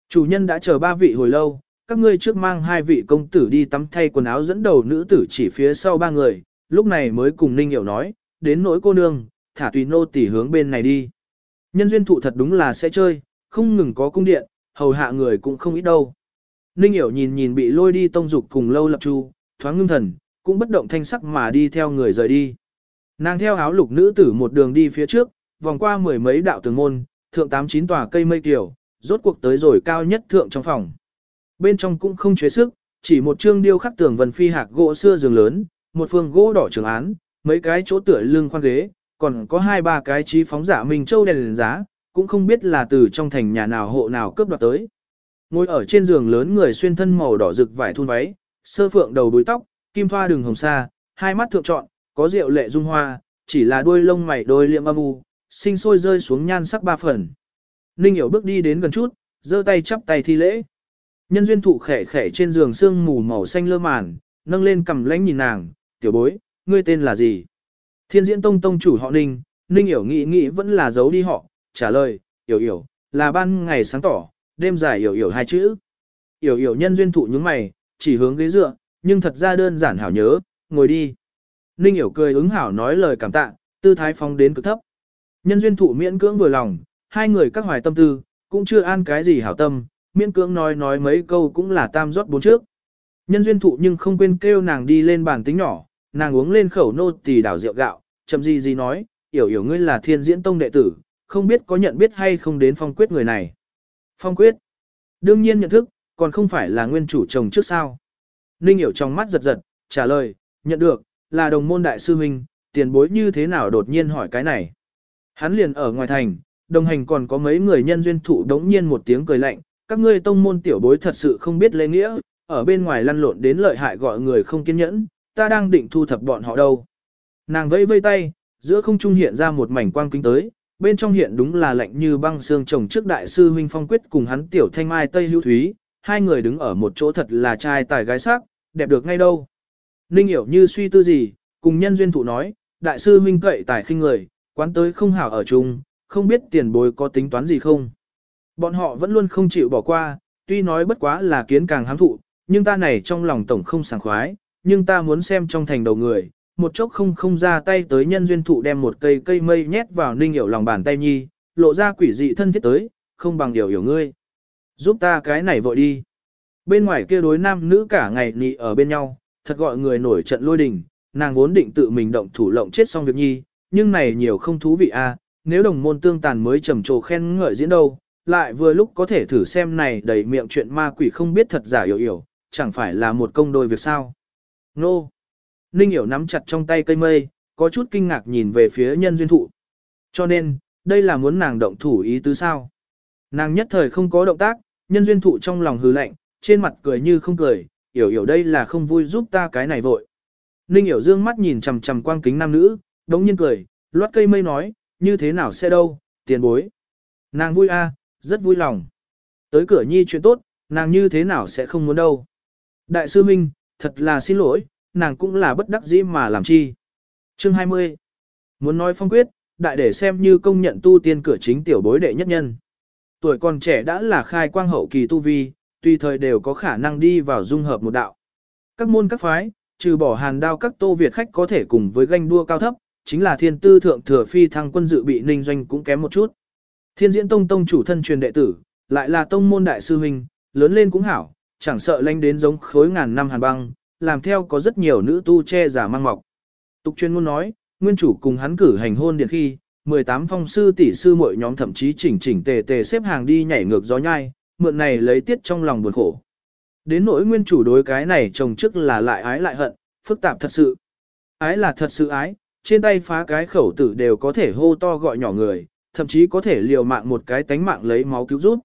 Chủ nhân đã chờ ba vị hồi lâu, các ngươi trước mang hai vị công tử đi tắm thay quần áo dẫn đầu nữ tử chỉ phía sau ba người, lúc này mới cùng Ninh Hiểu nói, đến nỗi cô nương, thả tùy nô tỉ hướng bên này đi. Nhân duyên thụ thật đúng là sẽ chơi, không ngừng có cung điện, hầu hạ người cũng không ít đâu. Ninh Hiểu nhìn nhìn bị lôi đi tông dục cùng lâu lập chu, thoáng ngưng thần, cũng bất động thanh sắc mà đi theo người rời đi. Nàng theo áo lục nữ tử một đường đi phía trước, vòng qua mười mấy đạo tường môn, thượng tám chín tòa cây mây kiểu, rốt cuộc tới rồi cao nhất thượng trong phòng. Bên trong cũng không chế sức, chỉ một chương điêu khắc tường vần phi hạc gỗ xưa giường lớn, một phương gỗ đỏ trường án, mấy cái chỗ tựa lưng khoan ghế, còn có hai ba cái trí phóng giả Minh Châu đèn giá, cũng không biết là từ trong thành nhà nào hộ nào cướp đoạt tới. Ngồi ở trên giường lớn người xuyên thân màu đỏ rực vải thun váy, sơ phượng đầu búi tóc, kim thoa đường hồng sa, hai mắt thượng trọn, có rượu lệ dung hoa, chỉ là đuôi lông mày đôi liệm âm u, sinh sôi rơi xuống nhan sắc ba phần. Ninh hiểu bước đi đến gần chút, giơ tay chắp tay thi lễ. Nhân duyên thụ khẻ khẻ trên giường xương mù màu xanh lơ màn, nâng lên cầm lãnh nhìn nàng, tiểu bối, ngươi tên là gì? Thiên diễn tông tông chủ họ Ninh, Ninh hiểu nghĩ nghĩ vẫn là giấu đi họ, trả lời, hiểu hiểu, là ban ngày sáng tỏ, đêm dài hiểu hiểu hai chữ. Hiểu hiểu nhân duyên thụ những mày, chỉ hướng ghế dựa, nhưng thật ra đơn giản hảo nhớ, ngồi đi. Ninh hiểu cười ứng hảo nói lời cảm tạ, tư thái phóng đến cực thấp. Nhân duyên thụ miễn cưỡng vừa lòng, hai người các hoài tâm tư, cũng chưa an cái gì hảo tâm, miễn cưỡng nói nói mấy câu cũng là tam rót bốn trước. Nhân duyên thụ nhưng không quên kêu nàng đi lên bàn tính nhỏ, nàng uống lên khẩu nô tỳ đảo rượu gạo, chậm gì gì nói, hiểu hiểu ngươi là thiên diễn tông đệ tử, không biết có nhận biết hay không đến phong quyết người này. Phong quyết, đương nhiên nhận thức, còn không phải là nguyên chủ chồng trước sao. Ninh hiểu trong mắt giật giật, trả lời, nhận được, là đồng môn đại sư huynh, tiền bối như thế nào đột nhiên hỏi cái này. Hắn liền ở ngoài thành, đồng hành còn có mấy người nhân duyên thụ đống nhiên một tiếng cười lạnh, các ngươi tông môn tiểu bối thật sự không biết lễ nghĩa, ở bên ngoài lăn lộn đến lợi hại gọi người không kiên nhẫn, ta đang định thu thập bọn họ đâu. Nàng vẫy vây tay, giữa không trung hiện ra một mảnh quang kính tới, bên trong hiện đúng là lạnh như băng xương chồng trước đại sư huynh phong quyết cùng hắn tiểu thanh mai tây hữu thúy, hai người đứng ở một chỗ thật là trai tài gái sắc, đẹp được ngay đâu. Ninh hiểu như suy tư gì, cùng nhân duyên thụ nói, đại sư huynh cậy tài khinh người, quán tới không hảo ở chung, không biết tiền bối có tính toán gì không. Bọn họ vẫn luôn không chịu bỏ qua, tuy nói bất quá là kiến càng hám thụ, nhưng ta này trong lòng tổng không sảng khoái, nhưng ta muốn xem trong thành đầu người, một chốc không không ra tay tới nhân duyên thụ đem một cây cây mây nhét vào ninh hiểu lòng bàn tay nhi, lộ ra quỷ dị thân thiết tới, không bằng điều hiểu ngươi. Giúp ta cái này vội đi. Bên ngoài kia đối nam nữ cả ngày nị ở bên nhau, thật gọi người nổi trận lôi đình, nàng vốn định tự mình động thủ lộng chết xong việc nhi, nhưng này nhiều không thú vị a. À, nếu đồng môn tương tàn mới trầm trồ khen ngợi diễn đâu, lại vừa lúc có thể thử xem này đầy miệng chuyện ma quỷ không biết thật giả hiểu hiểu, chẳng phải là một công đôi việc sao. Nô! Ninh hiểu nắm chặt trong tay cây mây, có chút kinh ngạc nhìn về phía nhân duyên thụ. Cho nên, đây là muốn nàng động thủ ý tứ sao. Nàng nhất thời không có động tác, nhân duyên thụ trong lòng hừ lạnh, trên mặt cười như không cười, hiểu hiểu đây là không vui giúp ta cái này vội. Ninh hiểu dương mắt nhìn chằm chằm quang kính nam nữ, đống nhiên cười, loát cây mây nói, như thế nào sẽ đâu, tiền bối. Nàng vui a, rất vui lòng. Tới cửa nhi chuyện tốt, nàng như thế nào sẽ không muốn đâu. Đại sư Minh, thật là xin lỗi, nàng cũng là bất đắc dĩ mà làm chi. Chương 20. Muốn nói phong quyết, đại để xem như công nhận tu tiên cửa chính tiểu bối đệ nhất nhân. Tuổi còn trẻ đã là khai quang hậu kỳ tu vi, tùy thời đều có khả năng đi vào dung hợp một đạo. Các môn các phái, trừ bỏ hàn đao các tô Việt khách có thể cùng với ganh đua cao thấp, chính là thiên tư thượng thừa phi thăng quân dự bị ninh doanh cũng kém một chút. Thiên diễn tông tông chủ thân truyền đệ tử, lại là tông môn đại sư huynh, lớn lên cũng hảo, chẳng sợ lanh đến giống khối ngàn năm hàn băng, làm theo có rất nhiều nữ tu che giả mang mọc. Tục chuyên ngôn nói, nguyên chủ cùng hắn cử hành hôn điện khi, 18 phong sư tỷ sư mỗi nhóm thậm chí chỉnh chỉnh tề tề xếp hàng đi nhảy ngược gió nhai, mượn này lấy tiết trong lòng buồn khổ. Đến nỗi nguyên chủ đối cái này chồng trước là lại ái lại hận, phức tạp thật sự. Ái là thật sự ái, trên tay phá cái khẩu tử đều có thể hô to gọi nhỏ người, thậm chí có thể liều mạng một cái tánh mạng lấy máu cứu rút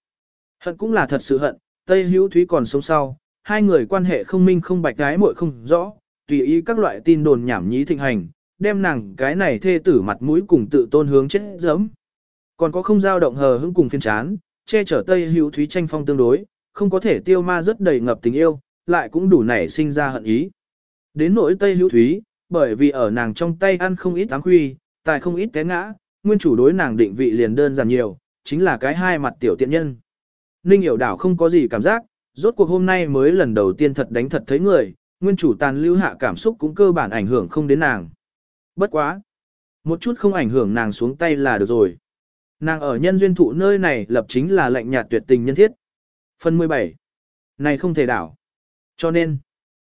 Hận cũng là thật sự hận, Tây Hữu Thúy còn sống sau, hai người quan hệ không minh không bạch cái muội không rõ, tùy ý các loại tin đồn nhảm nhí thịnh hành, đem nàng cái này thê tử mặt mũi cùng tự tôn hướng chết dẫm. Còn có không dao động hờ hững cùng phiên chán, che chở Tây Hữu Thúy tranh phong tương đối, không có thể tiêu ma rất đầy ngập tình yêu, lại cũng đủ nảy sinh ra hận ý. Đến nỗi Tây Hữu Thúy, bởi vì ở nàng trong tay ăn không ít áng huy, tài không ít té ngã, nguyên chủ đối nàng định vị liền đơn giản nhiều, chính là cái hai mặt tiểu tiện nhân. Ninh hiểu đảo không có gì cảm giác, rốt cuộc hôm nay mới lần đầu tiên thật đánh thật thấy người, nguyên chủ tàn lưu hạ cảm xúc cũng cơ bản ảnh hưởng không đến nàng. Bất quá. Một chút không ảnh hưởng nàng xuống tay là được rồi. Nàng ở nhân duyên thụ nơi này lập chính là lệnh nhạt tuyệt tình nhân thiết. Phần 17. Này không thể đảo. Cho nên,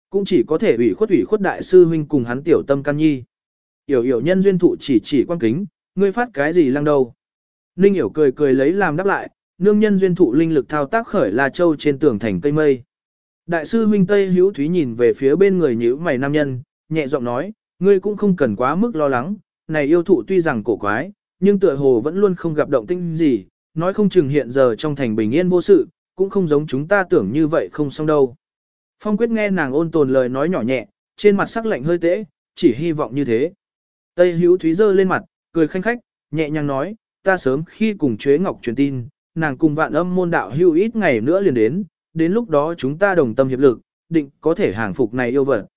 cũng chỉ có thể ủy khuất ủy khuất đại sư huynh cùng hắn tiểu tâm can nhi. Yểu yểu nhân duyên thụ chỉ chỉ quan kính, ngươi phát cái gì lăng đầu? Ninh Hiểu cười cười lấy làm đáp lại, nương nhân duyên thụ linh lực thao tác khởi La Châu trên tường thành cây mây. Đại sư huynh Tây Hữu Thúy nhìn về phía bên người nhíu mày nam nhân, nhẹ giọng nói, ngươi cũng không cần quá mức lo lắng, này yêu thụ tuy rằng cổ quái, nhưng tựa hồ vẫn luôn không gặp động tĩnh gì, nói không chừng hiện giờ trong thành bình yên vô sự, cũng không giống chúng ta tưởng như vậy không xong đâu. Phong quyết nghe nàng ôn tồn lời nói nhỏ nhẹ, trên mặt sắc lạnh hơi tễ, chỉ hy vọng như thế. Tây hữu thúy giơ lên mặt, cười khanh khách, nhẹ nhàng nói, ta sớm khi cùng Chuế Ngọc truyền tin, nàng cùng vạn âm môn đạo hưu ít ngày nữa liền đến, đến lúc đó chúng ta đồng tâm hiệp lực, định có thể hàng phục này yêu vật.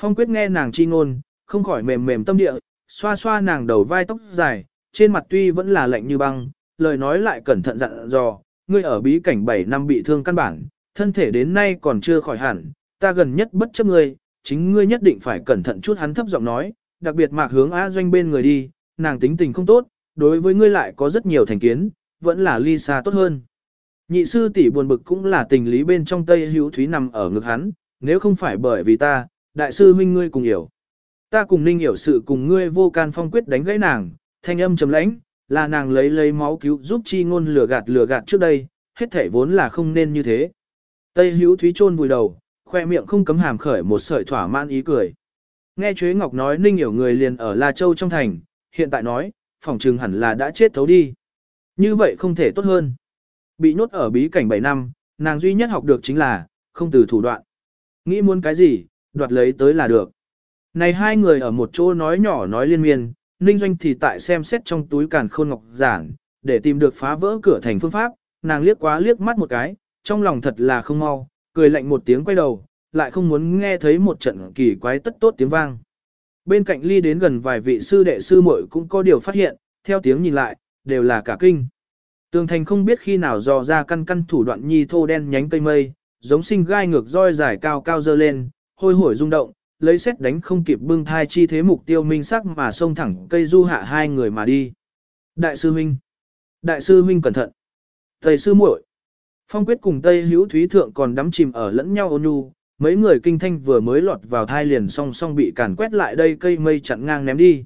Phong quyết nghe nàng chi ngôn, không khỏi mềm mềm tâm địa, xoa xoa nàng đầu vai tóc dài, trên mặt tuy vẫn là lạnh như băng, lời nói lại cẩn thận dặn dò, ngươi ở bí cảnh 7 năm bị thương căn bản, thân thể đến nay còn chưa khỏi hẳn, ta gần nhất bất chấp ngươi, chính ngươi nhất định phải cẩn thận chút hắn thấp giọng nói, đặc biệt mạc hướng A doanh bên người đi, nàng tính tình không tốt, đối với ngươi lại có rất nhiều thành kiến, vẫn là ly xa tốt hơn. Nhị sư tỷ buồn bực cũng là tình lý bên trong Tây Hữu Thúy nằm ở ngực hắn, nếu không phải bởi vì ta, đại sư huynh ngươi cùng hiểu. Ta cùng ninh hiểu sự cùng ngươi vô can phong quyết đánh gãy nàng, thanh âm trầm lãnh, là nàng lấy lấy máu cứu giúp chi ngôn lừa gạt lừa gạt trước đây, hết thể vốn là không nên như thế. Tây Hữu Thúy chôn vùi đầu, khoe miệng không cấm hàm khởi một sợi thỏa mãn ý cười. Nghe Chuế Ngọc nói Ninh hiểu người liền ở La Châu trong thành, hiện tại nói, phòng trừng hẳn là đã chết thấu đi. Như vậy không thể tốt hơn. Bị nhốt ở bí cảnh 7 năm, nàng duy nhất học được chính là, không từ thủ đoạn. Nghĩ muốn cái gì, đoạt lấy tới là được. Này hai người ở một chỗ nói nhỏ nói liên miên, Ninh Doanh thì tại xem xét trong túi càn khôn ngọc giản, để tìm được phá vỡ cửa thành phương pháp, nàng liếc quá liếc mắt một cái, trong lòng thật là không mau, cười lạnh một tiếng quay đầu, lại không muốn nghe thấy một trận kỳ quái tất tốt tiếng vang. Bên cạnh ly đến gần vài vị sư đệ sư muội cũng có điều phát hiện, theo tiếng nhìn lại, đều là cả kinh. Tường thành không biết khi nào dò ra căn căn thủ đoạn nhi thô đen nhánh cây mây, giống sinh gai ngược roi dài cao cao dơ lên, hôi hổi rung động, lấy xét đánh không kịp bưng thai chi thế mục tiêu minh sắc mà xông thẳng cây du hạ hai người mà đi. Đại sư huynh, đại sư huynh cẩn thận. Thầy sư muội, phong quyết cùng Tây Hữu Thúy Thượng còn đắm chìm ở lẫn nhau ôn nhu, mấy người kinh thanh vừa mới lọt vào thai liền song song bị càn quét lại đây cây mây chặn ngang ném đi.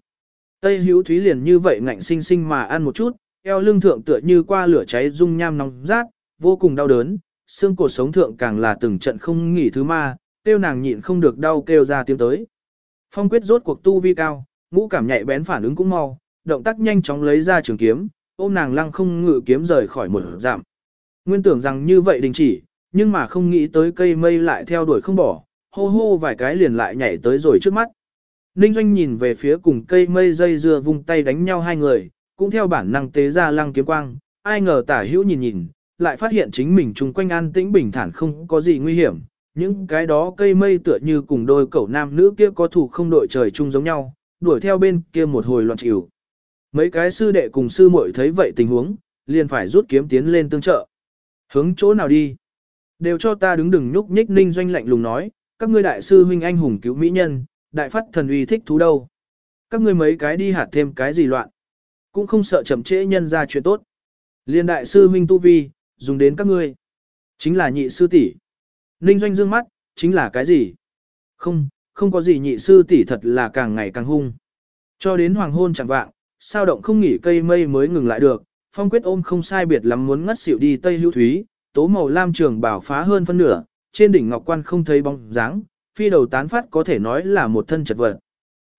Tây Hữu Thúy liền như vậy ngạnh sinh sinh mà ăn một chút, eo lưng thượng tựa như qua lửa cháy dung nham nóng rát, vô cùng đau đớn, xương cột sống thượng càng là từng trận không nghỉ thứ ma, tiêu nàng nhịn không được đau kêu ra tiếng tới. Phong quyết rốt cuộc tu vi cao, ngũ cảm nhạy bén phản ứng cũng mau, động tác nhanh chóng lấy ra trường kiếm, ôm nàng lăng không ngự kiếm rời khỏi một giảm. Nguyên tưởng rằng như vậy đình chỉ, nhưng mà không nghĩ tới cây mây lại theo đuổi không bỏ, hô hô vài cái liền lại nhảy tới rồi trước mắt. Ninh Doanh nhìn về phía cùng cây mây dây dưa vung tay đánh nhau hai người, cũng theo bản năng tế ra lăng kiếm quang, ai ngờ tả hữu nhìn nhìn, lại phát hiện chính mình chung quanh an tĩnh bình thản không có gì nguy hiểm. Những cái đó cây mây tựa như cùng đôi cẩu nam nữ kia có thủ không đội trời chung giống nhau, đuổi theo bên kia một hồi loạn chịu. Mấy cái sư đệ cùng sư muội thấy vậy tình huống, liền phải rút kiếm tiến lên tương trợ. Hướng chỗ nào đi? Đều cho ta đứng đừng nhúc nhích ninh doanh lạnh lùng nói, các ngươi đại sư huynh anh hùng cứu mỹ nhân, đại phát thần uy thích thú đâu. Các ngươi mấy cái đi hạt thêm cái gì loạn. Cũng không sợ chậm trễ nhân ra chuyện tốt. Liên đại sư huynh tu vi, dùng đến các ngươi. Chính là nhị sư tỷ. Ninh doanh dương mắt, chính là cái gì? Không, không có gì nhị sư tỷ thật là càng ngày càng hung. Cho đến hoàng hôn chẳng vạng, sao động không nghỉ cây mây mới ngừng lại được, phong quyết ôm không sai biệt lắm muốn ngất xỉu đi Tây Hữu Thúy, tố màu lam trường bảo phá hơn phân nửa, trên đỉnh ngọc quan không thấy bóng dáng, phi đầu tán phát có thể nói là một thân chật vật.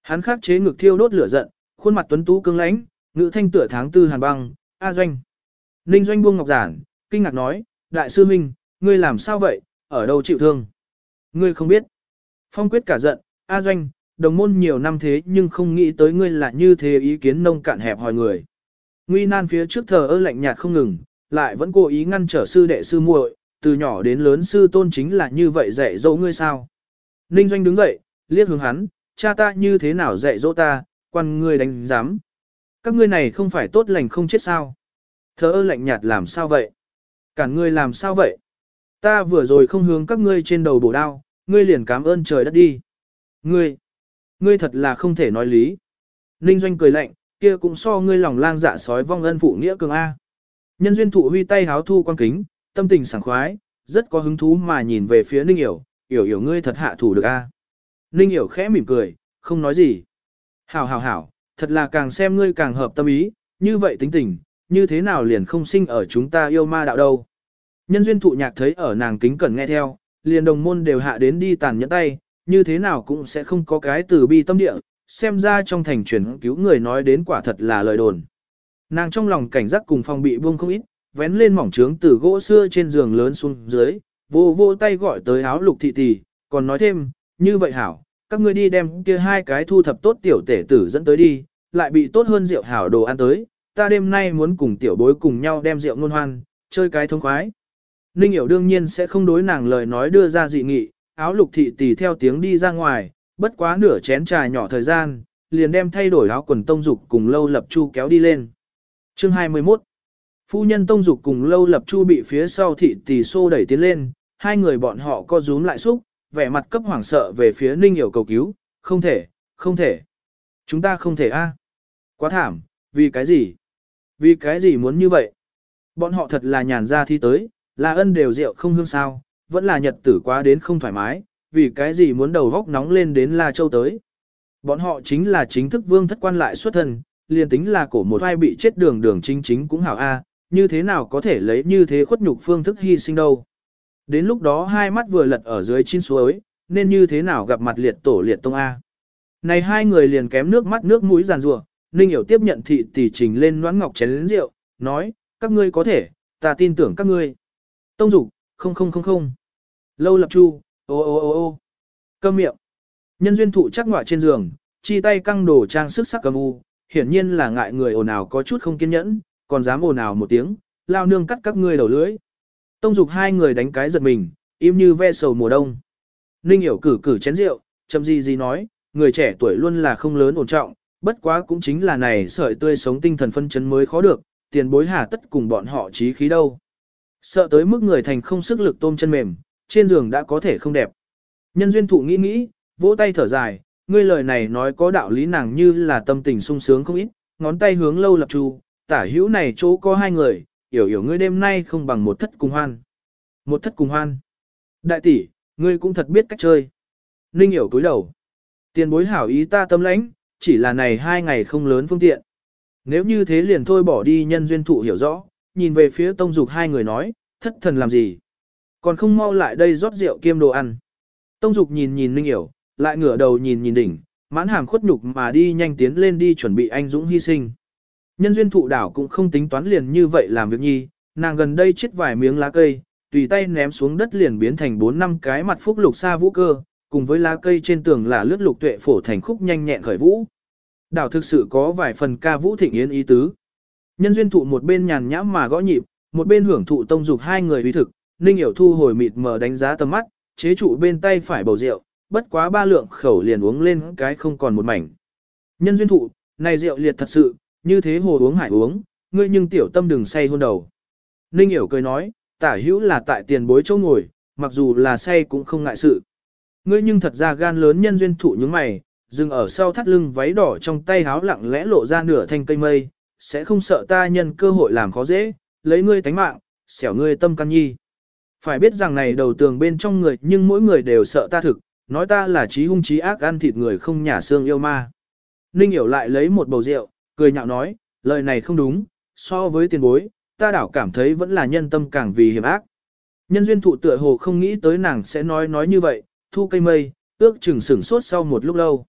Hắn khắc chế ngực thiêu đốt lửa giận, khuôn mặt tuấn tú cứng lãnh, ngữ thanh tựa tháng tư hàn băng, A Doanh. Ninh Doanh buông ngọc giản, kinh ngạc nói, đại sư huynh, ngươi làm sao vậy, ở đâu chịu thương? Ngươi không biết. Phong quyết cả giận, A Doanh, đồng môn nhiều năm thế nhưng không nghĩ tới ngươi là như thế ý kiến nông cạn hẹp hòi người. Nguy nan phía trước thờ ơ lạnh nhạt không ngừng, lại vẫn cố ý ngăn trở sư đệ sư muội, từ nhỏ đến lớn sư tôn chính là như vậy dạy dỗ ngươi sao. Ninh Doanh đứng dậy, liếc hướng hắn, cha ta như thế nào dạy dỗ ta, quan ngươi đánh giám. Các ngươi này không phải tốt lành không chết sao. Thờ ơ lạnh nhạt làm sao vậy? Cản ngươi làm sao vậy? Ta vừa rồi không hướng các ngươi trên đầu bổ đao, ngươi liền cảm ơn trời đất đi. Ngươi, ngươi thật là không thể nói lý. Ninh Doanh cười lạnh, kia cũng so ngươi lòng lang dạ sói vong ân phụ nghĩa cường A. Nhân duyên thụ huy tay háo thu quan kính, tâm tình sảng khoái, rất có hứng thú mà nhìn về phía Ninh Hiểu. Yểu Yểu ngươi thật hạ thủ được A. Ninh Yểu khẽ mỉm cười, không nói gì. Hảo hảo hảo, thật là càng xem ngươi càng hợp tâm ý, như vậy tính tình, như thế nào liền không sinh ở chúng ta yêu ma đạo đâu. Nhân duyên thụ nhạc thấy ở nàng kính cẩn nghe theo, liền đồng môn đều hạ đến đi tàn nhẫn tay, như thế nào cũng sẽ không có cái từ bi tâm địa, xem ra trong thành truyền cứu người nói đến quả thật là lời đồn. Nàng trong lòng cảnh giác cùng phòng bị buông không ít, vén lên mỏng trướng từ gỗ xưa trên giường lớn xuống dưới, vô vô tay gọi tới áo lục thị tỷ, còn nói thêm, như vậy hảo, các ngươi đi đem kia hai cái thu thập tốt tiểu tể tử dẫn tới đi, lại bị tốt hơn rượu hảo đồ ăn tới, ta đêm nay muốn cùng tiểu bối cùng nhau đem rượu ngôn hoan, chơi cái thông khoái. Ninh hiểu đương nhiên sẽ không đối nàng lời nói đưa ra dị nghị, áo lục thị tỷ theo tiếng đi ra ngoài, bất quá nửa chén trà nhỏ thời gian, liền đem thay đổi áo quần tông dục cùng lâu lập chu kéo đi lên. Chương 21 Phu nhân tông dục cùng lâu lập chu bị phía sau thị tỷ xô đẩy tiến lên, hai người bọn họ co rúm lại xúc, vẻ mặt cấp hoảng sợ về phía ninh hiểu cầu cứu, không thể, không thể. Chúng ta không thể a Quá thảm, vì cái gì? Vì cái gì muốn như vậy? Bọn họ thật là nhàn ra thi tới, là ân đều rượu không hương sao, vẫn là nhật tử quá đến không thoải mái, vì cái gì muốn đầu góc nóng lên đến La Châu tới. Bọn họ chính là chính thức vương thất quan lại xuất thân, liền tính là cổ một ai bị chết đường đường chính chính cũng hảo a, như thế nào có thể lấy như thế khuất nhục phương thức hy sinh đâu. Đến lúc đó hai mắt vừa lật ở dưới chín suối, nên như thế nào gặp mặt liệt tổ liệt tông A. Này hai người liền kém nước mắt nước mũi giàn rủa Ninh hiểu tiếp nhận thị tỷ trình lên noãn ngọc chén lĩnh rượu, nói, các ngươi có thể, ta tin tưởng các ngươi. Tông dục, không không không không. Lâu lập chu, ô ô ô ô. Câm miệng. Nhân duyên thụ chắc ngọa trên giường, chi tay căng đồ trang sức sắc cầm u, hiển nhiên là ngại người ồn ào có chút không kiên nhẫn, còn dám ồn ào một tiếng, lao nương cắt các ngươi đầu lưỡi. Tông dục hai người đánh cái giật mình, im như ve sầu mùa đông. Ninh hiểu cử cử chén rượu, chậm gì gì nói, người trẻ tuổi luôn là không lớn ổn trọng, bất quá cũng chính là này sợi tươi sống tinh thần phân chấn mới khó được, tiền bối hà tất cùng bọn họ trí khí đâu. Sợ tới mức người thành không sức lực tôm chân mềm, trên giường đã có thể không đẹp. Nhân duyên thụ nghĩ nghĩ, vỗ tay thở dài, ngươi lời này nói có đạo lý nàng như là tâm tình sung sướng không ít, ngón tay hướng lâu lập chu, tả hữu này chỗ có hai người, hiểu hiểu ngươi đêm nay không bằng một thất cùng hoan. Một thất cùng hoan. Đại tỷ, ngươi cũng thật biết cách chơi. Ninh hiểu cúi đầu. Tiền bối hảo ý ta tâm lãnh, chỉ là này hai ngày không lớn phương tiện. Nếu như thế liền thôi bỏ đi nhân duyên thụ hiểu rõ, nhìn về phía tông dục hai người nói, thất thần làm gì. Còn không mau lại đây rót rượu kiêm đồ ăn. Tông dục nhìn nhìn Ninh hiểu, lại ngửa đầu nhìn nhìn đỉnh, mãn hàm khuất nhục mà đi nhanh tiến lên đi chuẩn bị anh dũng hy sinh. Nhân duyên thụ đảo cũng không tính toán liền như vậy làm việc nhi, nàng gần đây chết vài miếng lá cây, tùy tay ném xuống đất liền biến thành 4 năm cái mặt phúc lục xa vũ cơ, cùng với lá cây trên tường là lướt lục tuệ phổ thành khúc nhanh nhẹn khởi vũ. Đảo thực sự có vài phần ca vũ thịnh yến ý tứ. Nhân duyên thụ một bên nhàn nhãm mà gõ nhịp, một bên hưởng thụ tông dục hai người uy thực, Ninh hiểu thu hồi mịt mờ đánh giá tầm mắt, chế trụ bên tay phải bầu rượu, bất quá ba lượng khẩu liền uống lên cái không còn một mảnh. Nhân duyên thụ, này rượu liệt thật sự, như thế hồ uống hải uống, ngươi nhưng tiểu tâm đừng say hôn đầu. Ninh hiểu cười nói, tả hữu là tại tiền bối châu ngồi, mặc dù là say cũng không ngại sự. Ngươi nhưng thật ra gan lớn nhân duyên thụ những mày, dừng ở sau thắt lưng váy đỏ trong tay háo lặng lẽ lộ ra nửa thanh cây mây, sẽ không sợ ta nhân cơ hội làm khó dễ, lấy ngươi tánh mạng, xẻo ngươi tâm căn nhi. Phải biết rằng này đầu tường bên trong người nhưng mỗi người đều sợ ta thực, nói ta là trí hung trí ác ăn thịt người không nhả xương yêu ma. Ninh hiểu lại lấy một bầu rượu, cười nhạo nói, lời này không đúng, so với tiền bối, ta đảo cảm thấy vẫn là nhân tâm càng vì hiểm ác. Nhân duyên thụ tựa hồ không nghĩ tới nàng sẽ nói nói như vậy, thu cây mây, ước chừng sửng sốt sau một lúc lâu.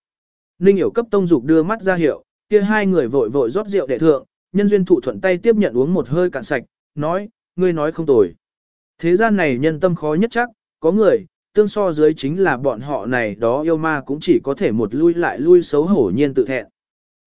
Ninh hiểu cấp tông dục đưa mắt ra hiệu, kia hai người vội vội rót rượu đệ thượng, nhân duyên thụ thuận tay tiếp nhận uống một hơi cạn sạch, nói, ngươi nói không tồi. Thế gian này nhân tâm khó nhất chắc, có người, tương so dưới chính là bọn họ này đó yêu ma cũng chỉ có thể một lui lại lui xấu hổ nhiên tự thẹn.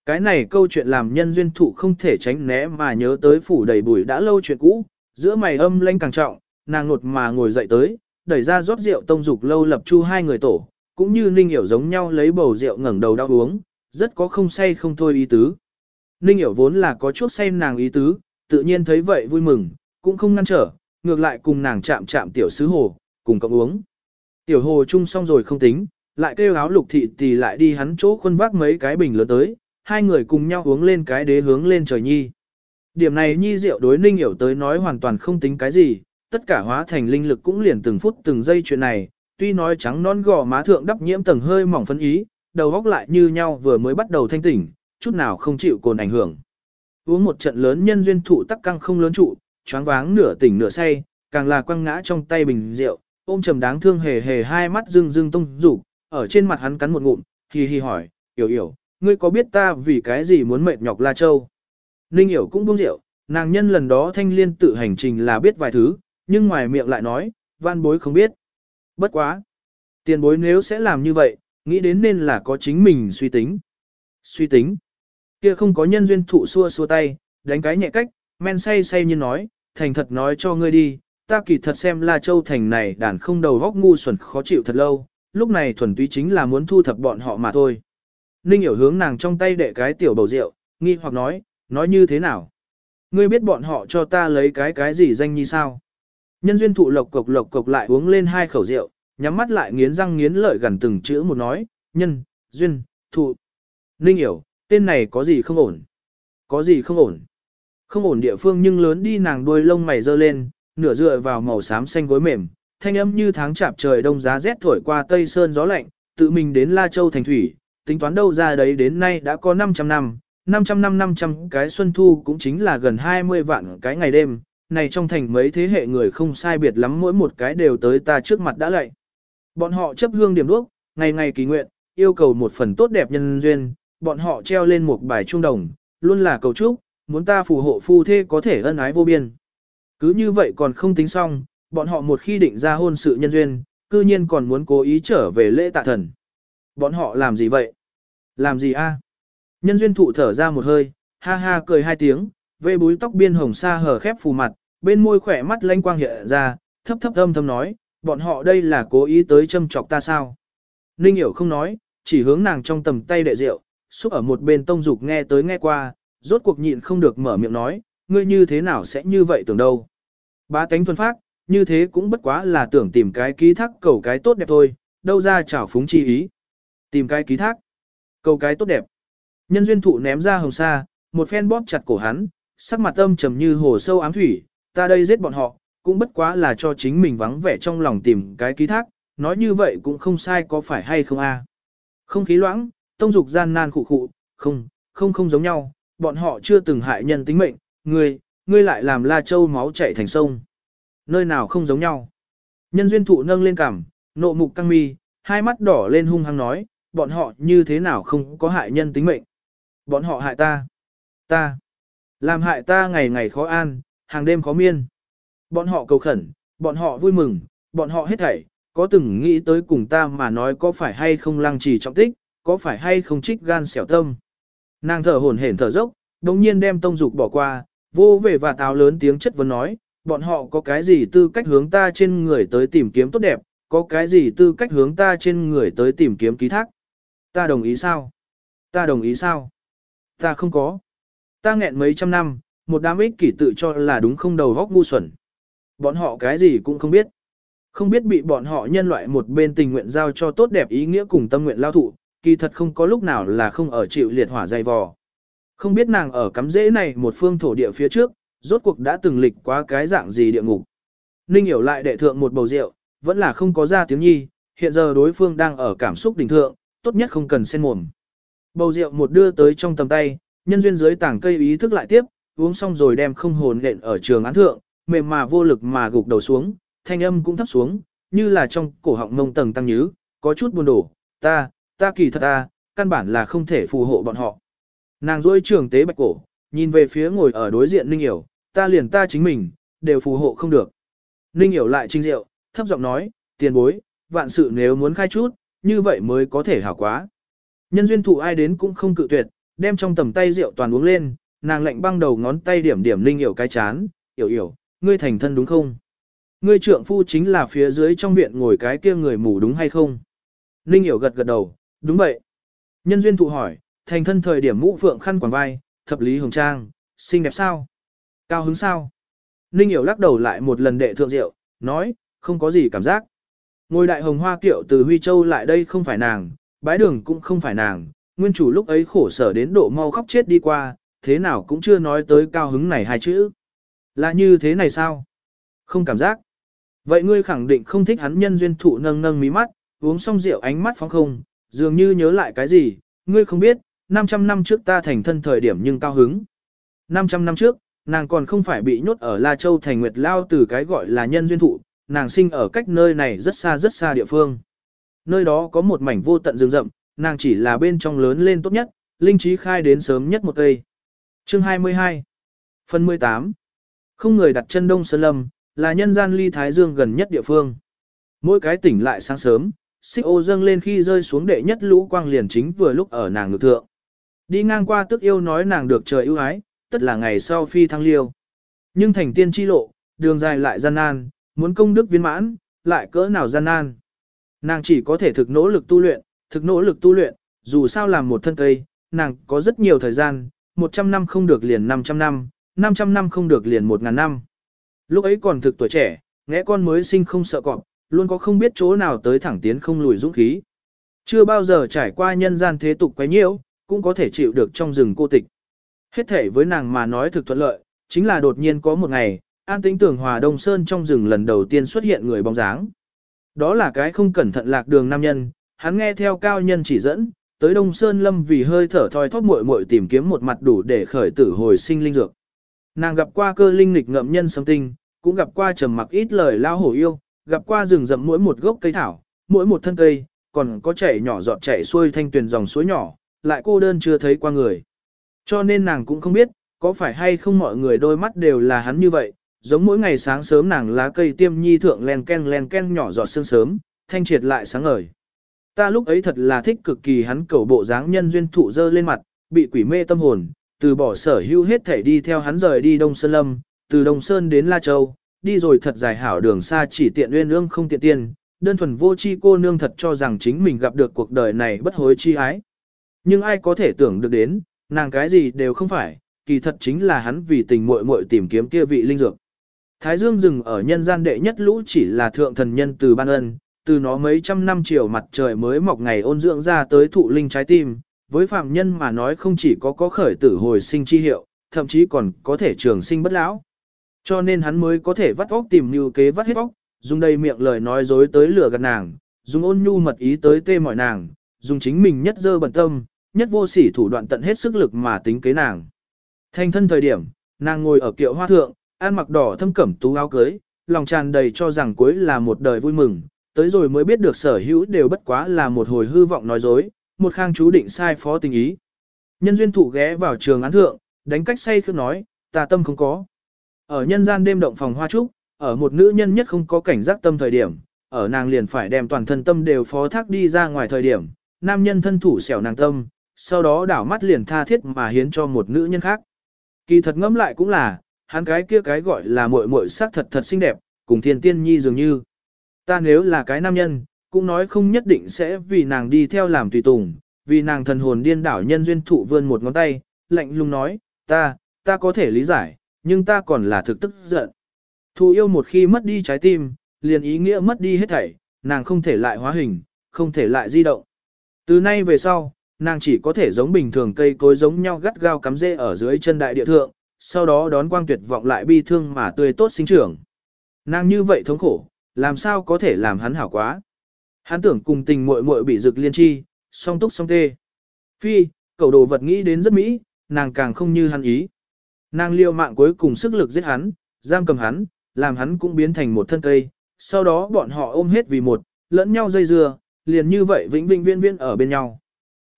Cái này câu chuyện làm nhân duyên thụ không thể tránh né mà nhớ tới phủ đầy bụi đã lâu chuyện cũ, giữa mày âm lanh càng trọng, nàng nột mà ngồi dậy tới, đẩy ra rót rượu tông dục lâu lập chu hai người tổ, cũng như Ninh Hiểu giống nhau lấy bầu rượu ngẩng đầu đau uống, rất có không say không thôi ý tứ. Ninh Hiểu vốn là có chút say nàng ý tứ, tự nhiên thấy vậy vui mừng, cũng không ngăn trở, ngược lại cùng nàng chạm chạm tiểu sứ hồ, cùng cộng uống. Tiểu hồ chung xong rồi không tính, lại kêu áo lục thị thì lại đi hắn chỗ khuôn vác mấy cái bình lớn tới, hai người cùng nhau uống lên cái đế hướng lên trời nhi. Điểm này nhi rượu đối ninh hiểu tới nói hoàn toàn không tính cái gì, tất cả hóa thành linh lực cũng liền từng phút từng giây chuyện này, tuy nói trắng non gò má thượng đắp nhiễm tầng hơi mỏng phấn ý, đầu góc lại như nhau vừa mới bắt đầu thanh tỉnh, chút nào không chịu cồn ảnh hưởng. Uống một trận lớn nhân duyên thụ tắc căng không lớn trụ, choáng váng nửa tỉnh nửa say, càng là quăng ngã trong tay bình rượu, ôm trầm đáng thương hề hề hai mắt rưng rưng tung rủ, ở trên mặt hắn cắn một ngụm, hì hì hỏi, hiểu hiểu, ngươi có biết ta vì cái gì muốn mệt nhọc La Châu? Ninh hiểu cũng buông rượu, nàng nhân lần đó thanh liên tự hành trình là biết vài thứ, nhưng ngoài miệng lại nói, van bối không biết. Bất quá. Tiền bối nếu sẽ làm như vậy, nghĩ đến nên là có chính mình suy tính. Suy tính. Kia không có nhân duyên thụ xua xua tay, đánh cái nhẹ cách, men say say như nói, thành thật nói cho ngươi đi, ta kỳ thật xem La Châu thành này đàn không đầu góc ngu xuẩn khó chịu thật lâu, lúc này thuần túy chính là muốn thu thập bọn họ mà thôi. Ninh hiểu hướng nàng trong tay đệ cái tiểu bầu rượu, nghi hoặc nói, nói như thế nào? Ngươi biết bọn họ cho ta lấy cái cái gì danh như sao? Nhân duyên thụ lộc cộc lộc cộc lại uống lên hai khẩu rượu, nhắm mắt lại nghiến răng nghiến lợi gần từng chữ một nói, nhân, duyên, thụ. Ninh hiểu, tên này có gì không ổn? Có gì không ổn? Không ổn địa phương nhưng lớn đi nàng đuôi lông mày dơ lên, nửa dựa vào màu xám xanh gối mềm, thanh âm như tháng chạp trời đông giá rét thổi qua tây sơn gió lạnh, tự mình đến La Châu thành thủy, tính toán đâu ra đấy đến nay đã có 500 năm, 500 năm 500 cái xuân thu cũng chính là gần 20 vạn cái ngày đêm, này trong thành mấy thế hệ người không sai biệt lắm mỗi một cái đều tới ta trước mặt đã lạy. Bọn họ chấp hương điểm đuốc, ngày ngày kỳ nguyện, yêu cầu một phần tốt đẹp nhân duyên, bọn họ treo lên một bài trung đồng, luôn là cầu chúc, muốn ta phù hộ phu thê có thể ân ái vô biên. Cứ như vậy còn không tính xong, bọn họ một khi định ra hôn sự nhân duyên, cư nhiên còn muốn cố ý trở về lễ tạ thần. Bọn họ làm gì vậy? Làm gì a? Nhân duyên thụ thở ra một hơi, ha ha cười hai tiếng, vê búi tóc biên hồng sa hở khép phù mặt, bên môi khỏe mắt lanh quang hiện ra, thấp thấp âm thầm nói, bọn họ đây là cố ý tới châm chọc ta sao? Ninh hiểu không nói, chỉ hướng nàng trong tầm tay đệ rượu, xúc ở một bên tông dục nghe tới nghe qua, rốt cuộc nhịn không được mở miệng nói, ngươi như thế nào sẽ như vậy tưởng đâu. Bá tánh thuần phát, như thế cũng bất quá là tưởng tìm cái ký thác cầu cái tốt đẹp thôi, đâu ra chảo phúng chi ý. Tìm cái ký thác, cầu cái tốt đẹp. Nhân duyên thụ ném ra hồng sa, một phen bóp chặt cổ hắn, sắc mặt âm trầm như hồ sâu ám thủy, ta đây giết bọn họ, cũng bất quá là cho chính mình vắng vẻ trong lòng tìm cái ký thác, nói như vậy cũng không sai có phải hay không a? Không khí loãng, tông dục gian nan khụ khụ, không, không không giống nhau, bọn họ chưa từng hại nhân tính mệnh, ngươi, ngươi lại làm La Châu máu chảy thành sông. Nơi nào không giống nhau. Nhân duyên thụ nâng lên cằm, nộ mục căng mi, hai mắt đỏ lên hung hăng nói, bọn họ như thế nào không có hại nhân tính mệnh. Bọn họ hại ta. Ta. Làm hại ta ngày ngày khó an, hàng đêm khó miên. Bọn họ cầu khẩn, bọn họ vui mừng, bọn họ hết thảy, có từng nghĩ tới cùng ta mà nói có phải hay không lăng trì trọng tích, có phải hay không trích gan xẻo tâm. Nàng thở hổn hển thở dốc, đồng nhiên đem tông dục bỏ qua, vô về và táo lớn tiếng chất vấn nói, bọn họ có cái gì tư cách hướng ta trên người tới tìm kiếm tốt đẹp, có cái gì tư cách hướng ta trên người tới tìm kiếm ký thác. Ta đồng ý sao? Ta đồng ý sao? Ta không có. Ta nghẹn mấy trăm năm, một đám ích kỷ tự cho là đúng không đầu góc ngu xuẩn. Bọn họ cái gì cũng không biết. Không biết bị bọn họ nhân loại một bên tình nguyện giao cho tốt đẹp ý nghĩa cùng tâm nguyện lao thụ, kỳ thật không có lúc nào là không ở chịu liệt hỏa dày vò. Không biết nàng ở cắm rễ này một phương thổ địa phía trước, rốt cuộc đã từng lịch qua cái dạng gì địa ngục. Ninh hiểu lại đệ thượng một bầu rượu, vẫn là không có ra tiếng nhi, hiện giờ đối phương đang ở cảm xúc đỉnh thượng, tốt nhất không cần xen mồm. Bầu rượu một đưa tới trong tầm tay, nhân duyên dưới tảng cây ý thức lại tiếp, uống xong rồi đem không hồn lện ở trường án thượng, mềm mà vô lực mà gục đầu xuống, thanh âm cũng thấp xuống, như là trong cổ họng ngông tầng tăng nhứ, có chút buồn đổ, ta, ta kỳ thật ta, căn bản là không thể phù hộ bọn họ. Nàng rôi trường tế bạch cổ, nhìn về phía ngồi ở đối diện Ninh Hiểu, ta liền ta chính mình, đều phù hộ không được. Ninh Hiểu lại trinh rượu, thấp giọng nói, tiền bối, vạn sự nếu muốn khai chút, như vậy mới có thể hảo quá. Nhân duyên thụ ai đến cũng không cự tuyệt, đem trong tầm tay rượu toàn uống lên, nàng lạnh băng đầu ngón tay điểm điểm linh Hiểu cái chán, hiểu hiểu, ngươi thành thân đúng không? Ngươi trượng phu chính là phía dưới trong viện ngồi cái kia người mù đúng hay không? Linh Hiểu gật gật đầu, đúng vậy. Nhân duyên thụ hỏi, thành thân thời điểm mũ phượng khăn quàng vai, thập lý hồng trang, xinh đẹp sao? Cao hứng sao? Ninh Hiểu lắc đầu lại một lần đệ thượng rượu, nói, không có gì cảm giác. Ngồi đại hồng hoa kiệu từ Huy Châu lại đây không phải nàng, bái đường cũng không phải nàng, nguyên chủ lúc ấy khổ sở đến độ mau khóc chết đi qua, thế nào cũng chưa nói tới cao hứng này hai chữ. Là như thế này sao? Không cảm giác. Vậy ngươi khẳng định không thích hắn nhân duyên thụ nâng nâng mí mắt, uống xong rượu ánh mắt phóng không, dường như nhớ lại cái gì, ngươi không biết, 500 năm trước ta thành thân thời điểm nhưng cao hứng. 500 năm trước, nàng còn không phải bị nhốt ở La Châu thành Nguyệt Lao từ cái gọi là nhân duyên thụ, nàng sinh ở cách nơi này rất xa rất xa địa phương. Nơi đó có một mảnh vô tận rừng rậm, nàng chỉ là bên trong lớn lên tốt nhất, linh trí khai đến sớm nhất một cây. Chương 22 Phần 18 Không người đặt chân Đông Sơn Lâm, là nhân gian ly Thái Dương gần nhất địa phương. Mỗi cái tỉnh lại sáng sớm, xích ô dâng lên khi rơi xuống đệ nhất lũ quang liền chính vừa lúc ở nàng ngược thượng. Đi ngang qua tức yêu nói nàng được trời ưu ái, tất là ngày sau phi thăng liêu. Nhưng thành tiên chi lộ, đường dài lại gian nan, muốn công đức viên mãn, lại cỡ nào gian nan. Nàng chỉ có thể thực nỗ lực tu luyện, thực nỗ lực tu luyện, dù sao làm một thân cây, nàng có rất nhiều thời gian, 100 năm không được liền 500 năm, 500 năm không được liền 1.000 năm. Lúc ấy còn thực tuổi trẻ, ngẽ con mới sinh không sợ cọp, luôn có không biết chỗ nào tới thẳng tiến không lùi dũng khí. Chưa bao giờ trải qua nhân gian thế tục quấy nhiễu, cũng có thể chịu được trong rừng cô tịch. Hết thể với nàng mà nói thực thuận lợi, chính là đột nhiên có một ngày, an tĩnh tưởng hòa đông sơn trong rừng lần đầu tiên xuất hiện người bóng dáng. Đó là cái không cẩn thận lạc đường nam nhân, hắn nghe theo cao nhân chỉ dẫn, tới đông sơn lâm vì hơi thở thoi thóp muội muội tìm kiếm một mặt đủ để khởi tử hồi sinh linh dược. Nàng gặp qua cơ linh nghịch ngậm nhân sống tinh, cũng gặp qua trầm mặc ít lời lao hổ yêu, gặp qua rừng rậm mỗi một gốc cây thảo, mỗi một thân cây, còn có chảy nhỏ giọt chảy xuôi thanh tuyền dòng suối nhỏ, lại cô đơn chưa thấy qua người. Cho nên nàng cũng không biết, có phải hay không mọi người đôi mắt đều là hắn như vậy, giống mỗi ngày sáng sớm nàng lá cây tiêm nhi thượng len ken len ken nhỏ giọt sương sớm, thanh triệt lại sáng ngời. Ta lúc ấy thật là thích cực kỳ hắn cầu bộ dáng nhân duyên thụ dơ lên mặt, bị quỷ mê tâm hồn, từ bỏ sở hữu hết thể đi theo hắn rời đi Đông Sơn Lâm, từ Đông Sơn đến La Châu, đi rồi thật dài hảo đường xa chỉ tiện uyên ương không tiện tiên, đơn thuần vô chi cô nương thật cho rằng chính mình gặp được cuộc đời này bất hối chi ái. Nhưng ai có thể tưởng được đến, nàng cái gì đều không phải, kỳ thật chính là hắn vì tình muội muội tìm kiếm kia vị linh dược. Thái Dương dừng ở nhân gian đệ nhất lũ chỉ là thượng thần nhân từ ban ân, từ nó mấy trăm năm chiều mặt trời mới mọc ngày ôn dưỡng ra tới thụ linh trái tim, với phạm nhân mà nói không chỉ có có khởi tử hồi sinh chi hiệu, thậm chí còn có thể trường sinh bất lão. Cho nên hắn mới có thể vắt óc tìm như kế vắt hết óc, dùng đầy miệng lời nói dối tới lừa gạt nàng, dùng ôn nhu mật ý tới tê mọi nàng, dùng chính mình nhất dơ bẩn tâm, nhất vô sỉ thủ đoạn tận hết sức lực mà tính kế nàng. Thành thân thời điểm, nàng ngồi ở kiệu hoa thượng, ăn mặc đỏ thâm cẩm tú áo cưới, lòng tràn đầy cho rằng cuối là một đời vui mừng, tới rồi mới biết được sở hữu đều bất quá là một hồi hư vọng nói dối, một khang chú định sai phó tình ý. Nhân duyên thụ ghé vào trường án thượng, đánh cách say khước nói, ta tâm không có. Ở nhân gian đêm động phòng hoa trúc, ở một nữ nhân nhất không có cảnh giác tâm thời điểm, ở nàng liền phải đem toàn thân tâm đều phó thác đi ra ngoài thời điểm, nam nhân thân thủ xẻo nàng tâm, sau đó đảo mắt liền tha thiết mà hiến cho một nữ nhân khác. Kỳ thật ngẫm lại cũng là, hắn cái kia cái gọi là muội muội sắc thật thật xinh đẹp, cùng thiên tiên nhi dường như. Ta nếu là cái nam nhân, cũng nói không nhất định sẽ vì nàng đi theo làm tùy tùng, vì nàng thần hồn điên đảo nhân duyên thụ vươn một ngón tay, lạnh lùng nói, ta, ta có thể lý giải, nhưng ta còn là thực tức giận. Thù yêu một khi mất đi trái tim, liền ý nghĩa mất đi hết thảy, nàng không thể lại hóa hình, không thể lại di động. Từ nay về sau, nàng chỉ có thể giống bình thường cây cối giống nhau gắt gao cắm rễ ở dưới chân đại địa thượng, sau đó đón quang tuyệt vọng lại bi thương mà tươi tốt sinh trưởng. Nàng như vậy thống khổ, làm sao có thể làm hắn hảo quá. Hắn tưởng cùng tình muội muội bị rực liên chi, song túc song tê. Phi, cầu đồ vật nghĩ đến rất mỹ, nàng càng không như hắn ý. Nàng liều mạng cuối cùng sức lực giết hắn, giam cầm hắn, làm hắn cũng biến thành một thân cây, sau đó bọn họ ôm hết vì một, lẫn nhau dây dưa, liền như vậy vĩnh vĩnh viên viên ở bên nhau.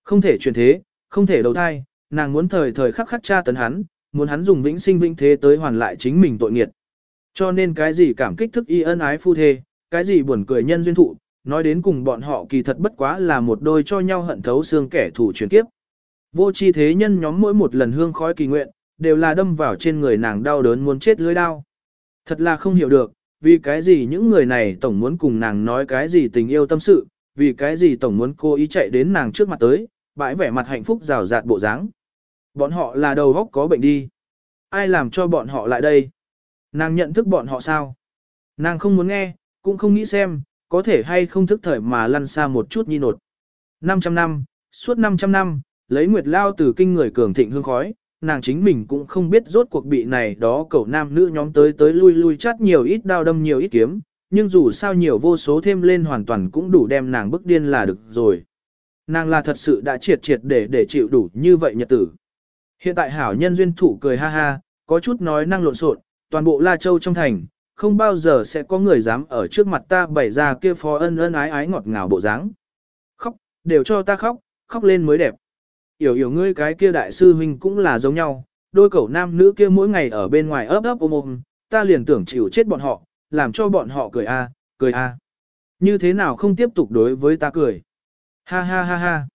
Không thể chuyển thế, không thể đầu thai, nàng muốn thời thời khắc khắc tra tấn hắn, muốn hắn dùng vĩnh sinh vĩnh thế tới hoàn lại chính mình tội nghiệt. Cho nên cái gì cảm kích thức y ân ái phu thê, cái gì buồn cười nhân duyên thụ, nói đến cùng bọn họ kỳ thật bất quá là một đôi cho nhau hận thấu xương kẻ thù chuyển kiếp. Vô chi thế nhân nhóm mỗi một lần hương khói kỳ nguyện, đều là đâm vào trên người nàng đau đớn muốn chết lưới đau. Thật là không hiểu được, vì cái gì những người này tổng muốn cùng nàng nói cái gì tình yêu tâm sự, vì cái gì tổng muốn cô ý chạy đến nàng trước mặt tới, bãi vẻ mặt hạnh phúc rào rạt bộ dáng. Bọn họ là đầu góc có bệnh đi. Ai làm cho bọn họ lại đây? Nàng nhận thức bọn họ sao? Nàng không muốn nghe, cũng không nghĩ xem, có thể hay không thức thời mà lăn xa một chút nhi nột. 500 năm, suốt 500 năm, lấy nguyệt lao từ kinh người cường thịnh hương khói, nàng chính mình cũng không biết rốt cuộc bị này đó cậu nam nữ nhóm tới tới lui lui chát nhiều ít đao đâm nhiều ít kiếm, nhưng dù sao nhiều vô số thêm lên hoàn toàn cũng đủ đem nàng bức điên là được rồi. Nàng là thật sự đã triệt triệt để để chịu đủ như vậy nhật tử. Hiện tại hảo nhân duyên thủ cười ha ha, có chút nói năng lộn xộn, toàn bộ La Châu trong thành, không bao giờ sẽ có người dám ở trước mặt ta bày ra kia phó ân ân ái ái ngọt ngào bộ dáng. Khóc, đều cho ta khóc, khóc lên mới đẹp. Yểu yểu ngươi cái kia đại sư huynh cũng là giống nhau, đôi cậu nam nữ kia mỗi ngày ở bên ngoài ấp ấp ôm ôm, ta liền tưởng chịu chết bọn họ, làm cho bọn họ cười a, cười a. Như thế nào không tiếp tục đối với ta cười. Ha ha ha ha.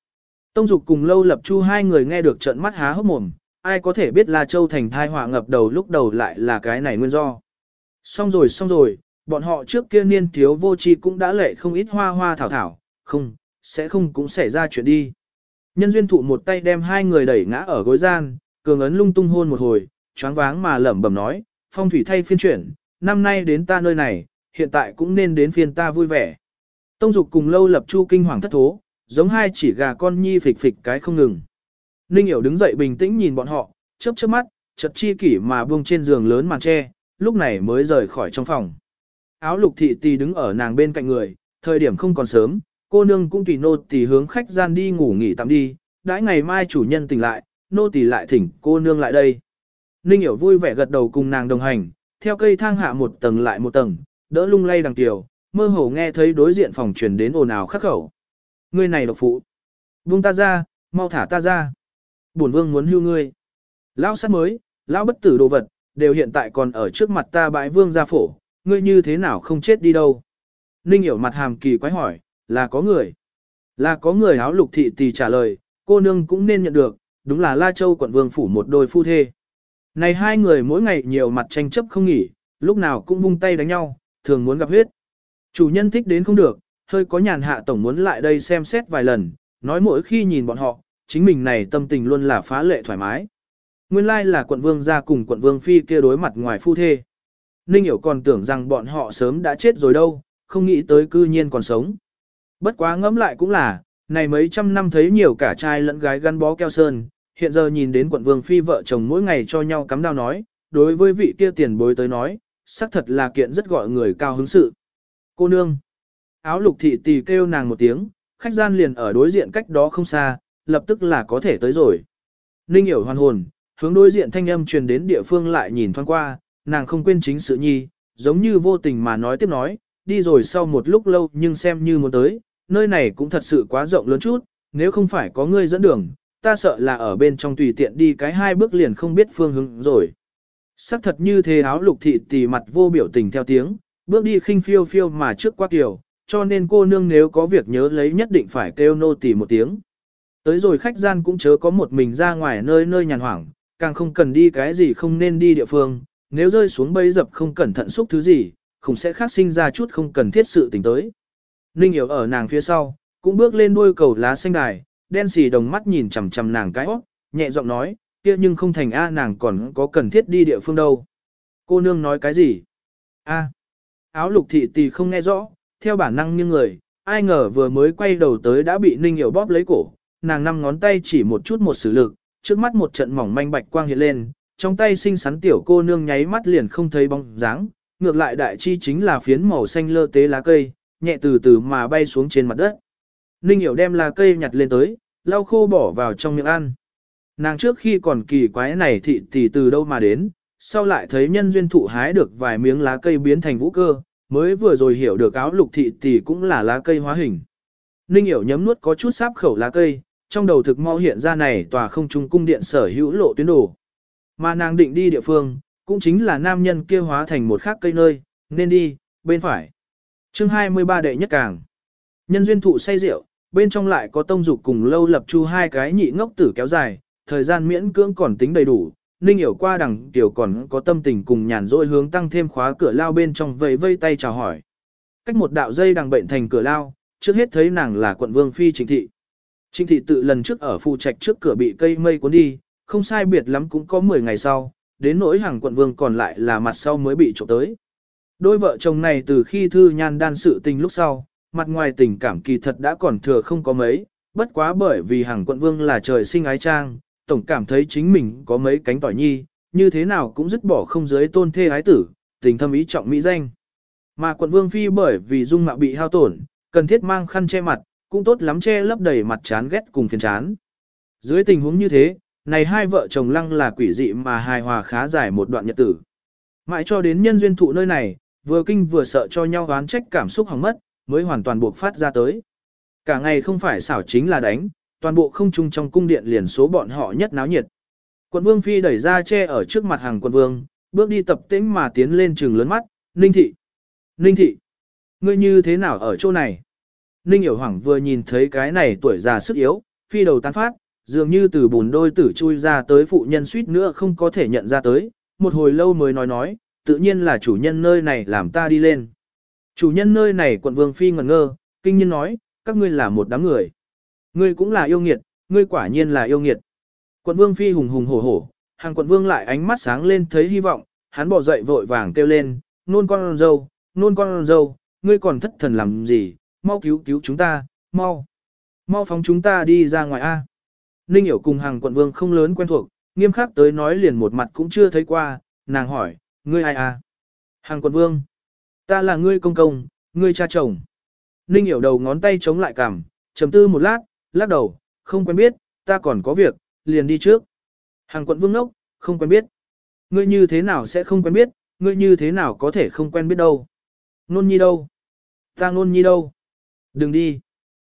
Tông Dục cùng Lâu Lập Chu hai người nghe được trận mắt há hốc mồm, ai có thể biết là Châu thành thai họa ngập đầu lúc đầu lại là cái này nguyên do. Xong rồi xong rồi, bọn họ trước kia niên thiếu vô tri cũng đã lệ không ít hoa hoa thảo thảo, không, sẽ không cũng xảy ra chuyện đi. Nhân duyên thụ một tay đem hai người đẩy ngã ở gối gian, cường ấn lung tung hôn một hồi, choáng váng mà lẩm bẩm nói, phong thủy thay phiên chuyển, năm nay đến ta nơi này, hiện tại cũng nên đến phiên ta vui vẻ. Tông dục cùng lâu lập chu kinh hoàng thất thố, giống hai chỉ gà con nhi phịch phịch cái không ngừng. Ninh hiểu đứng dậy bình tĩnh nhìn bọn họ, chớp chớp mắt, chật chi kỷ mà buông trên giường lớn màn tre, lúc này mới rời khỏi trong phòng. Áo lục thị tì đứng ở nàng bên cạnh người, thời điểm không còn sớm, cô nương cũng tùy nô tỳ hướng khách gian đi ngủ nghỉ tạm đi, đãi ngày mai chủ nhân tỉnh lại, nô tỳ lại thỉnh cô nương lại đây. Ninh hiểu vui vẻ gật đầu cùng nàng đồng hành, theo cây thang hạ một tầng lại một tầng, đỡ lung lay đằng tiểu, mơ hồ nghe thấy đối diện phòng truyền đến ồn ào khắc khẩu. Ngươi này độc phụ. Buông ta ra, mau thả ta ra. Bổn vương muốn hưu ngươi. Lão sát mới, lão bất tử đồ vật, đều hiện tại còn ở trước mặt ta bãi vương gia phổ, ngươi như thế nào không chết đi đâu. Ninh hiểu mặt hàm kỳ quái hỏi, là có người. Là có người áo lục thị tỷ trả lời, cô nương cũng nên nhận được, đúng là La Châu quận vương phủ một đôi phu thê. Này hai người mỗi ngày nhiều mặt tranh chấp không nghỉ, lúc nào cũng vung tay đánh nhau, thường muốn gặp huyết. Chủ nhân thích đến không được, hơi có nhàn hạ tổng muốn lại đây xem xét vài lần, nói mỗi khi nhìn bọn họ, chính mình này tâm tình luôn là phá lệ thoải mái. Nguyên lai like là quận vương gia cùng quận vương phi kia đối mặt ngoài phu thê. Ninh hiểu còn tưởng rằng bọn họ sớm đã chết rồi đâu, không nghĩ tới cư nhiên còn sống. Bất quá ngẫm lại cũng là, này mấy trăm năm thấy nhiều cả trai lẫn gái gắn bó keo sơn, hiện giờ nhìn đến quận vương phi vợ chồng mỗi ngày cho nhau cắm đao nói, đối với vị kia tiền bối tới nói, xác thật là kiện rất gọi người cao hứng sự. Cô nương, áo lục thị tì kêu nàng một tiếng, khách gian liền ở đối diện cách đó không xa, lập tức là có thể tới rồi. Ninh hiểu hoàn hồn, hướng đối diện thanh âm truyền đến địa phương lại nhìn thoáng qua, nàng không quên chính sự nhi, giống như vô tình mà nói tiếp nói, đi rồi sau một lúc lâu nhưng xem như muốn tới, nơi này cũng thật sự quá rộng lớn chút, nếu không phải có ngươi dẫn đường, ta sợ là ở bên trong tùy tiện đi cái hai bước liền không biết phương hướng rồi. Sắc thật như thế áo lục thị tì mặt vô biểu tình theo tiếng, bước đi khinh phiêu phiêu mà trước qua kiểu, cho nên cô nương nếu có việc nhớ lấy nhất định phải kêu nô tỳ một tiếng. Tới rồi khách gian cũng chớ có một mình ra ngoài nơi nơi nhàn hoảng, càng không cần đi cái gì không nên đi địa phương, nếu rơi xuống bẫy dập không cẩn thận xúc thứ gì, không sẽ khác sinh ra chút không cần thiết sự tình tới. Ninh hiểu ở nàng phía sau, cũng bước lên đuôi cầu lá xanh đài, đen xì đồng mắt nhìn chằm chằm nàng cái óc, nhẹ giọng nói, kia nhưng không thành A nàng còn có cần thiết đi địa phương đâu. Cô nương nói cái gì? A. Áo lục thị tì không nghe rõ, theo bản năng như người, ai ngờ vừa mới quay đầu tới đã bị Ninh hiểu bóp lấy cổ, nàng năm ngón tay chỉ một chút một sử lực, trước mắt một trận mỏng manh bạch quang hiện lên, trong tay xinh xắn tiểu cô nương nháy mắt liền không thấy bóng dáng, ngược lại đại chi chính là phiến màu xanh lơ tế lá cây, nhẹ từ từ mà bay xuống trên mặt đất. Ninh hiểu đem lá cây nhặt lên tới, lau khô bỏ vào trong miệng ăn. Nàng trước khi còn kỳ quái này thị tỷ từ đâu mà đến, sau lại thấy nhân duyên thụ hái được vài miếng lá cây biến thành vũ cơ, mới vừa rồi hiểu được áo lục thị tỷ cũng là lá cây hóa hình. Ninh hiểu nhấm nuốt có chút sáp khẩu lá cây, trong đầu thực mau hiện ra này tòa không trung cung điện sở hữu lộ tuyến đồ. Mà nàng định đi địa phương, cũng chính là nam nhân kia hóa thành một khác cây nơi, nên đi, bên phải. chương 23 đệ nhất càng. Nhân duyên thụ say rượu, bên trong lại có tông dục cùng lâu lập chu hai cái nhị ngốc tử kéo dài, thời gian miễn cưỡng còn tính đầy đủ. Ninh hiểu qua đằng tiểu còn có tâm tình cùng nhàn rỗi hướng tăng thêm khóa cửa lao bên trong vẫy vây tay chào hỏi. Cách một đạo dây đằng bệnh thành cửa lao, trước hết thấy nàng là quận vương phi chính thị. Trịnh thị tự lần trước ở phụ trạch trước cửa bị cây mây cuốn đi, không sai biệt lắm cũng có 10 ngày sau, đến nỗi hàng quận vương còn lại là mặt sau mới bị trộm tới. Đôi vợ chồng này từ khi thư nhan đan sự tình lúc sau, mặt ngoài tình cảm kỳ thật đã còn thừa không có mấy, bất quá bởi vì hàng quận vương là trời sinh ái trang, tổng cảm thấy chính mình có mấy cánh tỏi nhi, như thế nào cũng dứt bỏ không giới tôn thê ái tử, tình thâm ý trọng mỹ danh. Mà quận vương phi bởi vì dung mạo bị hao tổn, cần thiết mang khăn che mặt, cũng tốt lắm che lấp đầy mặt chán ghét cùng phiền chán. Dưới tình huống như thế, này hai vợ chồng lăng là quỷ dị mà hài hòa khá dài một đoạn nhật tử. Mãi cho đến nhân duyên thụ nơi này, Vừa kinh vừa sợ cho nhau oán trách cảm xúc hỏng mất, mới hoàn toàn buộc phát ra tới. Cả ngày không phải xảo chính là đánh, toàn bộ không trung trong cung điện liền số bọn họ nhất náo nhiệt. Quận vương phi đẩy ra che ở trước mặt hàng quận vương, bước đi tập tĩnh mà tiến lên trường lớn mắt, Ninh thị. Ninh thị, ngươi như thế nào ở chỗ này? Ninh hiểu hoảng vừa nhìn thấy cái này tuổi già sức yếu, phi đầu tán phát, dường như từ bùn đôi tử chui ra tới phụ nhân suýt nữa không có thể nhận ra tới, một hồi lâu mới nói nói, tự nhiên là chủ nhân nơi này làm ta đi lên. Chủ nhân nơi này quận vương phi ngẩn ngơ, kinh nhiên nói, các ngươi là một đám người. Ngươi cũng là yêu nghiệt, ngươi quả nhiên là yêu nghiệt. Quận vương phi hùng hùng hổ hổ, hàng quận vương lại ánh mắt sáng lên thấy hy vọng, hắn bỏ dậy vội vàng kêu lên, nôn con dâu, nôn con dâu, ngươi còn thất thần làm gì, mau cứu cứu chúng ta, mau. Mau phóng chúng ta đi ra ngoài A. Ninh hiểu cùng hàng quận vương không lớn quen thuộc, nghiêm khắc tới nói liền một mặt cũng chưa thấy qua, nàng hỏi, ngươi ai à? Hàng quận vương. Ta là ngươi công công, ngươi cha chồng. Ninh hiểu đầu ngón tay chống lại cằm, trầm tư một lát, lắc đầu, không quen biết, ta còn có việc, liền đi trước. Hàng quận vương nốc, không quen biết. Ngươi như thế nào sẽ không quen biết, ngươi như thế nào có thể không quen biết đâu. Nôn nhi đâu? Ta nôn nhi đâu? Đừng đi.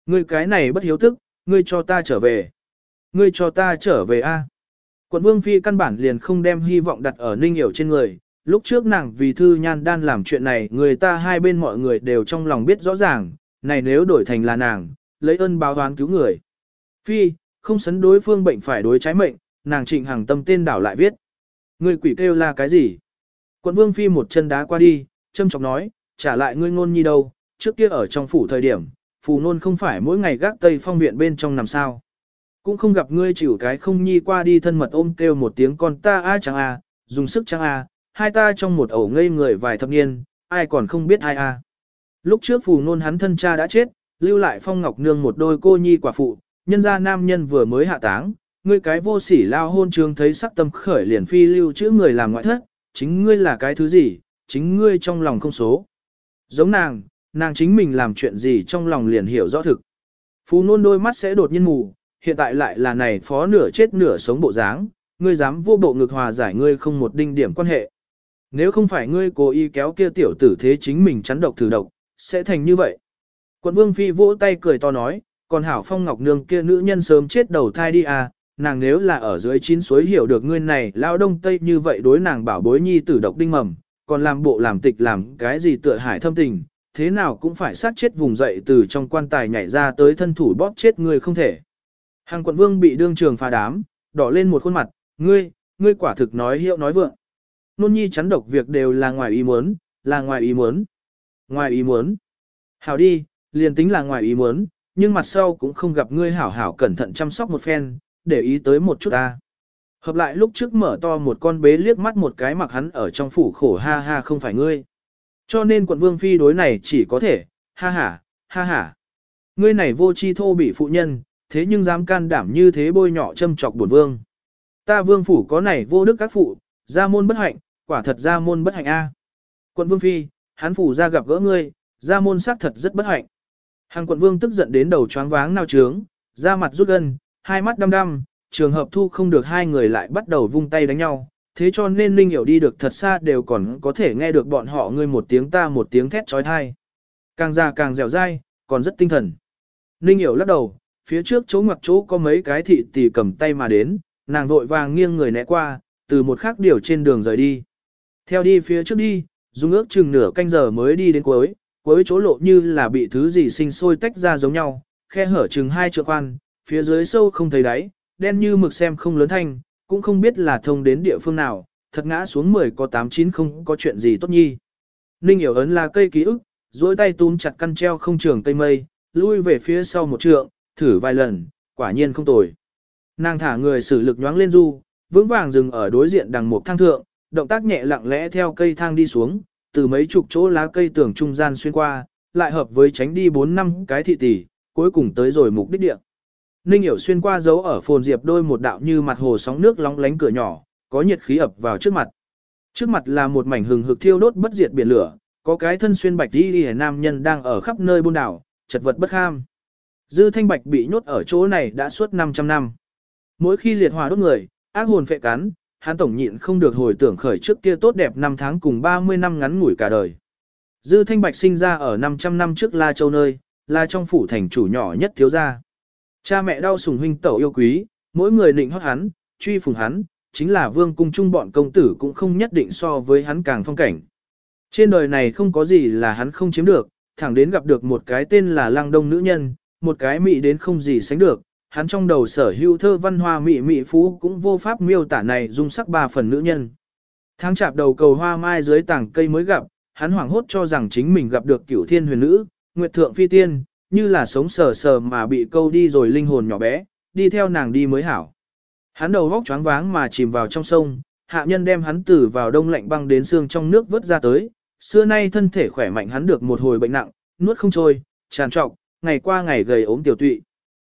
Ngươi cái này bất hiếu tức, ngươi cho ta trở về. Ngươi cho ta trở về a. Quận vương phi căn bản liền không đem hy vọng đặt ở ninh hiểu trên người. Lúc trước nàng vì thư nhan đan làm chuyện này, người ta hai bên mọi người đều trong lòng biết rõ ràng, này nếu đổi thành là nàng, lấy ơn báo oán cứu người. Phi, không sấn đối phương bệnh phải đối trái mệnh, nàng trịnh hàng tâm tên đảo lại viết. Người quỷ kêu là cái gì? Quận vương phi một chân đá qua đi, châm chọc nói, trả lại ngươi ngôn nhi đâu, trước kia ở trong phủ thời điểm, phù nôn không phải mỗi ngày gác tây phong viện bên trong nằm sao. Cũng không gặp ngươi chịu cái không nhi qua đi thân mật ôm kêu một tiếng con ta a chẳng a, dùng sức chẳng a, hai ta trong một ổ ngây người vài thập niên, ai còn không biết ai a. Lúc trước phù nôn hắn thân cha đã chết, lưu lại phong ngọc nương một đôi cô nhi quả phụ, nhân gia nam nhân vừa mới hạ táng, ngươi cái vô sỉ lao hôn trường thấy sắc tâm khởi liền phi lưu chữ người làm ngoại thất, chính ngươi là cái thứ gì, chính ngươi trong lòng không số. Giống nàng, nàng chính mình làm chuyện gì trong lòng liền hiểu rõ thực. Phú nôn đôi mắt sẽ đột nhiên mù, hiện tại lại là này phó nửa chết nửa sống bộ dáng, ngươi dám vô bộ ngực hòa giải ngươi không một đinh điểm quan hệ. Nếu không phải ngươi cố ý kéo kia tiểu tử thế chính mình chắn độc thử độc, sẽ thành như vậy. Quận vương phi vỗ tay cười to nói, còn hảo phong ngọc nương kia nữ nhân sớm chết đầu thai đi à, nàng nếu là ở dưới chín suối hiểu được ngươi này lao đông tây như vậy đối nàng bảo bối nhi tử độc đinh mầm, còn làm bộ làm tịch làm cái gì tựa hải thâm tình, thế nào cũng phải sát chết vùng dậy từ trong quan tài nhảy ra tới thân thủ bóp chết người không thể. Hàng quận vương bị đương trường phá đám, đỏ lên một khuôn mặt, ngươi, ngươi quả thực nói hiệu nói vượng. Nôn nhi chắn độc việc đều là ngoài ý muốn, là ngoài ý muốn. Ngoài ý muốn. Hảo đi, liền tính là ngoài ý muốn, nhưng mặt sau cũng không gặp ngươi hảo hảo cẩn thận chăm sóc một phen, để ý tới một chút ta. Hợp lại lúc trước mở to một con bế liếc mắt một cái mặc hắn ở trong phủ khổ ha ha không phải ngươi. Cho nên quận vương phi đối này chỉ có thể, ha ha, ha ha. Ngươi này vô chi thô bị phụ nhân, thế nhưng dám can đảm như thế bôi nhọ châm chọc bổn vương. Ta vương phủ có này vô đức các phụ, gia môn bất hạnh, quả thật gia môn bất hạnh a. Quận vương phi, hắn phủ ra gặp gỡ ngươi, gia môn xác thật rất bất hạnh. Hàng quận vương tức giận đến đầu choáng váng nao trướng, da mặt rút gân, hai mắt đăm đăm, trường hợp thu không được hai người lại bắt đầu vung tay đánh nhau, thế cho nên Ninh Hiểu đi được thật xa đều còn có thể nghe được bọn họ ngươi một tiếng ta một tiếng thét trói thai. Càng già càng dẻo dai, còn rất tinh thần. Ninh Hiểu lắc đầu, phía trước chỗ ngoặc chỗ có mấy cái thị tỷ cầm tay mà đến, nàng vội vàng nghiêng người né qua, từ một khác điều trên đường rời đi. Theo đi phía trước đi, dùng ước chừng nửa canh giờ mới đi đến cuối, cuối chỗ lộ như là bị thứ gì sinh sôi tách ra giống nhau, khe hở chừng hai trượng khoan, phía dưới sâu không thấy đáy, đen như mực xem không lớn thanh, cũng không biết là thông đến địa phương nào, thật ngã xuống 10 có 8 9 không có chuyện gì tốt nhi. Ninh hiểu ấn là cây ký ức, duỗi tay túm chặt căn treo không trường cây mây, lui về phía sau một trượng, thử vài lần, quả nhiên không tồi. Nàng thả người sử lực nhoáng lên du, vững vàng dừng ở đối diện đằng một thang thượng, động tác nhẹ lặng lẽ theo cây thang đi xuống, từ mấy chục chỗ lá cây tường trung gian xuyên qua, lại hợp với tránh đi 4 năm cái thị tỷ, cuối cùng tới rồi mục đích địa. Ninh hiểu xuyên qua dấu ở phồn diệp đôi một đạo như mặt hồ sóng nước lóng lánh cửa nhỏ, có nhiệt khí ập vào trước mặt. Trước mặt là một mảnh hừng hực thiêu đốt bất diệt biển lửa, có cái thân xuyên bạch đi đi nam nhân đang ở khắp nơi buôn đảo, chật vật bất ham. Dư thanh bạch bị nhốt ở chỗ này đã suốt 500 năm. Mỗi khi liệt hỏa đốt người, ác hồn phệ cắn, hắn tổng nhịn không được hồi tưởng khởi trước kia tốt đẹp năm tháng cùng 30 năm ngắn ngủi cả đời. Dư Thanh Bạch sinh ra ở 500 năm trước La Châu nơi, là trong phủ thành chủ nhỏ nhất thiếu gia. Cha mẹ đau sủng huynh tẩu yêu quý, mỗi người định hót hắn, truy phùng hắn, chính là vương cung trung bọn công tử cũng không nhất định so với hắn càng phong cảnh. Trên đời này không có gì là hắn không chiếm được, thẳng đến gặp được một cái tên là Lăng Đông nữ nhân, một cái mỹ đến không gì sánh được, hắn trong đầu sở hữu thơ văn hoa mị mị phú cũng vô pháp miêu tả này dung sắc ba phần nữ nhân. Tháng chạp đầu cầu hoa mai dưới tảng cây mới gặp, hắn hoảng hốt cho rằng chính mình gặp được cửu thiên huyền nữ, nguyệt thượng phi tiên, như là sống sờ sờ mà bị câu đi rồi linh hồn nhỏ bé, đi theo nàng đi mới hảo. Hắn đầu góc choáng váng mà chìm vào trong sông, hạ nhân đem hắn tử vào đông lạnh băng đến xương trong nước vớt ra tới, xưa nay thân thể khỏe mạnh hắn được một hồi bệnh nặng, nuốt không trôi, tràn trọc, ngày qua ngày gầy ốm tiểu tụy.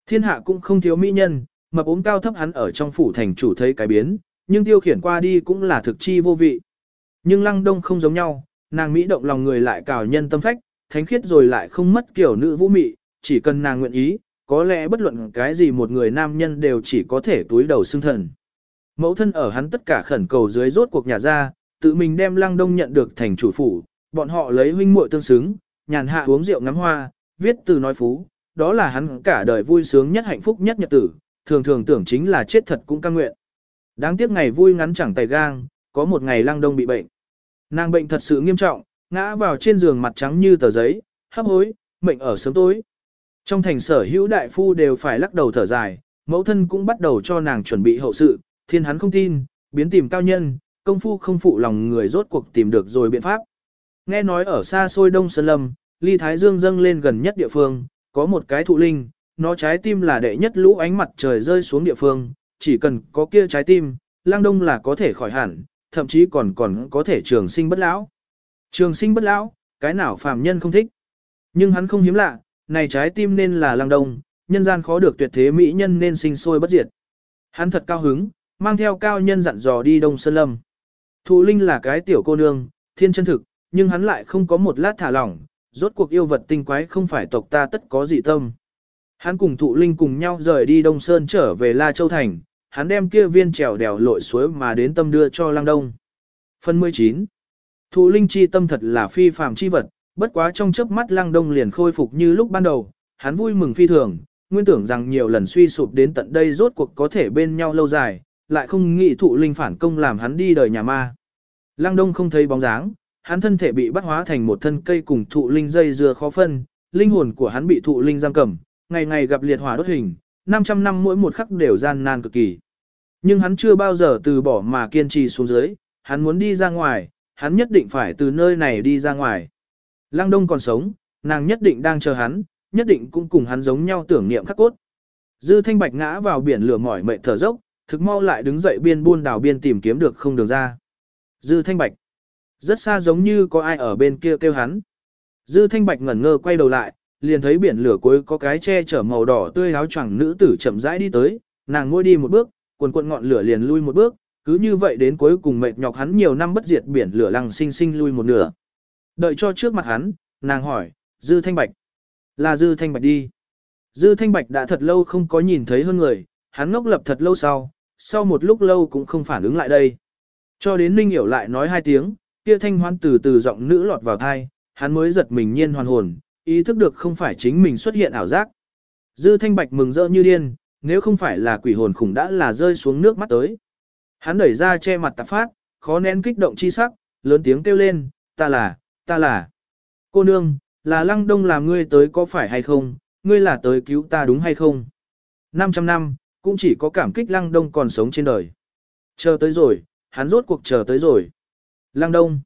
Thiên hạ cũng không thiếu mỹ nhân, mập ốm cao thấp hắn ở trong phủ thành chủ thấy cái biến, nhưng tiêu khiển qua đi cũng là thực chi vô vị. Nhưng lăng đông không giống nhau, nàng mỹ động lòng người lại cào nhân tâm phách, thánh khiết rồi lại không mất kiểu nữ vũ mị, chỉ cần nàng nguyện ý, có lẽ bất luận cái gì một người nam nhân đều chỉ có thể túi đầu xương thần. Mẫu thân ở hắn tất cả khẩn cầu dưới rốt cuộc nhà ra, tự mình đem lăng đông nhận được thành chủ phủ, bọn họ lấy huynh muội tương xứng, nhàn hạ uống rượu ngắm hoa, viết từ nói phú, đó là hắn cả đời vui sướng nhất hạnh phúc nhất nhật tử, thường thường tưởng chính là chết thật cũng căng nguyện. Đáng tiếc ngày vui ngắn chẳng tay gang, có một ngày lăng đông bị bệnh. Nàng bệnh thật sự nghiêm trọng, ngã vào trên giường mặt trắng như tờ giấy, hấp hối, mệnh ở sớm tối. Trong thành sở hữu đại phu đều phải lắc đầu thở dài, mẫu thân cũng bắt đầu cho nàng chuẩn bị hậu sự, thiên hắn không tin, biến tìm cao nhân, công phu không phụ lòng người rốt cuộc tìm được rồi biện pháp. Nghe nói ở xa xôi đông sơn lâm, ly thái dương dâng lên gần nhất địa phương, có một cái thụ linh, nó trái tim là đệ nhất lũ ánh mặt trời rơi xuống địa phương, chỉ cần có kia trái tim, lang đông là có thể khỏi hẳn, thậm chí còn còn có thể trường sinh bất lão. Trường sinh bất lão, cái nào phàm nhân không thích. Nhưng hắn không hiếm lạ, này trái tim nên là lang đông, nhân gian khó được tuyệt thế mỹ nhân nên sinh sôi bất diệt. Hắn thật cao hứng, mang theo cao nhân dặn dò đi đông sơn lâm. Thụ linh là cái tiểu cô nương, thiên chân thực, nhưng hắn lại không có một lát thả lỏng, rốt cuộc yêu vật tinh quái không phải tộc ta tất có dị tâm. Hắn cùng thụ linh cùng nhau rời đi Đông Sơn trở về La Châu Thành, hắn đem kia viên trèo đèo lội suối mà đến tâm đưa cho Lăng Đông. Phần 19 Thụ linh chi tâm thật là phi phàm chi vật, bất quá trong chớp mắt Lăng Đông liền khôi phục như lúc ban đầu, hắn vui mừng phi thường, nguyên tưởng rằng nhiều lần suy sụp đến tận đây rốt cuộc có thể bên nhau lâu dài, lại không nghĩ thụ linh phản công làm hắn đi đời nhà ma. Lăng Đông không thấy bóng dáng, hắn thân thể bị bắt hóa thành một thân cây cùng thụ linh dây dưa khó phân, linh hồn của hắn bị thụ linh giam cầm, ngày ngày gặp liệt hỏa đốt hình, 500 năm mỗi một khắc đều gian nan cực kỳ. Nhưng hắn chưa bao giờ từ bỏ mà kiên trì xuống dưới, hắn muốn đi ra ngoài, hắn nhất định phải từ nơi này đi ra ngoài. Lăng Đông còn sống, nàng nhất định đang chờ hắn, nhất định cũng cùng hắn giống nhau tưởng niệm khắc cốt. Dư Thanh Bạch ngã vào biển lửa mỏi mệt thở dốc, thực mau lại đứng dậy biên buôn đảo biên tìm kiếm được không đường ra. Dư Thanh Bạch. Rất xa giống như có ai ở bên kia kêu hắn. Dư Thanh Bạch ngẩn ngơ quay đầu lại, liền thấy biển lửa cuối có cái che chở màu đỏ tươi áo choàng nữ tử chậm rãi đi tới, nàng ngồi đi một bước, quần quần ngọn lửa liền lui một bước, cứ như vậy đến cuối cùng mệt nhọc hắn nhiều năm bất diệt biển lửa lăng sinh sinh lui một nửa. Đợi cho trước mặt hắn, nàng hỏi, Dư Thanh Bạch. Là Dư Thanh Bạch đi. Dư Thanh Bạch đã thật lâu không có nhìn thấy hơn người, hắn ngốc lập thật lâu sau, sau một lúc lâu cũng không phản ứng lại đây. Cho đến Ninh hiểu lại nói hai tiếng, kia thanh hoan từ từ giọng nữ lọt vào thai, hắn mới giật mình nhiên hoàn hồn, ý thức được không phải chính mình xuất hiện ảo giác. Dư thanh bạch mừng rỡ như điên, nếu không phải là quỷ hồn khủng đã là rơi xuống nước mắt tới. Hắn đẩy ra che mặt tạp phát, khó nén kích động chi sắc, lớn tiếng kêu lên, ta là, ta là. Cô nương, là lăng đông làm ngươi tới có phải hay không, ngươi là tới cứu ta đúng hay không? 500 năm, cũng chỉ có cảm kích lăng đông còn sống trên đời. Chờ tới rồi, hắn rốt cuộc chờ tới rồi. Lăng Đông.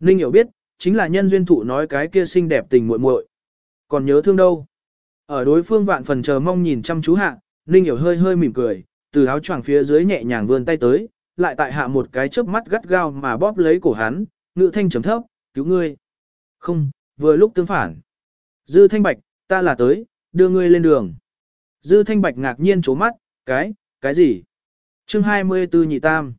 Ninh hiểu biết, chính là nhân duyên thụ nói cái kia xinh đẹp tình muội muội. Còn nhớ thương đâu? Ở đối phương vạn phần chờ mong nhìn chăm chú hạ, Ninh hiểu hơi hơi mỉm cười, từ áo choàng phía dưới nhẹ nhàng vươn tay tới, lại tại hạ một cái chớp mắt gắt gao mà bóp lấy cổ hắn, ngữ thanh trầm thấp, cứu ngươi. Không, vừa lúc tương phản. Dư thanh bạch, ta là tới, đưa ngươi lên đường. Dư thanh bạch ngạc nhiên chố mắt, cái, cái gì? chương 24 nhị tam.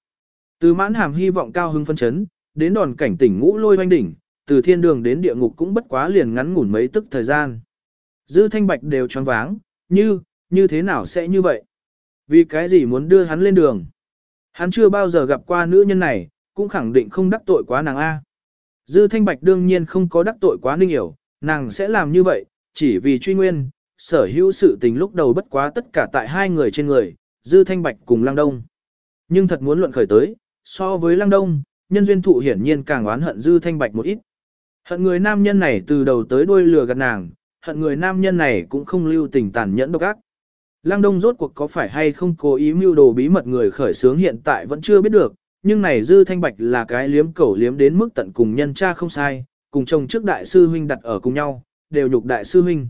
Từ mãn hàm hy vọng cao hưng phân chấn, đến đòn cảnh tỉnh ngũ lôi hoanh đỉnh, từ thiên đường đến địa ngục cũng bất quá liền ngắn ngủn mấy tức thời gian. Dư thanh bạch đều choáng váng, như, như thế nào sẽ như vậy? Vì cái gì muốn đưa hắn lên đường? Hắn chưa bao giờ gặp qua nữ nhân này, cũng khẳng định không đắc tội quá nàng A. Dư Thanh Bạch đương nhiên không có đắc tội quá Ninh Hiểu, nàng sẽ làm như vậy, chỉ vì truy nguyên, sở hữu sự tình lúc đầu bất quá tất cả tại hai người trên người, Dư Thanh Bạch cùng Lăng Đông. Nhưng thật muốn luận khởi tới, so với Lăng Đông, nhân duyên thụ hiển nhiên càng oán hận Dư Thanh Bạch một ít. Hận người nam nhân này từ đầu tới đuôi lừa gạt nàng, hận người nam nhân này cũng không lưu tình tàn nhẫn độc ác. Lăng Đông rốt cuộc có phải hay không cố ý mưu đồ bí mật người khởi sướng hiện tại vẫn chưa biết được, nhưng này Dư Thanh Bạch là cái liếm cẩu liếm đến mức tận cùng nhân cha không sai, cùng chồng trước đại sư huynh đặt ở cùng nhau, đều nhục đại sư huynh.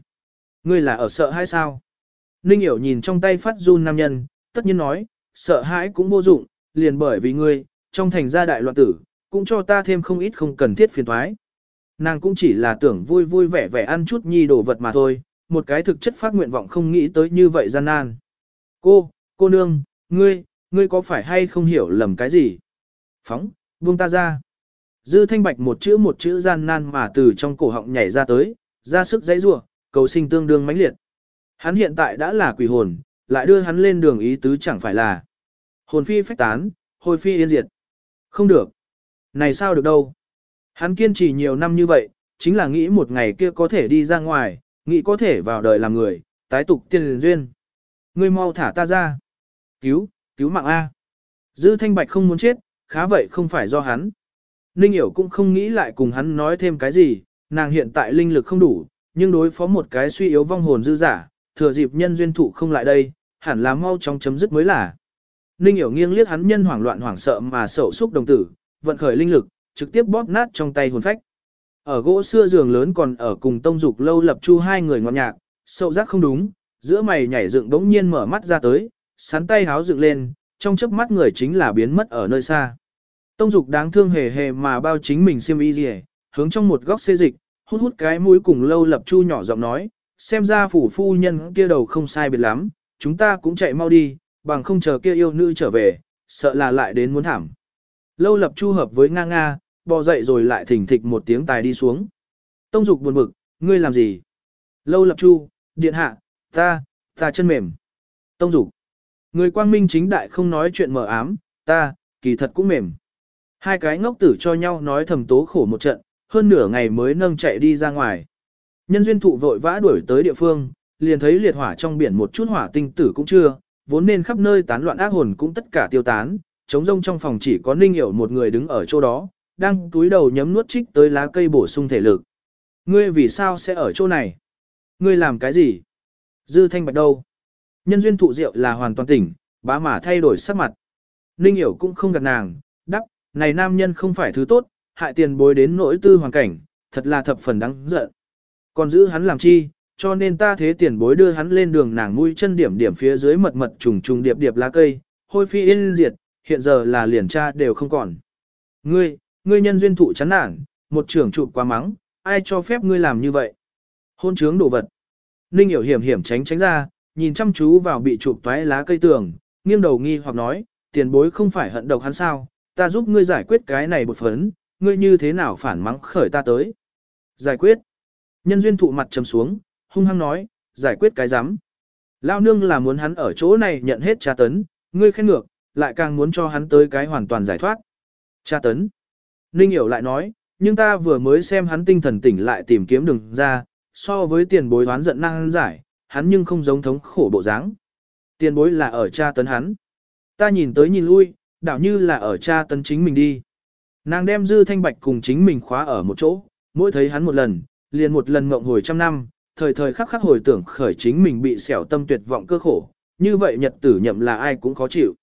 Ngươi là ở sợ hay sao? Ninh hiểu nhìn trong tay phát run nam nhân, tất nhiên nói, sợ hãi cũng vô dụng, liền bởi vì ngươi, trong thành gia đại loạn tử, cũng cho ta thêm không ít không cần thiết phiền thoái. Nàng cũng chỉ là tưởng vui vui vẻ vẻ ăn chút nhi đồ vật mà thôi, một cái thực chất phát nguyện vọng không nghĩ tới như vậy gian nan. Cô, cô nương, ngươi, ngươi có phải hay không hiểu lầm cái gì? Phóng, buông ta ra. Dư thanh bạch một chữ một chữ gian nan mà từ trong cổ họng nhảy ra tới, ra sức dãy rủa, cầu sinh tương đương mãnh liệt. Hắn hiện tại đã là quỷ hồn, lại đưa hắn lên đường ý tứ chẳng phải là hồn phi phách tán, hồi phi yên diệt. Không được. Này sao được đâu. Hắn kiên trì nhiều năm như vậy, chính là nghĩ một ngày kia có thể đi ra ngoài, nghĩ có thể vào đời làm người, tái tục tiên duyên. Ngươi mau thả ta ra. Cứu, cứu mạng A. Dư thanh bạch không muốn chết, khá vậy không phải do hắn. Ninh hiểu cũng không nghĩ lại cùng hắn nói thêm cái gì, nàng hiện tại linh lực không đủ, nhưng đối phó một cái suy yếu vong hồn dư giả, thừa dịp nhân duyên thụ không lại đây, hẳn là mau chóng chấm dứt mới là. Ninh hiểu nghiêng liếc hắn nhân hoảng loạn hoảng sợ mà sầu xúc đồng tử, vận khởi linh lực, trực tiếp bóp nát trong tay hồn phách. Ở gỗ xưa giường lớn còn ở cùng tông dục lâu lập chu hai người ngọt nhạc, sâu giác không đúng, giữa mày nhảy dựng đống nhiên mở mắt ra tới, sắn tay háo dựng lên, trong chớp mắt người chính là biến mất ở nơi xa. Tông dục đáng thương hề hề mà bao chính mình xiêm y rìa, hướng trong một góc xê dịch, hút hút cái mũi cùng lâu lập chu nhỏ giọng nói, xem ra phủ phu nhân kia đầu không sai biệt lắm, chúng ta cũng chạy mau đi, bằng không chờ kia yêu nữ trở về, sợ là lại đến muốn thảm. Lâu lập chu hợp với nga nga, bò dậy rồi lại thỉnh thịch một tiếng tài đi xuống. Tông dục buồn bực, ngươi làm gì? Lâu lập chu, điện hạ, ta, ta chân mềm. Tông dục, người quang minh chính đại không nói chuyện mở ám, ta, kỳ thật cũng mềm. Hai cái ngốc tử cho nhau nói thầm tố khổ một trận, hơn nửa ngày mới nâng chạy đi ra ngoài. Nhân duyên thụ vội vã đuổi tới địa phương, liền thấy liệt hỏa trong biển một chút hỏa tinh tử cũng chưa, vốn nên khắp nơi tán loạn ác hồn cũng tất cả tiêu tán, trống rông trong phòng chỉ có Ninh Hiểu một người đứng ở chỗ đó, đang túi đầu nhấm nuốt trích tới lá cây bổ sung thể lực. Ngươi vì sao sẽ ở chỗ này? Ngươi làm cái gì? Dư thanh bạch đâu? Nhân duyên thụ rượu là hoàn toàn tỉnh, bá mà thay đổi sắc mặt. Ninh Hiểu cũng không gạt nàng, đắc, này nam nhân không phải thứ tốt, hại tiền bối đến nỗi tư hoàn cảnh, thật là thập phần đáng giận. Còn giữ hắn làm chi, cho nên ta thế tiền bối đưa hắn lên đường nàng mũi chân điểm điểm phía dưới mật mật trùng trùng điệp điệp lá cây, hôi phi yên diệt, hiện giờ là liền cha đều không còn. Ngươi, ngươi nhân duyên thụ chán nản, một trưởng trụ quá mắng, ai cho phép ngươi làm như vậy? Hôn trướng đồ vật. Ninh hiểu hiểm hiểm tránh tránh ra, nhìn chăm chú vào bị chụp toái lá cây tường, nghiêng đầu nghi hoặc nói, tiền bối không phải hận độc hắn sao, ta giúp ngươi giải quyết cái này một phấn, ngươi như thế nào phản mắng khởi ta tới. Giải quyết. Nhân duyên thụ mặt trầm xuống, hung hăng nói, giải quyết cái rắm Lao nương là muốn hắn ở chỗ này nhận hết tra tấn, ngươi khen ngược, lại càng muốn cho hắn tới cái hoàn toàn giải thoát. Tra tấn. Ninh hiểu lại nói, nhưng ta vừa mới xem hắn tinh thần tỉnh lại tìm kiếm đường ra, so với tiền bối đoán giận năng giải, hắn nhưng không giống thống khổ bộ dáng. Tiền bối là ở tra tấn hắn. Ta nhìn tới nhìn lui, đảo như là ở tra tấn chính mình đi. Nàng đem dư thanh bạch cùng chính mình khóa ở một chỗ, mỗi thấy hắn một lần, liền một lần mộng hồi trăm năm, thời thời khắc khắc hồi tưởng khởi chính mình bị xẻo tâm tuyệt vọng cơ khổ, như vậy nhật tử nhậm là ai cũng khó chịu.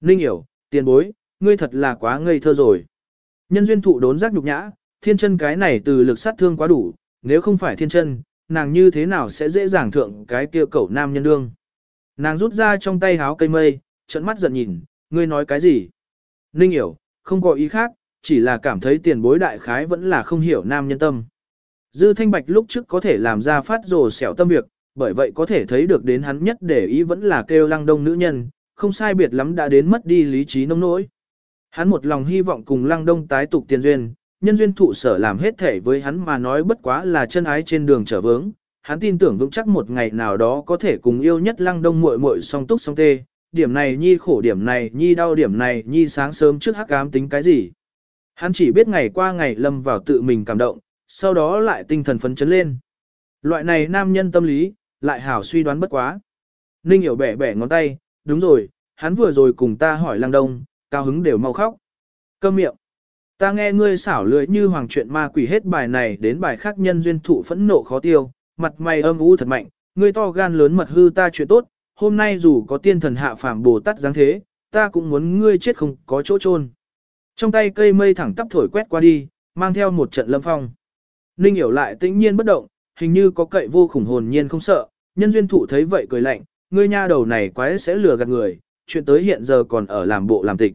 Ninh hiểu, tiền bối, ngươi thật là quá ngây thơ rồi. Nhân duyên thụ đốn giác nhục nhã, thiên chân cái này từ lực sát thương quá đủ, nếu không phải thiên chân, nàng như thế nào sẽ dễ dàng thượng cái kia cẩu nam nhân đương. Nàng rút ra trong tay háo cây mây, trận mắt giận nhìn, ngươi nói cái gì? Ninh hiểu, không có ý khác, chỉ là cảm thấy tiền bối đại khái vẫn là không hiểu nam nhân tâm. Dư Thanh Bạch lúc trước có thể làm ra phát rồ xẻo tâm việc, bởi vậy có thể thấy được đến hắn nhất để ý vẫn là kêu lăng đông nữ nhân, không sai biệt lắm đã đến mất đi lý trí nông nỗi. Hắn một lòng hy vọng cùng lăng đông tái tục tiền duyên, nhân duyên thụ sở làm hết thể với hắn mà nói bất quá là chân ái trên đường trở vướng. Hắn tin tưởng vững chắc một ngày nào đó có thể cùng yêu nhất lăng đông muội muội song túc song tê, điểm này nhi khổ điểm này nhi đau điểm này nhi sáng sớm trước hắc ám tính cái gì. Hắn chỉ biết ngày qua ngày lâm vào tự mình cảm động, sau đó lại tinh thần phấn chấn lên. Loại này nam nhân tâm lý, lại hảo suy đoán bất quá. Ninh hiểu bẻ bẻ ngón tay, đúng rồi, hắn vừa rồi cùng ta hỏi lăng đông, cao hứng đều mau khóc. Câm miệng. Ta nghe ngươi xảo lưỡi như hoàng chuyện ma quỷ hết bài này đến bài khác nhân duyên thụ phẫn nộ khó tiêu, mặt mày âm u thật mạnh, ngươi to gan lớn mật hư ta chuyện tốt, hôm nay dù có tiên thần hạ phàm Bồ Tát dáng thế, ta cũng muốn ngươi chết không có chỗ chôn. Trong tay cây mây thẳng tắp thổi quét qua đi, mang theo một trận lâm phong. Ninh hiểu lại tĩnh nhiên bất động, hình như có cậy vô khủng hồn nhiên không sợ, nhân duyên thụ thấy vậy cười lạnh, ngươi nha đầu này quái sẽ lừa gạt người, chuyện tới hiện giờ còn ở làm bộ làm tịch.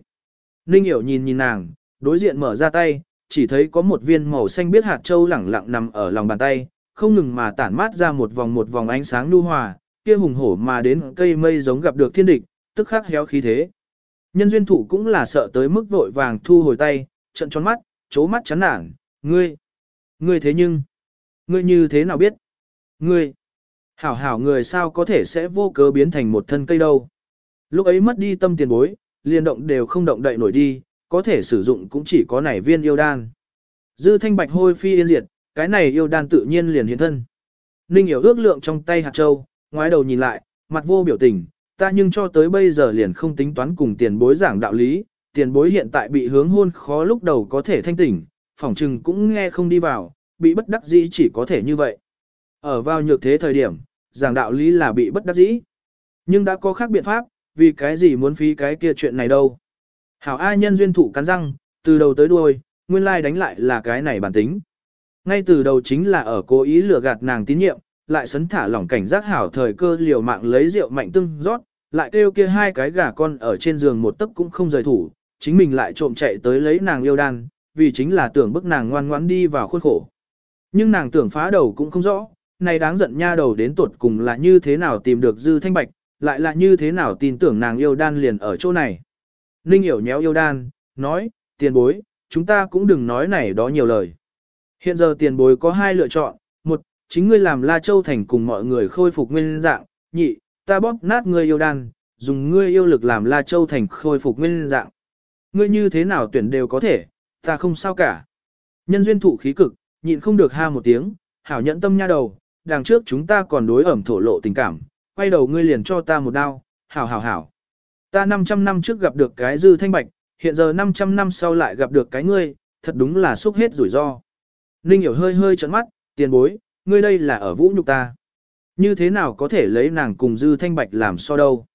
Ninh hiểu nhìn nhìn nàng, đối diện mở ra tay, chỉ thấy có một viên màu xanh biết hạt châu lẳng lặng nằm ở lòng bàn tay, không ngừng mà tản mát ra một vòng một vòng ánh sáng nu hòa, kia hùng hổ mà đến cây mây giống gặp được thiên địch, tức khắc héo khí thế. Nhân duyên thủ cũng là sợ tới mức vội vàng thu hồi tay, trận tròn mắt, chố mắt chán nản, ngươi, ngươi thế nhưng, ngươi như thế nào biết, ngươi, hảo hảo người sao có thể sẽ vô cớ biến thành một thân cây đâu. Lúc ấy mất đi tâm tiền bối, liền động đều không động đậy nổi đi, có thể sử dụng cũng chỉ có nảy viên yêu đan. Dư thanh bạch hôi phi yên diệt, cái này yêu đan tự nhiên liền hiện thân. Ninh hiểu ước lượng trong tay hạt châu, ngoái đầu nhìn lại, mặt vô biểu tình, ta nhưng cho tới bây giờ liền không tính toán cùng tiền bối giảng đạo lý, tiền bối hiện tại bị hướng hôn khó lúc đầu có thể thanh tỉnh, phỏng trừng cũng nghe không đi vào, bị bất đắc dĩ chỉ có thể như vậy. Ở vào nhược thế thời điểm, giảng đạo lý là bị bất đắc dĩ. Nhưng đã có khác biện pháp, vì cái gì muốn phí cái kia chuyện này đâu. Hảo ai nhân duyên thụ cắn răng, từ đầu tới đuôi, nguyên lai đánh lại là cái này bản tính. Ngay từ đầu chính là ở cố ý lừa gạt nàng tín nhiệm, lại sấn thả lỏng cảnh giác hảo thời cơ liều mạng lấy rượu mạnh tưng rót, lại kêu kia hai cái gà con ở trên giường một tấc cũng không rời thủ, chính mình lại trộm chạy tới lấy nàng yêu đan, vì chính là tưởng bức nàng ngoan ngoãn đi vào khuôn khổ. Nhưng nàng tưởng phá đầu cũng không rõ, này đáng giận nha đầu đến tuột cùng là như thế nào tìm được dư thanh bạch, lại là như thế nào tin tưởng nàng yêu đan liền ở chỗ này. Ninh hiểu nhéo yêu đan, nói, tiền bối, chúng ta cũng đừng nói này đó nhiều lời. Hiện giờ tiền bối có hai lựa chọn, một, chính ngươi làm La Châu Thành cùng mọi người khôi phục nguyên dạng, nhị, ta bóp nát ngươi yêu đan, dùng ngươi yêu lực làm La Châu Thành khôi phục nguyên dạng. Ngươi như thế nào tuyển đều có thể, ta không sao cả. Nhân duyên thụ khí cực, nhịn không được ha một tiếng, hảo nhẫn tâm nha đầu, đằng trước chúng ta còn đối ẩm thổ lộ tình cảm, quay đầu ngươi liền cho ta một đao, hảo hảo hảo. Ta 500 năm trước gặp được cái dư thanh bạch, hiện giờ 500 năm sau lại gặp được cái ngươi, thật đúng là xúc hết rủi ro. Ninh hiểu hơi hơi trợn mắt, tiền bối, ngươi đây là ở vũ nhục ta. Như thế nào có thể lấy nàng cùng dư thanh bạch làm so đâu.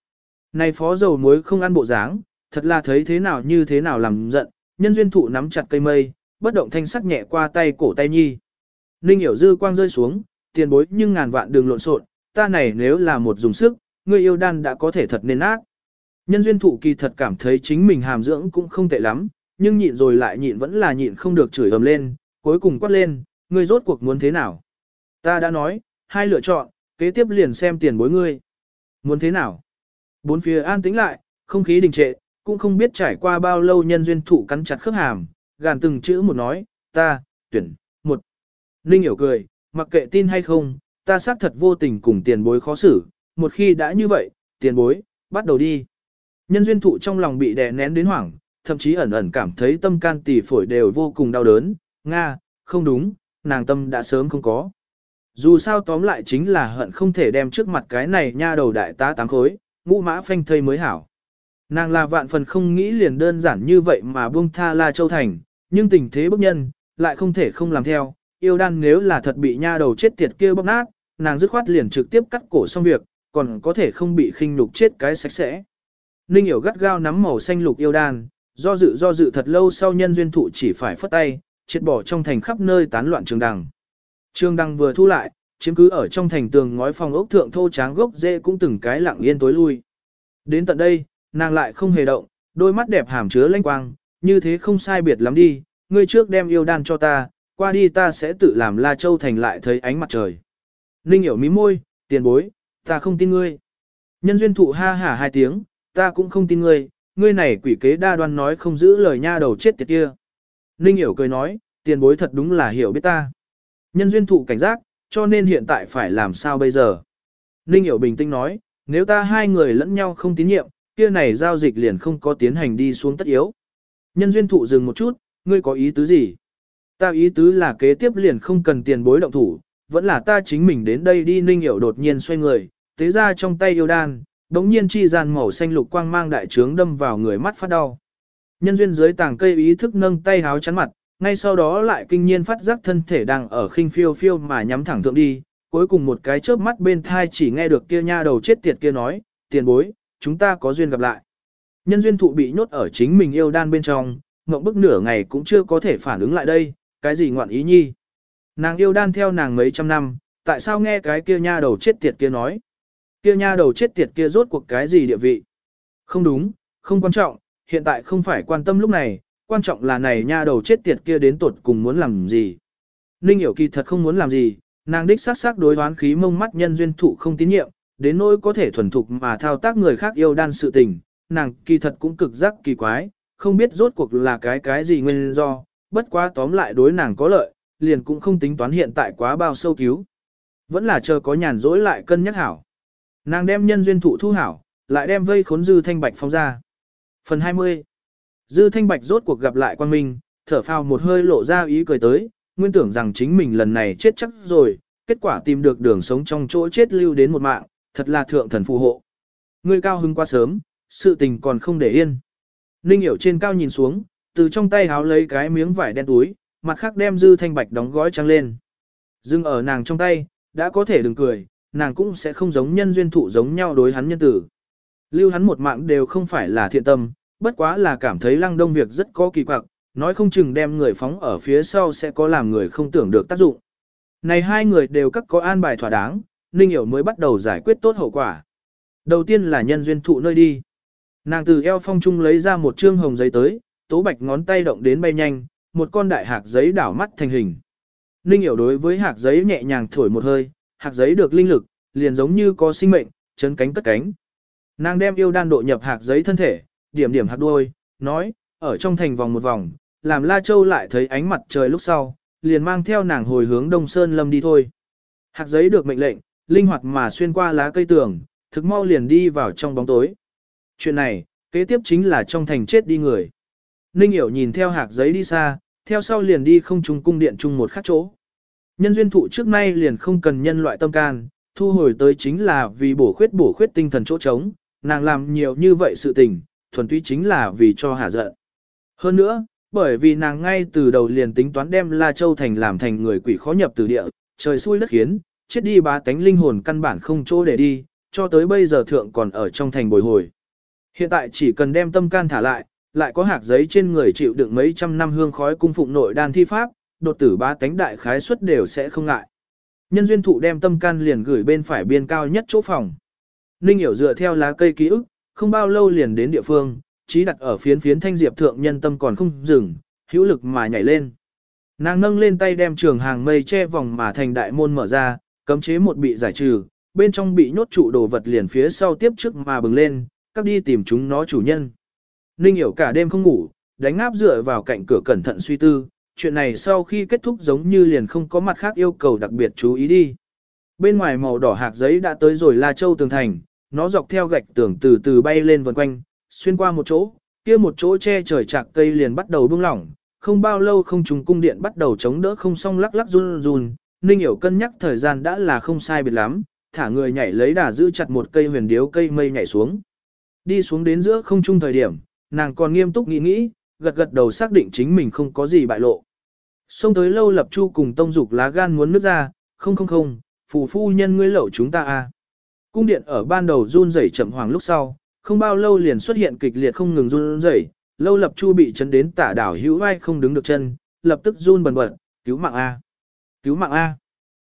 Này phó dầu muối không ăn bộ dáng, thật là thấy thế nào như thế nào làm giận, nhân duyên thụ nắm chặt cây mây, bất động thanh sắc nhẹ qua tay cổ tay nhi. Ninh hiểu dư quang rơi xuống, tiền bối nhưng ngàn vạn đường lộn xộn, ta này nếu là một dùng sức, người yêu đan đã có thể thật nên ác. Nhân duyên thụ kỳ thật cảm thấy chính mình hàm dưỡng cũng không tệ lắm, nhưng nhịn rồi lại nhịn vẫn là nhịn không được chửi ầm lên, cuối cùng quát lên, ngươi rốt cuộc muốn thế nào. Ta đã nói, hai lựa chọn, kế tiếp liền xem tiền bối ngươi. Muốn thế nào? Bốn phía an tĩnh lại, không khí đình trệ, cũng không biết trải qua bao lâu nhân duyên thụ cắn chặt khớp hàm, gàn từng chữ một nói, ta, tuyển, một. Ninh hiểu cười, mặc kệ tin hay không, ta xác thật vô tình cùng tiền bối khó xử, một khi đã như vậy, tiền bối, bắt đầu đi. Nhân duyên thụ trong lòng bị đè nén đến hoảng, thậm chí ẩn ẩn cảm thấy tâm can tỷ phổi đều vô cùng đau đớn, Nga, không đúng, nàng tâm đã sớm không có. Dù sao tóm lại chính là hận không thể đem trước mặt cái này nha đầu đại tá tám khối, ngũ mã phanh thây mới hảo. Nàng là vạn phần không nghĩ liền đơn giản như vậy mà buông tha La Châu Thành, nhưng tình thế bức nhân, lại không thể không làm theo, yêu đan nếu là thật bị nha đầu chết tiệt kia bóc nát, nàng dứt khoát liền trực tiếp cắt cổ xong việc, còn có thể không bị khinh nhục chết cái sạch sẽ. Ninh hiểu gắt gao nắm màu xanh lục yêu đan, do dự do dự thật lâu sau nhân duyên thụ chỉ phải phất tay, triệt bỏ trong thành khắp nơi tán loạn trường đằng. Trường đằng vừa thu lại, chiếm cứ ở trong thành tường ngói phòng ốc thượng thô tráng gốc dễ cũng từng cái lặng yên tối lui. Đến tận đây, nàng lại không hề động, đôi mắt đẹp hàm chứa lanh quang, như thế không sai biệt lắm đi, ngươi trước đem yêu đan cho ta, qua đi ta sẽ tự làm La Châu thành lại thấy ánh mặt trời. Ninh hiểu mí môi, tiền bối, ta không tin ngươi. Nhân duyên thụ ha hả hai tiếng, ta cũng không tin ngươi, ngươi này quỷ kế đa đoan nói không giữ lời nha đầu chết tiệt kia. Ninh hiểu cười nói, tiền bối thật đúng là hiểu biết ta. Nhân duyên thụ cảnh giác, cho nên hiện tại phải làm sao bây giờ. Ninh hiểu bình tĩnh nói, nếu ta hai người lẫn nhau không tín nhiệm, kia này giao dịch liền không có tiến hành đi xuống tất yếu. Nhân duyên thụ dừng một chút, ngươi có ý tứ gì? Ta ý tứ là kế tiếp liền không cần tiền bối động thủ, vẫn là ta chính mình đến đây đi ninh hiểu đột nhiên xoay người, tế ra trong tay yêu đan, đống nhiên chi gian màu xanh lục quang mang đại trướng đâm vào người mắt phát đau. Nhân duyên dưới tàng cây ý thức nâng tay háo chắn mặt, ngay sau đó lại kinh nhiên phát giác thân thể đang ở khinh phiêu phiêu mà nhắm thẳng thượng đi, cuối cùng một cái chớp mắt bên thai chỉ nghe được kia nha đầu chết tiệt kia nói, tiền bối, chúng ta có duyên gặp lại. Nhân duyên thụ bị nhốt ở chính mình yêu đan bên trong, ngậm bức nửa ngày cũng chưa có thể phản ứng lại đây, cái gì ngoạn ý nhi. Nàng yêu đan theo nàng mấy trăm năm, tại sao nghe cái kia nha đầu chết tiệt kia nói. Kia nha đầu chết tiệt kia rốt cuộc cái gì địa vị. Không đúng, không quan trọng, hiện tại không phải quan tâm lúc này, quan trọng là này nha đầu chết tiệt kia đến tuột cùng muốn làm gì. Ninh hiểu kỳ thật không muốn làm gì, nàng đích sắc sắc đối đoán khí mông mắt nhân duyên thụ không tín nhiệm, đến nỗi có thể thuần thục mà thao tác người khác yêu đan sự tình, nàng kỳ thật cũng cực giác kỳ quái, không biết rốt cuộc là cái cái gì nguyên do, bất quá tóm lại đối nàng có lợi, liền cũng không tính toán hiện tại quá bao sâu cứu. Vẫn là chờ có nhàn rỗi lại cân nhắc hảo. Nàng đem nhân duyên thụ thu hảo, lại đem vây khốn dư thanh bạch phong ra. Phần 20 Dư thanh bạch rốt cuộc gặp lại quan minh, thở phào một hơi lộ ra ý cười tới, nguyên tưởng rằng chính mình lần này chết chắc rồi, kết quả tìm được đường sống trong chỗ chết lưu đến một mạng, thật là thượng thần phù hộ. Ngươi cao hứng quá sớm, sự tình còn không để yên. Ninh hiểu trên cao nhìn xuống, từ trong tay háo lấy cái miếng vải đen túi, mặt khác đem dư thanh bạch đóng gói trăng lên. Dưng ở nàng trong tay, đã có thể đừng cười, nàng cũng sẽ không giống nhân duyên thụ giống nhau đối hắn nhân tử. Lưu hắn một mạng đều không phải là thiện tâm, bất quá là cảm thấy lăng đông việc rất có kỳ quặc, nói không chừng đem người phóng ở phía sau sẽ có làm người không tưởng được tác dụng. Này hai người đều các có an bài thỏa đáng, Ninh Hiểu mới bắt đầu giải quyết tốt hậu quả. Đầu tiên là nhân duyên thụ nơi đi. Nàng từ eo phong trung lấy ra một trương hồng giấy tới, tố bạch ngón tay động đến bay nhanh, một con đại hạc giấy đảo mắt thành hình. Ninh hiểu đối với hạc giấy nhẹ nhàng thổi một hơi, hạc giấy được linh lực, liền giống như có sinh mệnh, chấn cánh cất cánh. Nàng đem yêu đan độ nhập hạc giấy thân thể, điểm điểm hạc đuôi, nói, ở trong thành vòng một vòng, làm La Châu lại thấy ánh mặt trời lúc sau, liền mang theo nàng hồi hướng Đông Sơn Lâm đi thôi. Hạc giấy được mệnh lệnh, linh hoạt mà xuyên qua lá cây tường, thực mau liền đi vào trong bóng tối. Chuyện này, kế tiếp chính là trong thành chết đi người. Ninh hiểu nhìn theo hạc giấy đi xa, theo sau liền đi không trùng cung điện chung một khắc chỗ. Nhân duyên thụ trước nay liền không cần nhân loại tâm can, thu hồi tới chính là vì bổ khuyết bổ khuyết tinh thần chỗ trống, nàng làm nhiều như vậy sự tình, thuần túy chính là vì cho hạ giận. Hơn nữa, bởi vì nàng ngay từ đầu liền tính toán đem La Châu Thành làm thành người quỷ khó nhập từ địa, trời xui đất khiến, chết đi bá tánh linh hồn căn bản không chỗ để đi, cho tới bây giờ thượng còn ở trong thành bồi hồi. Hiện tại chỉ cần đem tâm can thả lại, lại có hạt giấy trên người chịu đựng mấy trăm năm hương khói cung phụng nội đan thi pháp, đột tử ba tánh đại khái suất đều sẽ không ngại. Nhân duyên thụ đem tâm can liền gửi bên phải biên cao nhất chỗ phòng. Ninh hiểu dựa theo lá cây ký ức, không bao lâu liền đến địa phương, trí đặt ở phiến phiến thanh diệp thượng nhân tâm còn không dừng, hữu lực mà nhảy lên. Nàng nâng lên tay đem trường hàng mây che vòng mà thành đại môn mở ra, cấm chế một bị giải trừ, bên trong bị nhốt trụ đồ vật liền phía sau tiếp trước mà bừng lên, các đi tìm chúng nó chủ nhân. Ninh hiểu cả đêm không ngủ, đánh áp dựa vào cạnh cửa cẩn thận suy tư, chuyện này sau khi kết thúc giống như liền không có mặt khác yêu cầu đặc biệt chú ý đi. Bên ngoài màu đỏ hạt giấy đã tới rồi La Châu tường thành, nó dọc theo gạch tường từ từ bay lên vần quanh, xuyên qua một chỗ, kia một chỗ che trời chạc cây liền bắt đầu buông lỏng, không bao lâu không trùng cung điện bắt đầu chống đỡ không xong lắc lắc run run, Ninh hiểu cân nhắc thời gian đã là không sai biệt lắm, thả người nhảy lấy đà giữ chặt một cây huyền điếu cây mây nhảy xuống. Đi xuống đến giữa không trung thời điểm, nàng còn nghiêm túc nghĩ nghĩ, gật gật đầu xác định chính mình không có gì bại lộ. Xông tới lâu lập chu cùng tông dục lá gan muốn nước ra, không không không, phù phu nhân ngươi lậu chúng ta a. À. Cung điện ở ban đầu run rẩy chậm hoàng lúc sau, không bao lâu liền xuất hiện kịch liệt không ngừng run rẩy, lâu lập chu bị chấn đến tả đảo hữu vai không đứng được chân, lập tức run bần bật, cứu mạng a, cứu mạng a.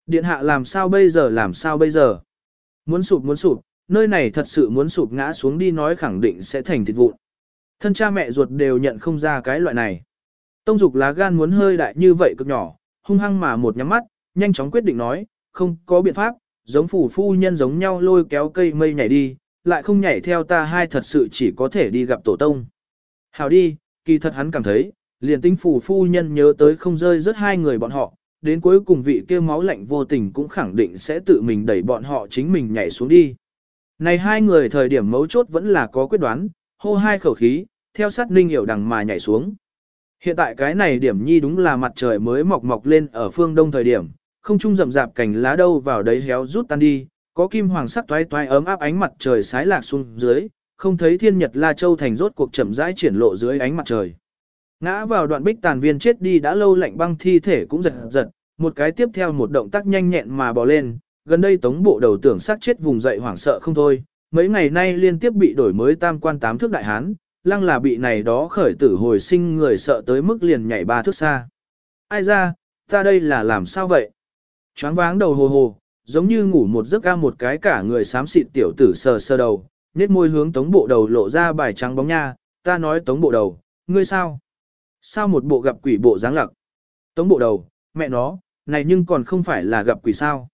Điện hạ làm sao bây giờ làm sao bây giờ? Muốn sụp muốn sụp, nơi này thật sự muốn sụp ngã xuống đi nói khẳng định sẽ thành thịt vụn. Thân cha mẹ ruột đều nhận không ra cái loại này. Tông dục lá gan muốn hơi đại như vậy cực nhỏ, hung hăng mà một nhắm mắt, nhanh chóng quyết định nói, không có biện pháp, giống phủ phu nhân giống nhau lôi kéo cây mây nhảy đi, lại không nhảy theo ta hai thật sự chỉ có thể đi gặp tổ tông. Hào đi, kỳ thật hắn cảm thấy, liền tính phủ phu nhân nhớ tới không rơi rất hai người bọn họ, đến cuối cùng vị kia máu lạnh vô tình cũng khẳng định sẽ tự mình đẩy bọn họ chính mình nhảy xuống đi. Này hai người thời điểm mấu chốt vẫn là có quyết đoán, hô hai khẩu khí, theo sát ninh hiểu đằng mà nhảy xuống. Hiện tại cái này điểm nhi đúng là mặt trời mới mọc mọc lên ở phương đông thời điểm, không trung rậm rạp cành lá đâu vào đấy héo rút tan đi, có kim hoàng sắc toái toái ấm áp ánh mặt trời sái lạc xuống dưới, không thấy thiên nhật La Châu thành rốt cuộc chậm rãi triển lộ dưới ánh mặt trời. Ngã vào đoạn bích tàn viên chết đi đã lâu lạnh băng thi thể cũng giật giật, một cái tiếp theo một động tác nhanh nhẹn mà bò lên, gần đây tống bộ đầu tưởng sát chết vùng dậy hoảng sợ không thôi, mấy ngày nay liên tiếp bị đổi mới tam quan tám thước đại hán, lăng là bị này đó khởi tử hồi sinh người sợ tới mức liền nhảy ba thước xa. Ai ra, ta đây là làm sao vậy? Choáng váng đầu hồ hồ, giống như ngủ một giấc ca một cái cả người xám xịt tiểu tử sờ sờ đầu, nét môi hướng tống bộ đầu lộ ra bài trắng bóng nha, ta nói tống bộ đầu, ngươi sao? Sao một bộ gặp quỷ bộ dáng lặc? Tống bộ đầu, mẹ nó, này nhưng còn không phải là gặp quỷ sao?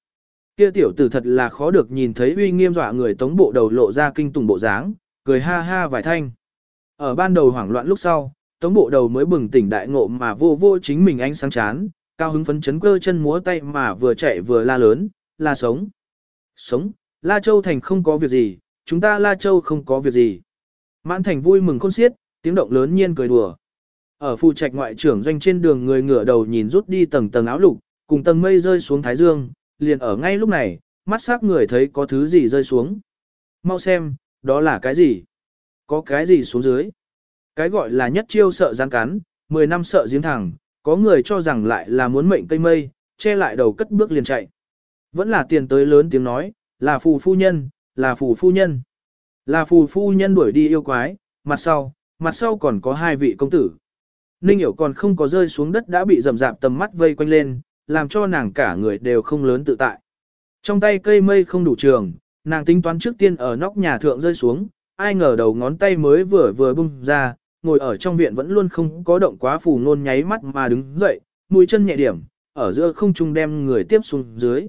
Kia tiểu tử thật là khó được nhìn thấy uy nghiêm dọa người tống bộ đầu lộ ra kinh tùng bộ dáng, cười ha ha vài thanh. Ở ban đầu hoảng loạn lúc sau, tống bộ đầu mới bừng tỉnh đại ngộ mà vô vô chính mình ánh sáng chán, cao hứng phấn chấn cơ chân múa tay mà vừa chạy vừa la lớn, la sống. Sống, La Châu Thành không có việc gì, chúng ta La Châu không có việc gì. Mãn Thành vui mừng khôn xiết, tiếng động lớn nhiên cười đùa. Ở phù trạch ngoại trưởng doanh trên đường người ngửa đầu nhìn rút đi tầng tầng áo lục, cùng tầng mây rơi xuống thái dương, liền ở ngay lúc này, mắt sắc người thấy có thứ gì rơi xuống. Mau xem, đó là cái gì? Có cái gì xuống dưới? Cái gọi là nhất chiêu sợ gián cắn, 10 năm sợ giếng thẳng, có người cho rằng lại là muốn mệnh cây mây, che lại đầu cất bước liền chạy. Vẫn là tiền tới lớn tiếng nói, là phù phu nhân, là phù phu nhân. Là phù phu nhân đuổi đi yêu quái, mặt sau, mặt sau còn có hai vị công tử. Ninh hiểu còn không có rơi xuống đất đã bị rầm rạp tầm mắt vây quanh lên, làm cho nàng cả người đều không lớn tự tại. Trong tay cây mây không đủ trường, nàng tính toán trước tiên ở nóc nhà thượng rơi xuống, ai ngờ đầu ngón tay mới vừa vừa bung ra, ngồi ở trong viện vẫn luôn không có động quá phù nôn nháy mắt mà đứng dậy, mũi chân nhẹ điểm, ở giữa không trung đem người tiếp xuống dưới.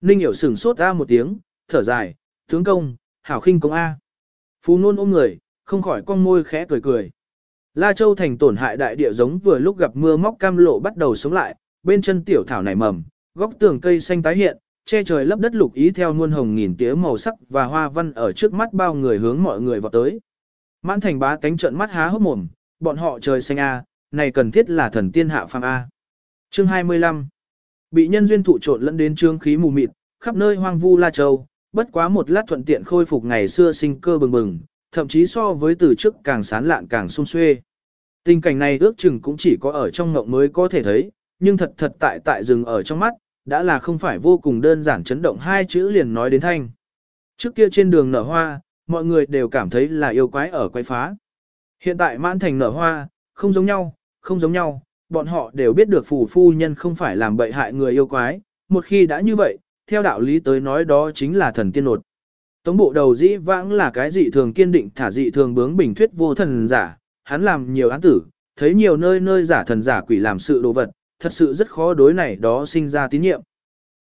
Ninh hiểu sửng sốt ra một tiếng, thở dài, tướng công, hảo khinh công A. Phù nôn ôm người, không khỏi con môi khẽ cười cười. La Châu thành tổn hại đại địa giống vừa lúc gặp mưa móc cam lộ bắt đầu sống lại, bên chân tiểu thảo nảy mầm, góc tường cây xanh tái hiện, che trời lấp đất lục ý theo muôn hồng nghìn tía màu sắc và hoa văn ở trước mắt bao người hướng mọi người vào tới. Mãn thành bá cánh trợn mắt há hốc mồm, bọn họ trời xanh A, này cần thiết là thần tiên hạ phàm A. Chương 25 Bị nhân duyên thụ trộn lẫn đến trương khí mù mịt, khắp nơi hoang vu La Châu, bất quá một lát thuận tiện khôi phục ngày xưa sinh cơ bừng bừng, thậm chí so với từ trước càng sán lạn càng sung xuê. Tình cảnh này ước chừng cũng chỉ có ở trong ngộng mới có thể thấy, nhưng thật thật tại tại rừng ở trong mắt, đã là không phải vô cùng đơn giản chấn động hai chữ liền nói đến thanh. Trước kia trên đường nở hoa, mọi người đều cảm thấy là yêu quái ở quái phá. Hiện tại mãn thành nở hoa, không giống nhau, không giống nhau, bọn họ đều biết được phù phu nhân không phải làm bậy hại người yêu quái, một khi đã như vậy, theo đạo lý tới nói đó chính là thần tiên nột. Tống bộ đầu dĩ vãng là cái dị thường kiên định thả dị thường bướng bình thuyết vô thần giả, hắn làm nhiều án tử, thấy nhiều nơi nơi giả thần giả quỷ làm sự đồ vật, thật sự rất khó đối này đó sinh ra tín nhiệm.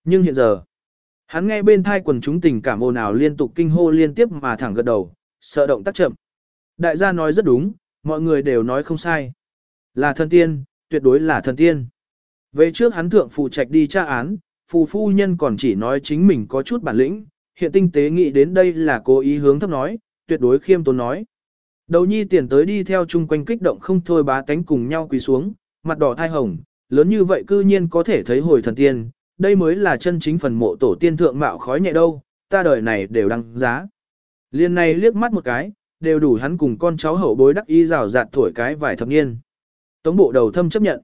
Nhưng hiện giờ, hắn nghe bên thai quần chúng tình cảm ồn ào liên tục kinh hô liên tiếp mà thẳng gật đầu, sợ động tác chậm. Đại gia nói rất đúng, mọi người đều nói không sai. Là thần tiên, tuyệt đối là thần tiên. Về trước hắn thượng phụ trạch đi tra án, phù phu nhân còn chỉ nói chính mình có chút bản lĩnh, hiện tinh tế nghĩ đến đây là cố ý hướng thấp nói, tuyệt đối khiêm tốn nói. Đầu nhi tiền tới đi theo chung quanh kích động không thôi bá tánh cùng nhau quỳ xuống, mặt đỏ thai hồng, lớn như vậy cư nhiên có thể thấy hồi thần tiên, đây mới là chân chính phần mộ tổ tiên thượng mạo khói nhẹ đâu, ta đời này đều đăng giá. Liên này liếc mắt một cái, đều đủ hắn cùng con cháu hậu bối đắc y rào rạt thổi cái vài thập niên. Tống bộ đầu thâm chấp nhận.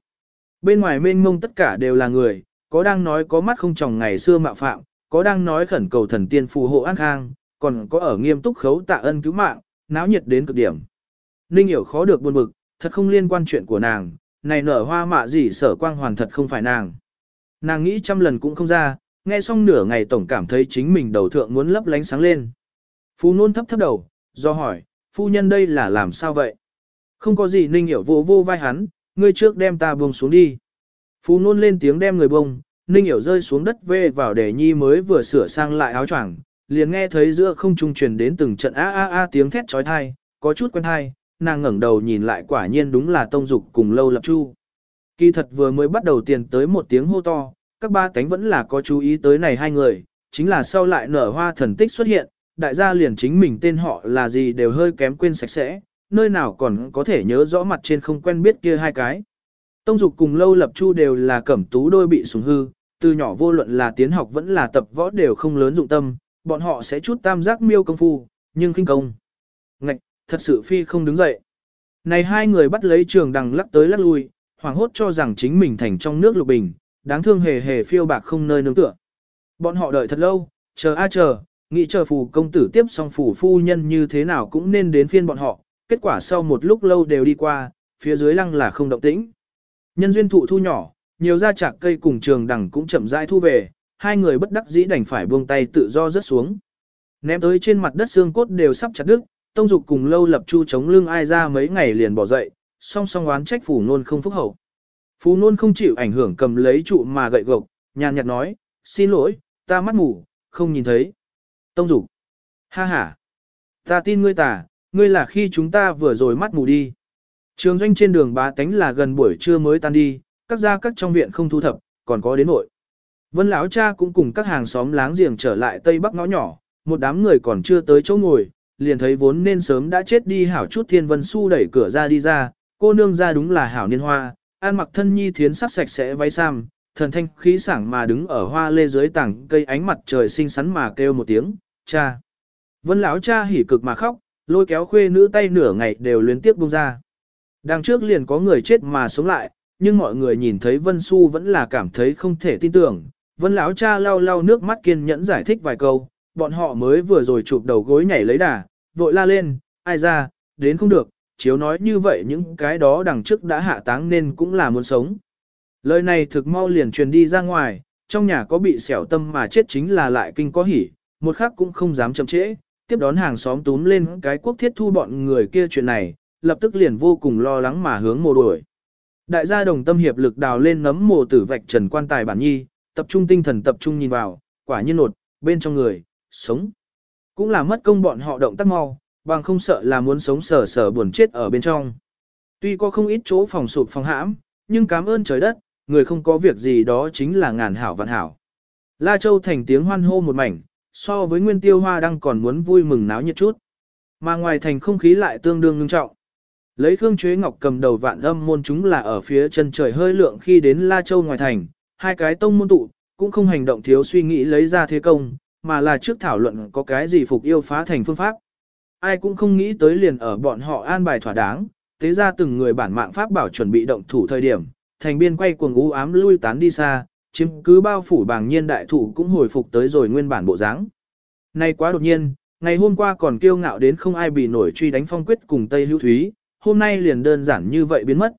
Bên ngoài mênh mông tất cả đều là người, có đang nói có mắt không tròng ngày xưa mạo phạm, có đang nói khẩn cầu thần tiên phù hộ an khang, còn có ở nghiêm túc khấu tạ ân cứu mạng, náo nhiệt đến cực điểm. Ninh hiểu khó được buồn bực, thật không liên quan chuyện của nàng, này nở hoa mạ gì sở quang hoàn thật không phải nàng. Nàng nghĩ trăm lần cũng không ra, nghe xong nửa ngày tổng cảm thấy chính mình đầu thượng muốn lấp lánh sáng lên. Phu nôn thấp thấp đầu, do hỏi, phu nhân đây là làm sao vậy? Không có gì ninh hiểu vô vô vai hắn, ngươi trước đem ta buông xuống đi. Phu nôn lên tiếng đem người buông, ninh hiểu rơi xuống đất vê vào để nhi mới vừa sửa sang lại áo choàng, liền nghe thấy giữa không trung truyền đến từng trận a a a tiếng thét chói tai, có chút quen tai, nàng ngẩng đầu nhìn lại quả nhiên đúng là tông dục cùng lâu lập chu. Kỳ thật vừa mới bắt đầu tiền tới một tiếng hô to, các ba cánh vẫn là có chú ý tới này hai người, chính là sau lại nở hoa thần tích xuất hiện, đại gia liền chính mình tên họ là gì đều hơi kém quên sạch sẽ, nơi nào còn có thể nhớ rõ mặt trên không quen biết kia hai cái. Tông Dục cùng Lâu Lập Chu đều là cẩm tú đôi bị sủng hư, từ nhỏ vô luận là tiến học vẫn là tập võ đều không lớn dụng tâm, bọn họ sẽ chút tam giác miêu công phu, nhưng kinh công. Ngạch, thật sự phi không đứng dậy. Này hai người bắt lấy trường đằng lắc tới lắc lui, hoảng hốt cho rằng chính mình thành trong nước lục bình, đáng thương hề hề phiêu bạc không nơi nương tựa. Bọn họ đợi thật lâu, chờ a chờ, nghĩ chờ phù công tử tiếp xong phù phu nhân như thế nào cũng nên đến phiên bọn họ, kết quả sau một lúc lâu đều đi qua, phía dưới lăng là không động tĩnh. Nhân duyên thụ thu nhỏ, nhiều gia chạc cây cùng trường đằng cũng chậm rãi thu về, hai người bất đắc dĩ đành phải buông tay tự do rớt xuống. Ném tới trên mặt đất xương cốt đều sắp chặt đứt, tông dục cùng lâu lập chu chống lưng ai ra mấy ngày liền bỏ dậy, song song oán trách phủ nôn không phúc hậu. Phú nôn không chịu ảnh hưởng cầm lấy trụ mà gậy gộc, nhàn nhạt nói, xin lỗi, ta mắt mù, không nhìn thấy. Tông dục, ha ha, ta tin ngươi tà, ngươi là khi chúng ta vừa rồi mắt mù đi. Trường doanh trên đường bá tánh là gần buổi trưa mới tan đi, các gia các trong viện không thu thập, còn có đến nội. Vân lão cha cũng cùng các hàng xóm láng giềng trở lại tây bắc ngõ nhỏ, một đám người còn chưa tới chỗ ngồi, liền thấy vốn nên sớm đã chết đi hảo chút thiên vân su đẩy cửa ra đi ra, cô nương ra đúng là hảo niên hoa, an mặc thân nhi thiến sắc sạch sẽ váy sam, thần thanh khí sảng mà đứng ở hoa lê dưới tảng cây ánh mặt trời xinh xắn mà kêu một tiếng, cha. Vân lão cha hỉ cực mà khóc, lôi kéo khuê nữ tay nửa ngày đều liên tiếp buông ra. Đằng trước liền có người chết mà sống lại, nhưng mọi người nhìn thấy Vân Xu vẫn là cảm thấy không thể tin tưởng. Vân lão cha lau lau nước mắt kiên nhẫn giải thích vài câu, bọn họ mới vừa rồi chụp đầu gối nhảy lấy đà, vội la lên, ai ra, đến không được, chiếu nói như vậy những cái đó đằng trước đã hạ táng nên cũng là muốn sống. Lời này thực mau liền truyền đi ra ngoài, trong nhà có bị xẻo tâm mà chết chính là lại kinh có hỉ, một khắc cũng không dám chậm trễ, tiếp đón hàng xóm túm lên cái quốc thiết thu bọn người kia chuyện này, lập tức liền vô cùng lo lắng mà hướng mồ đuổi. Đại gia đồng tâm hiệp lực đào lên nấm mồ tử vạch trần quan tài bản nhi, tập trung tinh thần tập trung nhìn vào, quả nhiên nột, bên trong người, sống. Cũng là mất công bọn họ động tác mau, bằng không sợ là muốn sống sờ sờ buồn chết ở bên trong. Tuy có không ít chỗ phòng sụp phòng hãm, nhưng cảm ơn trời đất, người không có việc gì đó chính là ngàn hảo vạn hảo. La Châu thành tiếng hoan hô một mảnh, so với nguyên tiêu hoa đang còn muốn vui mừng náo nhiệt chút. Mà ngoài thành không khí lại tương đương ngưng trọng. Lấy Khương Chuế Ngọc cầm đầu vạn âm môn chúng là ở phía chân trời hơi lượng khi đến La Châu ngoài thành, hai cái tông môn tụ, cũng không hành động thiếu suy nghĩ lấy ra thế công, mà là trước thảo luận có cái gì phục yêu phá thành phương pháp. Ai cũng không nghĩ tới liền ở bọn họ an bài thỏa đáng, thế ra từng người bản mạng pháp bảo chuẩn bị động thủ thời điểm, thành biên quay cuồng u ám lui tán đi xa, chiếm cứ bao phủ bàng nhiên đại thủ cũng hồi phục tới rồi nguyên bản bộ dáng. Nay quá đột nhiên, ngày hôm qua còn kiêu ngạo đến không ai bị nổi truy đánh phong quyết cùng Tây Hữu Thúy, hôm nay liền đơn giản như vậy biến mất.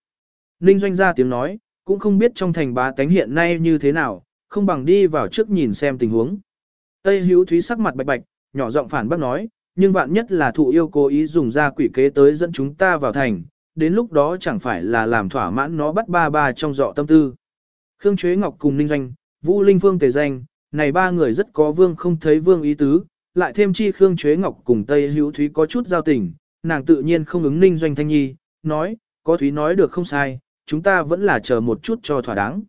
Ninh Doanh ra tiếng nói, cũng không biết trong thành bá tánh hiện nay như thế nào, không bằng đi vào trước nhìn xem tình huống. Tây Hữu Thúy sắc mặt bạch bạch, nhỏ giọng phản bác nói, nhưng vạn nhất là thụ yêu cố ý dùng ra quỷ kế tới dẫn chúng ta vào thành, đến lúc đó chẳng phải là làm thỏa mãn nó bắt ba ba trong dọ tâm tư. Khương Chế Ngọc cùng Ninh Doanh, Vũ Linh Phương tề danh, này ba người rất có vương không thấy vương ý tứ, lại thêm chi Khương Chế Ngọc cùng Tây Hữu Thúy có chút giao tình, nàng tự nhiên không ứng Ninh Doanh Thanh Nhi, nói, có Thúy nói được không sai, chúng ta vẫn là chờ một chút cho thỏa đáng.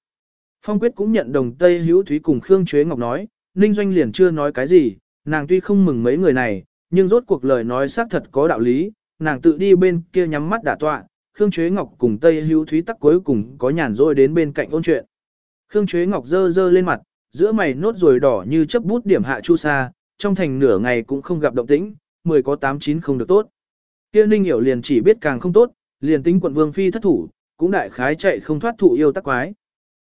Phong Quyết cũng nhận đồng Tây Hữu Thúy cùng Khương Chuế Ngọc nói, Ninh Doanh liền chưa nói cái gì, nàng tuy không mừng mấy người này, nhưng rốt cuộc lời nói xác thật có đạo lý, nàng tự đi bên kia nhắm mắt đả tọa, Khương Chuế Ngọc cùng Tây Hữu Thúy tắc cuối cùng có nhàn rỗi đến bên cạnh ôn chuyện. Khương Chuế Ngọc dơ dơ lên mặt, giữa mày nốt ruồi đỏ như chấp bút điểm hạ chu sa, trong thành nửa ngày cũng không gặp động tĩnh, mười có tám chín không được tốt. Kia Ninh Hiểu liền chỉ biết càng không tốt, liền tính quận Vương Phi thất thủ, cũng đại khái chạy không thoát thụ yêu tắc quái.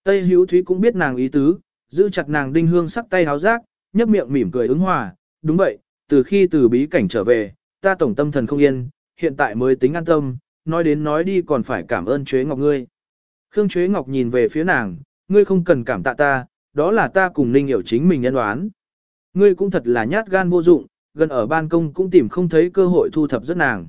Tây Hữu Thúy cũng biết nàng ý tứ, giữ chặt nàng đinh hương sắc tay háo giác, nhấp miệng mỉm cười ứng hòa, đúng vậy, từ khi từ bí cảnh trở về, ta tổng tâm thần không yên, hiện tại mới tính an tâm, nói đến nói đi còn phải cảm ơn Chuế Ngọc ngươi. Khương Chuế Ngọc nhìn về phía nàng, ngươi không cần cảm tạ ta, đó là ta cùng Ninh hiểu chính mình nhân đoán. Ngươi cũng thật là nhát gan vô dụng, gần ở ban công cũng tìm không thấy cơ hội thu thập rất nàng.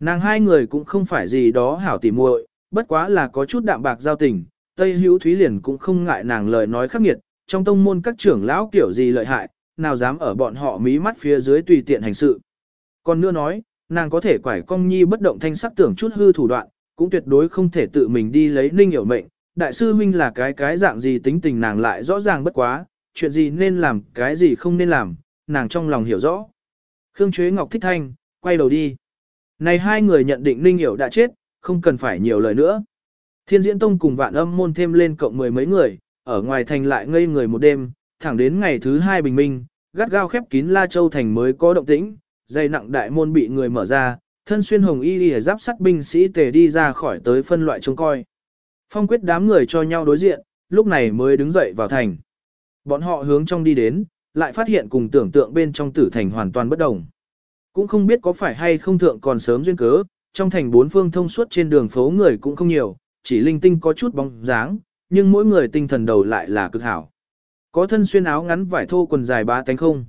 Nàng hai người cũng không phải gì đó hảo tỉ muội, bất quá là có chút đạm bạc giao tình, Tây Hữu Thúy liền cũng không ngại nàng lời nói khắc nghiệt, trong tông môn các trưởng lão kiểu gì lợi hại, nào dám ở bọn họ mí mắt phía dưới tùy tiện hành sự. Còn nữa nói, nàng có thể quải cong nhi bất động thanh sắc tưởng chút hư thủ đoạn, cũng tuyệt đối không thể tự mình đi lấy ninh hiểu mệnh. Đại sư huynh là cái cái dạng gì tính tình nàng lại rõ ràng bất quá, chuyện gì nên làm, cái gì không nên làm, nàng trong lòng hiểu rõ. Khương Chuế Ngọc thích thanh, quay đầu đi. Này hai người nhận định Ninh Hiểu đã chết, không cần phải nhiều lời nữa. Thiên diễn tông cùng vạn âm môn thêm lên cộng mười mấy người, ở ngoài thành lại ngây người một đêm, thẳng đến ngày thứ hai bình minh, gắt gao khép kín La Châu thành mới có động tĩnh, dây nặng đại môn bị người mở ra, thân xuyên hồng y y giáp sắt binh sĩ tề đi ra khỏi tới phân loại trông coi. Phong quyết đám người cho nhau đối diện, lúc này mới đứng dậy vào thành. Bọn họ hướng trong đi đến, lại phát hiện cùng tưởng tượng bên trong tử thành hoàn toàn bất đồng. Cũng không biết có phải hay không thượng còn sớm duyên cớ, trong thành bốn phương thông suốt trên đường phố người cũng không nhiều, chỉ linh tinh có chút bóng dáng, nhưng mỗi người tinh thần đầu lại là cực hảo. Có thân xuyên áo ngắn vải thô quần dài ba tánh không.